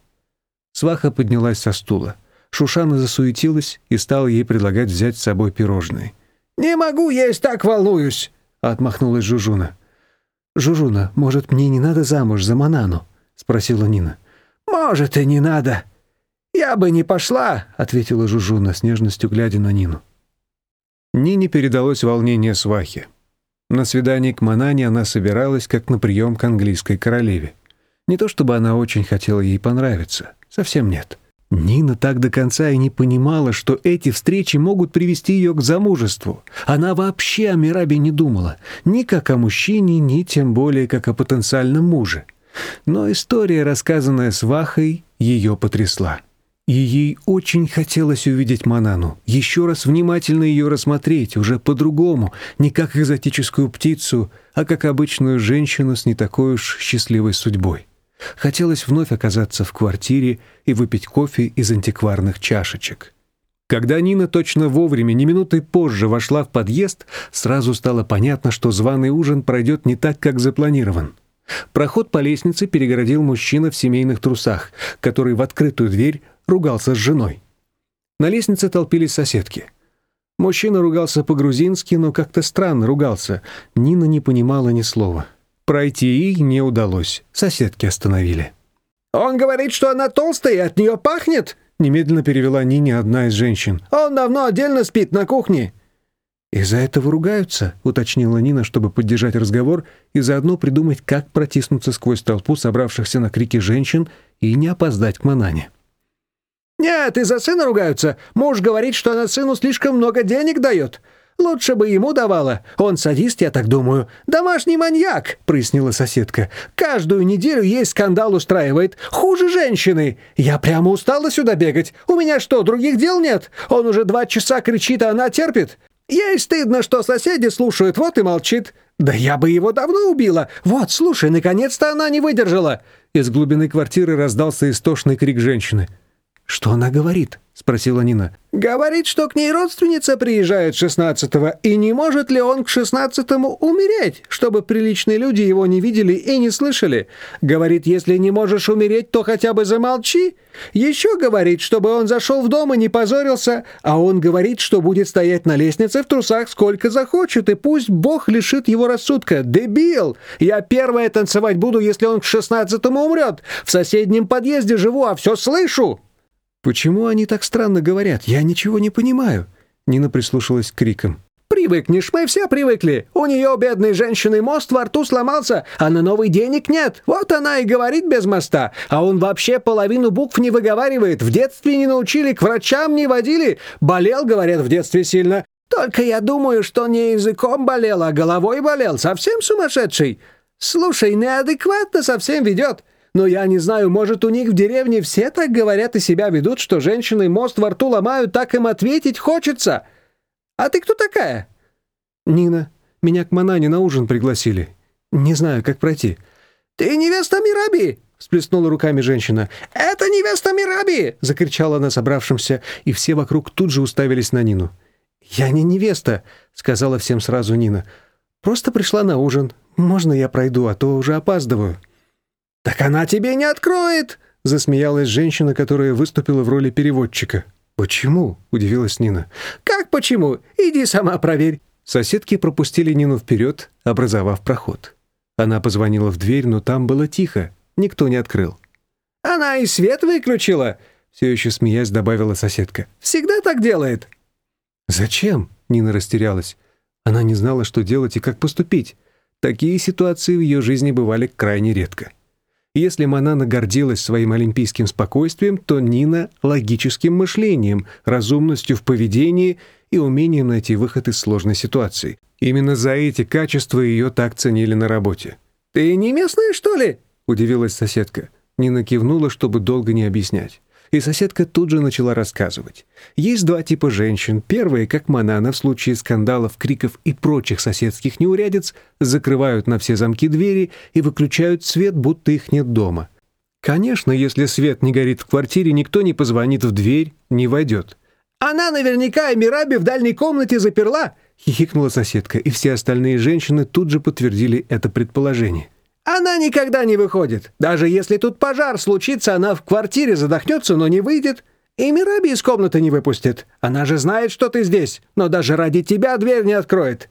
Сваха поднялась со стула. Шушана засуетилась и стала ей предлагать взять с собой пирожные. «Не могу есть, так волнуюсь!» — отмахнулась Жужуна. «Жужуна, может, мне не надо замуж за Манану?» Спросила Нина. «Может, и не надо. Я бы не пошла», — ответила Жужуна с нежностью, глядя на Нину. Нине передалось волнение свахи. На свидание к Манане она собиралась, как на прием к английской королеве. Не то чтобы она очень хотела ей понравиться, совсем нет. Нина так до конца и не понимала, что эти встречи могут привести ее к замужеству. Она вообще о Мирабе не думала, ни как о мужчине, ни тем более как о потенциальном муже. Но история, рассказанная с Вахой, ее потрясла. И ей очень хотелось увидеть Манану, еще раз внимательно ее рассмотреть, уже по-другому, не как экзотическую птицу, а как обычную женщину с не такой уж счастливой судьбой. Хотелось вновь оказаться в квартире и выпить кофе из антикварных чашечек. Когда Нина точно вовремя, не минутой позже вошла в подъезд, сразу стало понятно, что званый ужин пройдет не так, как запланирован. Проход по лестнице перегородил мужчина в семейных трусах, который в открытую дверь ругался с женой. На лестнице толпились соседки. Мужчина ругался по-грузински, но как-то странно ругался. Нина не понимала ни слова. Пройти ей не удалось. Соседки остановили. «Он говорит, что она толстая и от нее пахнет!» Немедленно перевела Нине одна из женщин. «Он давно отдельно спит на кухне!» «Из-за этого ругаются», — уточнила Нина, чтобы поддержать разговор и заодно придумать, как протиснуться сквозь толпу собравшихся на крики женщин и не опоздать к Манане. «Нет, из-за сына ругаются. Муж говорит, что она сыну слишком много денег дает. Лучше бы ему давала. Он садист, я так думаю. Домашний маньяк», — прояснила соседка. «Каждую неделю ей скандал устраивает. Хуже женщины. Я прямо устала сюда бегать. У меня что, других дел нет? Он уже два часа кричит, а она терпит. Ей стыдно, что соседи слушают, вот и молчит. Да я бы его давно убила. Вот, слушай, наконец-то она не выдержала». Из глубины квартиры раздался истошный крик женщины. «Что она говорит?» — спросила Нина. «Говорит, что к ней родственница приезжает шестнадцатого, и не может ли он к шестнадцатому умереть, чтобы приличные люди его не видели и не слышали. Говорит, если не можешь умереть, то хотя бы замолчи. Еще говорит, чтобы он зашел в дом и не позорился, а он говорит, что будет стоять на лестнице в трусах сколько захочет, и пусть Бог лишит его рассудка. Дебил! Я первая танцевать буду, если он к шестнадцатому умрет. В соседнем подъезде живу, а все слышу». «Почему они так странно говорят? Я ничего не понимаю». Нина прислушалась к крикам. «Привыкнешь, мы все привыкли. У нее, бедной женщины, мост во рту сломался, а на новый денег нет. Вот она и говорит без моста. А он вообще половину букв не выговаривает. В детстве не научили, к врачам не водили. Болел, говорят, в детстве сильно. Только я думаю, что не языком болел, а головой болел. Совсем сумасшедший. Слушай, неадекватно совсем ведет. Но я не знаю, может, у них в деревне все так говорят и себя ведут, что женщины мост во рту ломают, так им ответить хочется. А ты кто такая?» «Нина. Меня к Манане на ужин пригласили. Не знаю, как пройти». «Ты невеста Мираби!» — всплеснула руками женщина. «Это невеста Мираби!» — закричала она собравшимся, и все вокруг тут же уставились на Нину. «Я не невеста», — сказала всем сразу Нина. «Просто пришла на ужин. Можно я пройду, а то уже опаздываю». «Так она тебе не откроет!» — засмеялась женщина, которая выступила в роли переводчика. «Почему?» — удивилась Нина. «Как почему? Иди сама проверь». Соседки пропустили Нину вперед, образовав проход. Она позвонила в дверь, но там было тихо, никто не открыл. «Она и свет выключила!» — все еще смеясь добавила соседка. «Всегда так делает!» «Зачем?» — Нина растерялась. Она не знала, что делать и как поступить. Такие ситуации в ее жизни бывали крайне редко. Если Манана гордилась своим олимпийским спокойствием, то Нина — логическим мышлением, разумностью в поведении и умением найти выход из сложной ситуации. Именно за эти качества ее так ценили на работе. «Ты не местная, что ли?» — удивилась соседка. Нина кивнула, чтобы долго не объяснять. И соседка тут же начала рассказывать. Есть два типа женщин. Первые, как Манана, в случае скандалов, криков и прочих соседских неурядиц, закрывают на все замки двери и выключают свет, будто их нет дома. Конечно, если свет не горит в квартире, никто не позвонит в дверь, не войдет. «Она наверняка Эмираби в дальней комнате заперла!» — хихикнула соседка, и все остальные женщины тут же подтвердили это предположение. Она никогда не выходит. Даже если тут пожар случится, она в квартире задохнется, но не выйдет. И Мираби из комнаты не выпустит. Она же знает, что ты здесь, но даже ради тебя дверь не откроет.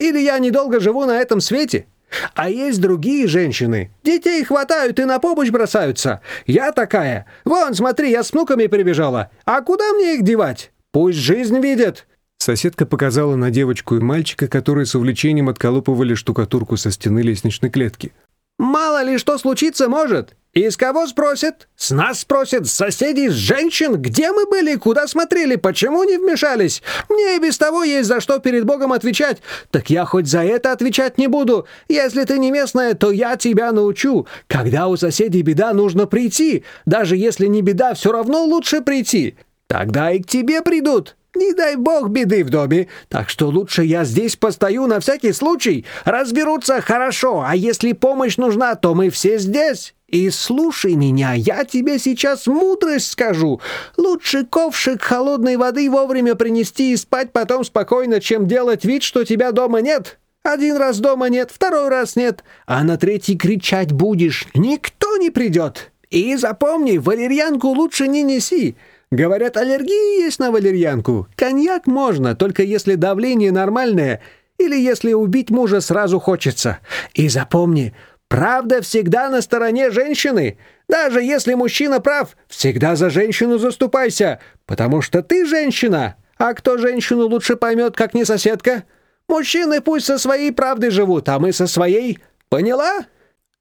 Или я недолго живу на этом свете. А есть другие женщины. Детей хватают и на помощь бросаются. Я такая. Вон, смотри, я с внуками прибежала. А куда мне их девать? Пусть жизнь видит. Соседка показала на девочку и мальчика, которые с увлечением отколупывали штукатурку со стены лестничной клетки. Мало ли что случиться может. И с кого спросят? С нас спросят, с соседей, с женщин. Где мы были, куда смотрели, почему не вмешались? Мне и без того есть за что перед Богом отвечать. Так я хоть за это отвечать не буду. Если ты не местная, то я тебя научу. Когда у соседей беда, нужно прийти. Даже если не беда, все равно лучше прийти. Тогда и к тебе придут. Не дай бог беды в доме, так что лучше я здесь постою на всякий случай. Разберутся хорошо, а если помощь нужна, то мы все здесь. И слушай меня, я тебе сейчас мудрость скажу. Лучше ковшик холодной воды вовремя принести и спать потом спокойно, чем делать вид, что тебя дома нет. Один раз дома нет, второй раз нет, а на третий кричать будешь. Никто не придет. И запомни, валерьянку лучше не неси. Говорят, аллергия есть на валерьянку. Коньяк можно, только если давление нормальное или если убить мужа сразу хочется. И запомни, правда всегда на стороне женщины. Даже если мужчина прав, всегда за женщину заступайся, потому что ты женщина. А кто женщину лучше поймет, как не соседка? Мужчины пусть со своей правдой живут, а мы со своей. Поняла?»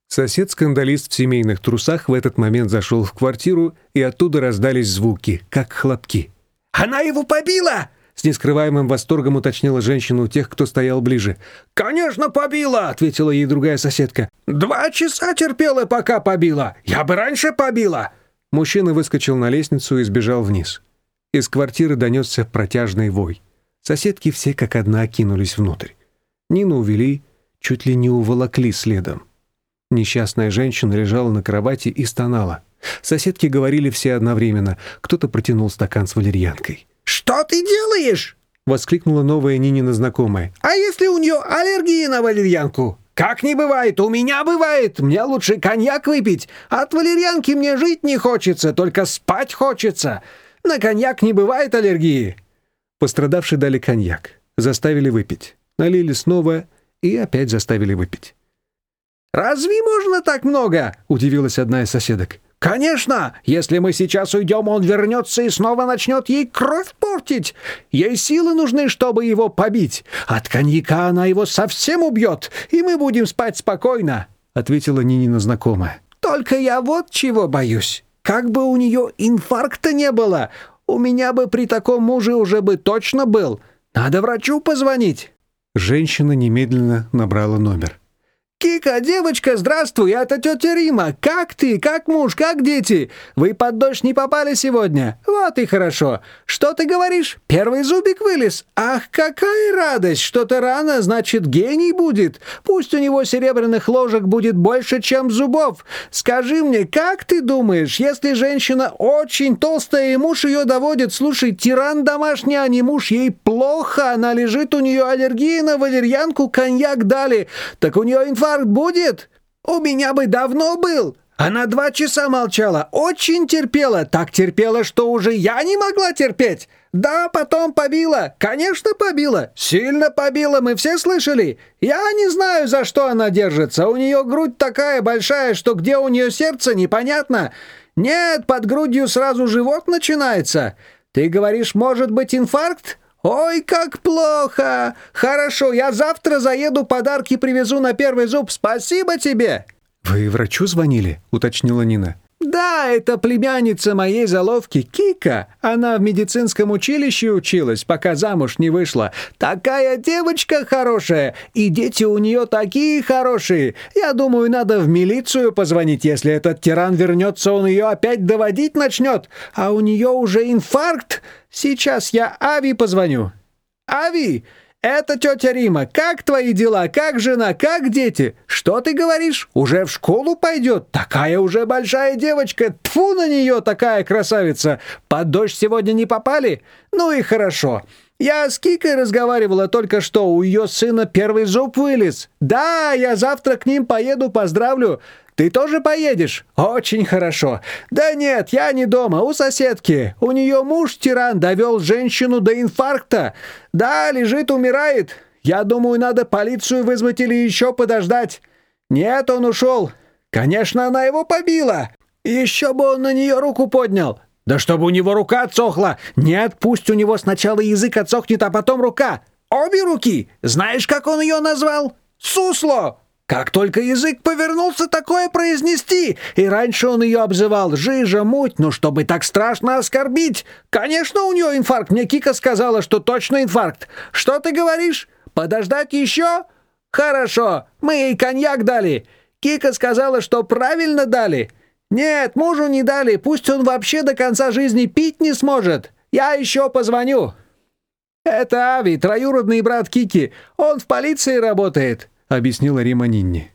Сосед-скандалист в семейных трусах в этот момент зашел в квартиру, и оттуда раздались звуки, как хлопки. «Она его побила!» С нескрываемым восторгом уточнила женщина у тех, кто стоял ближе. «Конечно, побила!» — ответила ей другая соседка. «Два часа терпела, пока побила! Я бы раньше побила!» Мужчина выскочил на лестницу и сбежал вниз. Из квартиры донесся протяжный вой. Соседки все как одна кинулись внутрь. Нину увели, чуть ли не уволокли следом. Несчастная женщина лежала на кровати и стонала. Соседки говорили все одновременно. Кто-то протянул стакан с валерьянкой. «Что ты делаешь?» — воскликнула новая Нинина знакомая. «А если у нее аллергия на валерьянку?» «Как не бывает? У меня бывает. Мне лучше коньяк выпить. От валерьянки мне жить не хочется, только спать хочется. На коньяк не бывает аллергии». Пострадавшие дали коньяк. Заставили выпить. Налили снова и опять заставили выпить. «Разве можно так много?» — удивилась одна из соседок. «Конечно! Если мы сейчас уйдем, он вернется и снова начнет ей кровь портить. Ей силы нужны, чтобы его побить. От коньяка она его совсем убьет, и мы будем спать спокойно», — ответила Нинина знакомая. «Только я вот чего боюсь. Как бы у нее инфаркта не было, у меня бы при таком муже уже бы точно был. Надо врачу позвонить». Женщина немедленно набрала номер. «Кика, девочка, здравствуй, это тетя Рима. Как ты? Как муж? Как дети? Вы под дождь не попали сегодня? Вот и хорошо. Что ты говоришь? Первый зубик вылез. Ах, какая радость! Что-то рано, значит, гений будет. Пусть у него серебряных ложек будет больше, чем зубов. Скажи мне, как ты думаешь, если женщина очень толстая и муж ее доводит, слушай, тиран домашний, а не муж, ей плохо, она лежит, у нее аллергия на валерьянку, коньяк дали, так у нее инфаркт инфаркт будет? У меня бы давно был. Она два часа молчала, очень терпела, так терпела, что уже я не могла терпеть. Да, потом побила, конечно, побила, сильно побила, мы все слышали. Я не знаю, за что она держится, у нее грудь такая большая, что где у нее сердце, непонятно. Нет, под грудью сразу живот начинается. Ты говоришь, может быть инфаркт? «Ой, как плохо! Хорошо, я завтра заеду, подарки привезу на первый зуб. Спасибо тебе!» «Вы врачу звонили?» — уточнила Нина. «Да, это племянница моей заловки Кика. Она в медицинском училище училась, пока замуж не вышла. Такая девочка хорошая, и дети у нее такие хорошие. Я думаю, надо в милицию позвонить, если этот тиран вернется, он ее опять доводить начнет. А у нее уже инфаркт. Сейчас я Ави позвоню. Ави, это тетя Рима. Как твои дела? Как жена? Как дети? Что ты говоришь? Уже в школу пойдет? Такая уже большая девочка. Тфу на нее, такая красавица. Под дождь сегодня не попали? Ну и хорошо. Я с Кикой разговаривала только что, у ее сына первый зуб вылез. Да, я завтра к ним поеду, поздравлю. Ты тоже поедешь? Очень хорошо. Да нет, я не дома, у соседки. У нее муж тиран довел женщину до инфаркта. Да, лежит, умирает. Я думаю, надо полицию вызвать или еще подождать. Нет, он ушел. Конечно, она его побила. Еще бы он на нее руку поднял. Да чтобы у него рука отсохла. Нет, пусть у него сначала язык отсохнет, а потом рука. Обе руки. Знаешь, как он ее назвал? Сусло. Как только язык повернулся такое произнести, и раньше он ее обзывал «жижа, муть», ну чтобы так страшно оскорбить. Конечно, у нее инфаркт, мне Кика сказала, что точно инфаркт. Что ты говоришь? Подождать еще? Хорошо, мы ей коньяк дали. Кика сказала, что правильно дали. Нет, мужу не дали, пусть он вообще до конца жизни пить не сможет. Я еще позвоню. Это Ави, троюродный брат Кики, он в полиции работает. — объяснила Рима Нинни.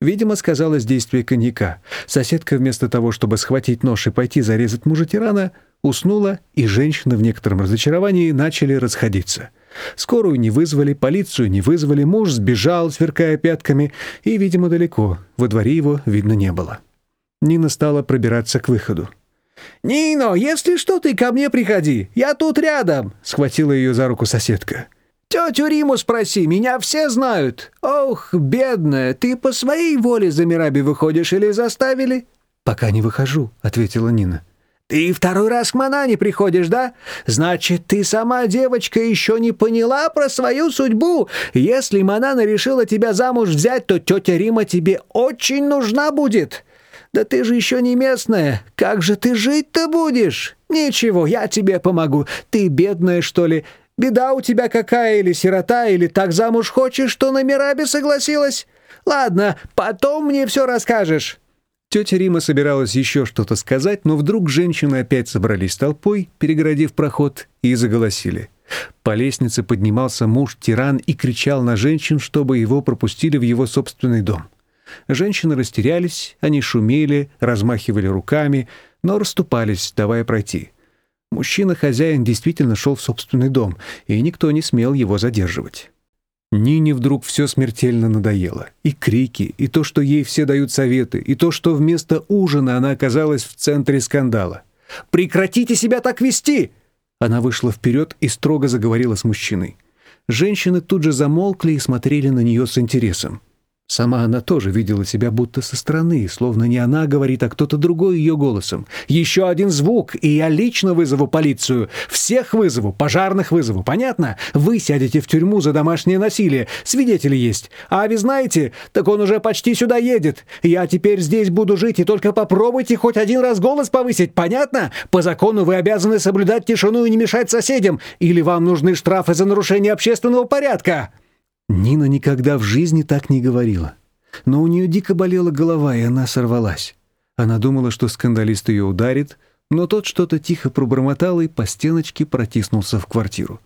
Видимо, сказалось действие коньяка. Соседка вместо того, чтобы схватить нож и пойти зарезать мужа тирана, уснула, и женщины в некотором разочаровании начали расходиться. Скорую не вызвали, полицию не вызвали, муж сбежал, сверкая пятками, и, видимо, далеко. Во дворе его видно не было. Нина стала пробираться к выходу. «Нино, если что, ты ко мне приходи, я тут рядом!» — схватила ее за руку соседка. Тетю Риму спроси, меня все знают. Ох, бедная, ты по своей воле за Мираби выходишь или заставили?» «Пока не выхожу», — ответила Нина. «Ты второй раз к Манане приходишь, да? Значит, ты сама, девочка, еще не поняла про свою судьбу. Если Манана решила тебя замуж взять, то тетя Рима тебе очень нужна будет. Да ты же еще не местная. Как же ты жить-то будешь? Ничего, я тебе помогу. Ты бедная, что ли? Беда у тебя какая, или сирота, или так замуж хочешь, что на Мирабе согласилась? Ладно, потом мне все расскажешь». Тетя Рима собиралась еще что-то сказать, но вдруг женщины опять собрались толпой, перегородив проход, и заголосили. По лестнице поднимался муж-тиран и кричал на женщин, чтобы его пропустили в его собственный дом. Женщины растерялись, они шумели, размахивали руками, но расступались, давая пройти. Мужчина-хозяин действительно шел в собственный дом, и никто не смел его задерживать. Нине вдруг все смертельно надоело. И крики, и то, что ей все дают советы, и то, что вместо ужина она оказалась в центре скандала. «Прекратите себя так вести!» Она вышла вперед и строго заговорила с мужчиной. Женщины тут же замолкли и смотрели на нее с интересом. Сама она тоже видела себя будто со стороны, словно не она говорит, а кто-то другой ее голосом. «Еще один звук, и я лично вызову полицию. Всех вызову, пожарных вызову. Понятно? Вы сядете в тюрьму за домашнее насилие. Свидетели есть. А вы знаете, так он уже почти сюда едет. Я теперь здесь буду жить, и только попробуйте хоть один раз голос повысить. Понятно? По закону вы обязаны соблюдать тишину и не мешать соседям. Или вам нужны штрафы за нарушение общественного порядка?» Нина никогда в жизни так не говорила. Но у нее дико болела голова, и она сорвалась. Она думала, что скандалист ее ударит, но тот что-то тихо пробормотал и по стеночке протиснулся в квартиру.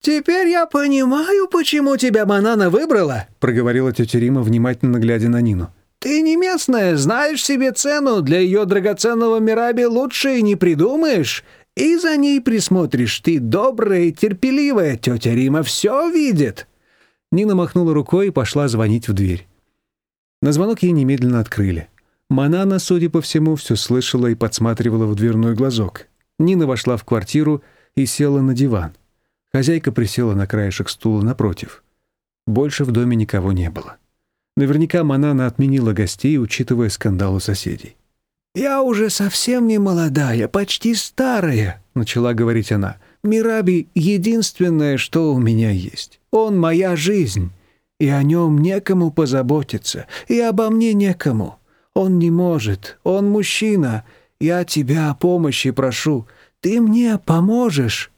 «Теперь я понимаю, почему тебя Банана выбрала», — проговорила тетя Рима, внимательно глядя на Нину. «Ты не местная, знаешь себе цену, для ее драгоценного Мираби лучше и не придумаешь, и за ней присмотришь. Ты добрая и терпеливая, тетя Рима все видит». Нина махнула рукой и пошла звонить в дверь. На звонок ей немедленно открыли. Манана, судя по всему, все слышала и подсматривала в дверной глазок. Нина вошла в квартиру и села на диван. Хозяйка присела на краешек стула напротив. Больше в доме никого не было. Наверняка Манана отменила гостей, учитывая скандал у соседей. «Я уже совсем не молодая, почти старая», — начала говорить она. Мираби — единственное, что у меня есть. Он — моя жизнь, и о нем некому позаботиться, и обо мне некому. Он не может, он мужчина. Я тебя о помощи прошу. Ты мне поможешь».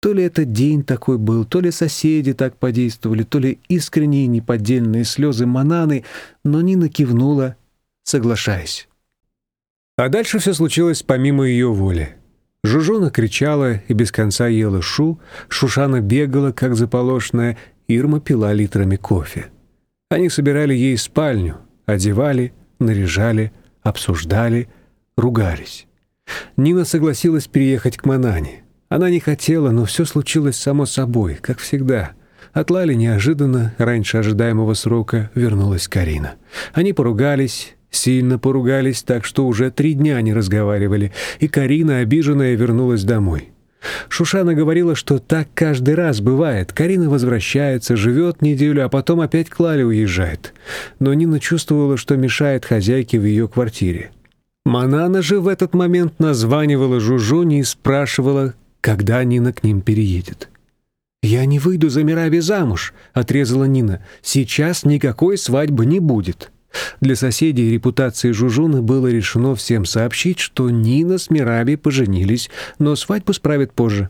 То ли этот день такой был, то ли соседи так подействовали, то ли искренние неподдельные слезы Мананы, но Нина кивнула, соглашаясь. А дальше все случилось помимо ее воли. Жужжона кричала и без конца ела шу, Шушана бегала, как заполошная, Ирма пила литрами кофе. Они собирали ей спальню, одевали, наряжали, обсуждали, ругались. Нина согласилась переехать к Манане. Она не хотела, но все случилось само собой, как всегда. От Лали неожиданно, раньше ожидаемого срока, вернулась Карина. Они поругались, Сильно поругались так, что уже три дня не разговаривали, и Карина, обиженная, вернулась домой. Шушана говорила, что так каждый раз бывает. Карина возвращается, живет неделю, а потом опять к Лале уезжает. Но Нина чувствовала, что мешает хозяйке в ее квартире. Манана же в этот момент названивала Жужуни и спрашивала, когда Нина к ним переедет. «Я не выйду за Мираби замуж», — отрезала Нина. «Сейчас никакой свадьбы не будет». Для соседей репутации Жужуны было решено всем сообщить, что Нина с Мираби поженились, но свадьбу справят позже.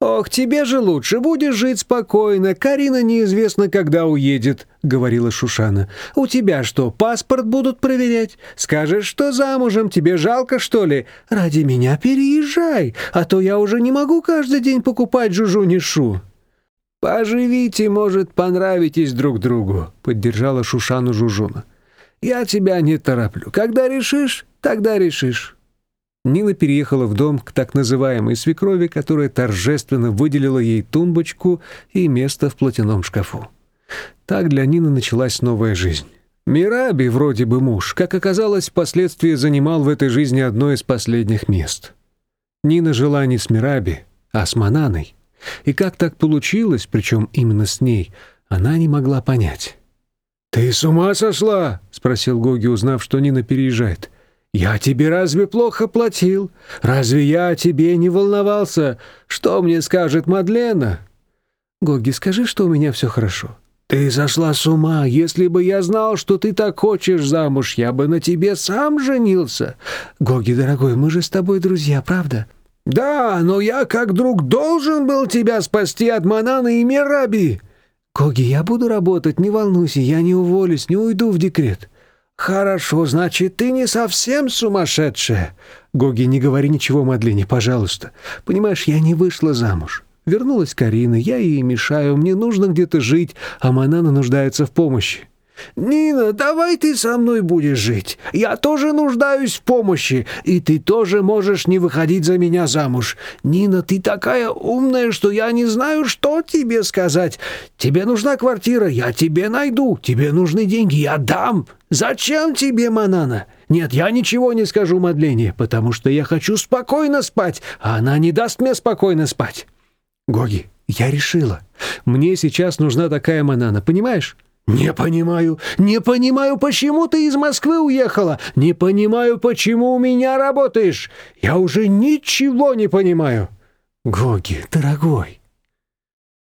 «Ох, тебе же лучше, будешь жить спокойно, Карина неизвестно, когда уедет», — говорила Шушана. «У тебя что, паспорт будут проверять? Скажешь, что замужем, тебе жалко, что ли? Ради меня переезжай, а то я уже не могу каждый день покупать жужунишу». «Поживите, может, понравитесь друг другу», — поддержала Шушану Жужуна. «Я тебя не тороплю. Когда решишь, тогда решишь». Нина переехала в дом к так называемой свекрови, которая торжественно выделила ей тумбочку и место в платяном шкафу. Так для Нины началась новая жизнь. Мираби, вроде бы муж, как оказалось, впоследствии занимал в этой жизни одно из последних мест. Нина жила не с Мираби, а с Мананой. И как так получилось, причем именно с ней, она не могла понять. «Ты с ума сошла?» — спросил Гоги, узнав, что Нина переезжает. «Я тебе разве плохо платил? Разве я о тебе не волновался? Что мне скажет Мадлена?» «Гоги, скажи, что у меня все хорошо». «Ты сошла с ума. Если бы я знал, что ты так хочешь замуж, я бы на тебе сам женился». «Гоги, дорогой, мы же с тобой друзья, правда?» «Да, но я как друг должен был тебя спасти от Манана и Мираби». «Гоги, я буду работать, не волнуйся, я не уволюсь, не уйду в декрет». «Хорошо, значит, ты не совсем сумасшедшая». «Гоги, не говори ничего Мадлине, пожалуйста. Понимаешь, я не вышла замуж. Вернулась Карина, я ей мешаю, мне нужно где-то жить, а Манана нуждается в помощи. «Нина, давай ты со мной будешь жить. Я тоже нуждаюсь в помощи, и ты тоже можешь не выходить за меня замуж. Нина, ты такая умная, что я не знаю, что тебе сказать. Тебе нужна квартира, я тебе найду. Тебе нужны деньги, я дам. Зачем тебе, Манана? Нет, я ничего не скажу Мадлене, потому что я хочу спокойно спать, а она не даст мне спокойно спать». «Гоги, я решила. Мне сейчас нужна такая Манана, понимаешь?» «Не понимаю, не понимаю, почему ты из Москвы уехала. Не понимаю, почему у меня работаешь. Я уже ничего не понимаю». «Гоги, дорогой,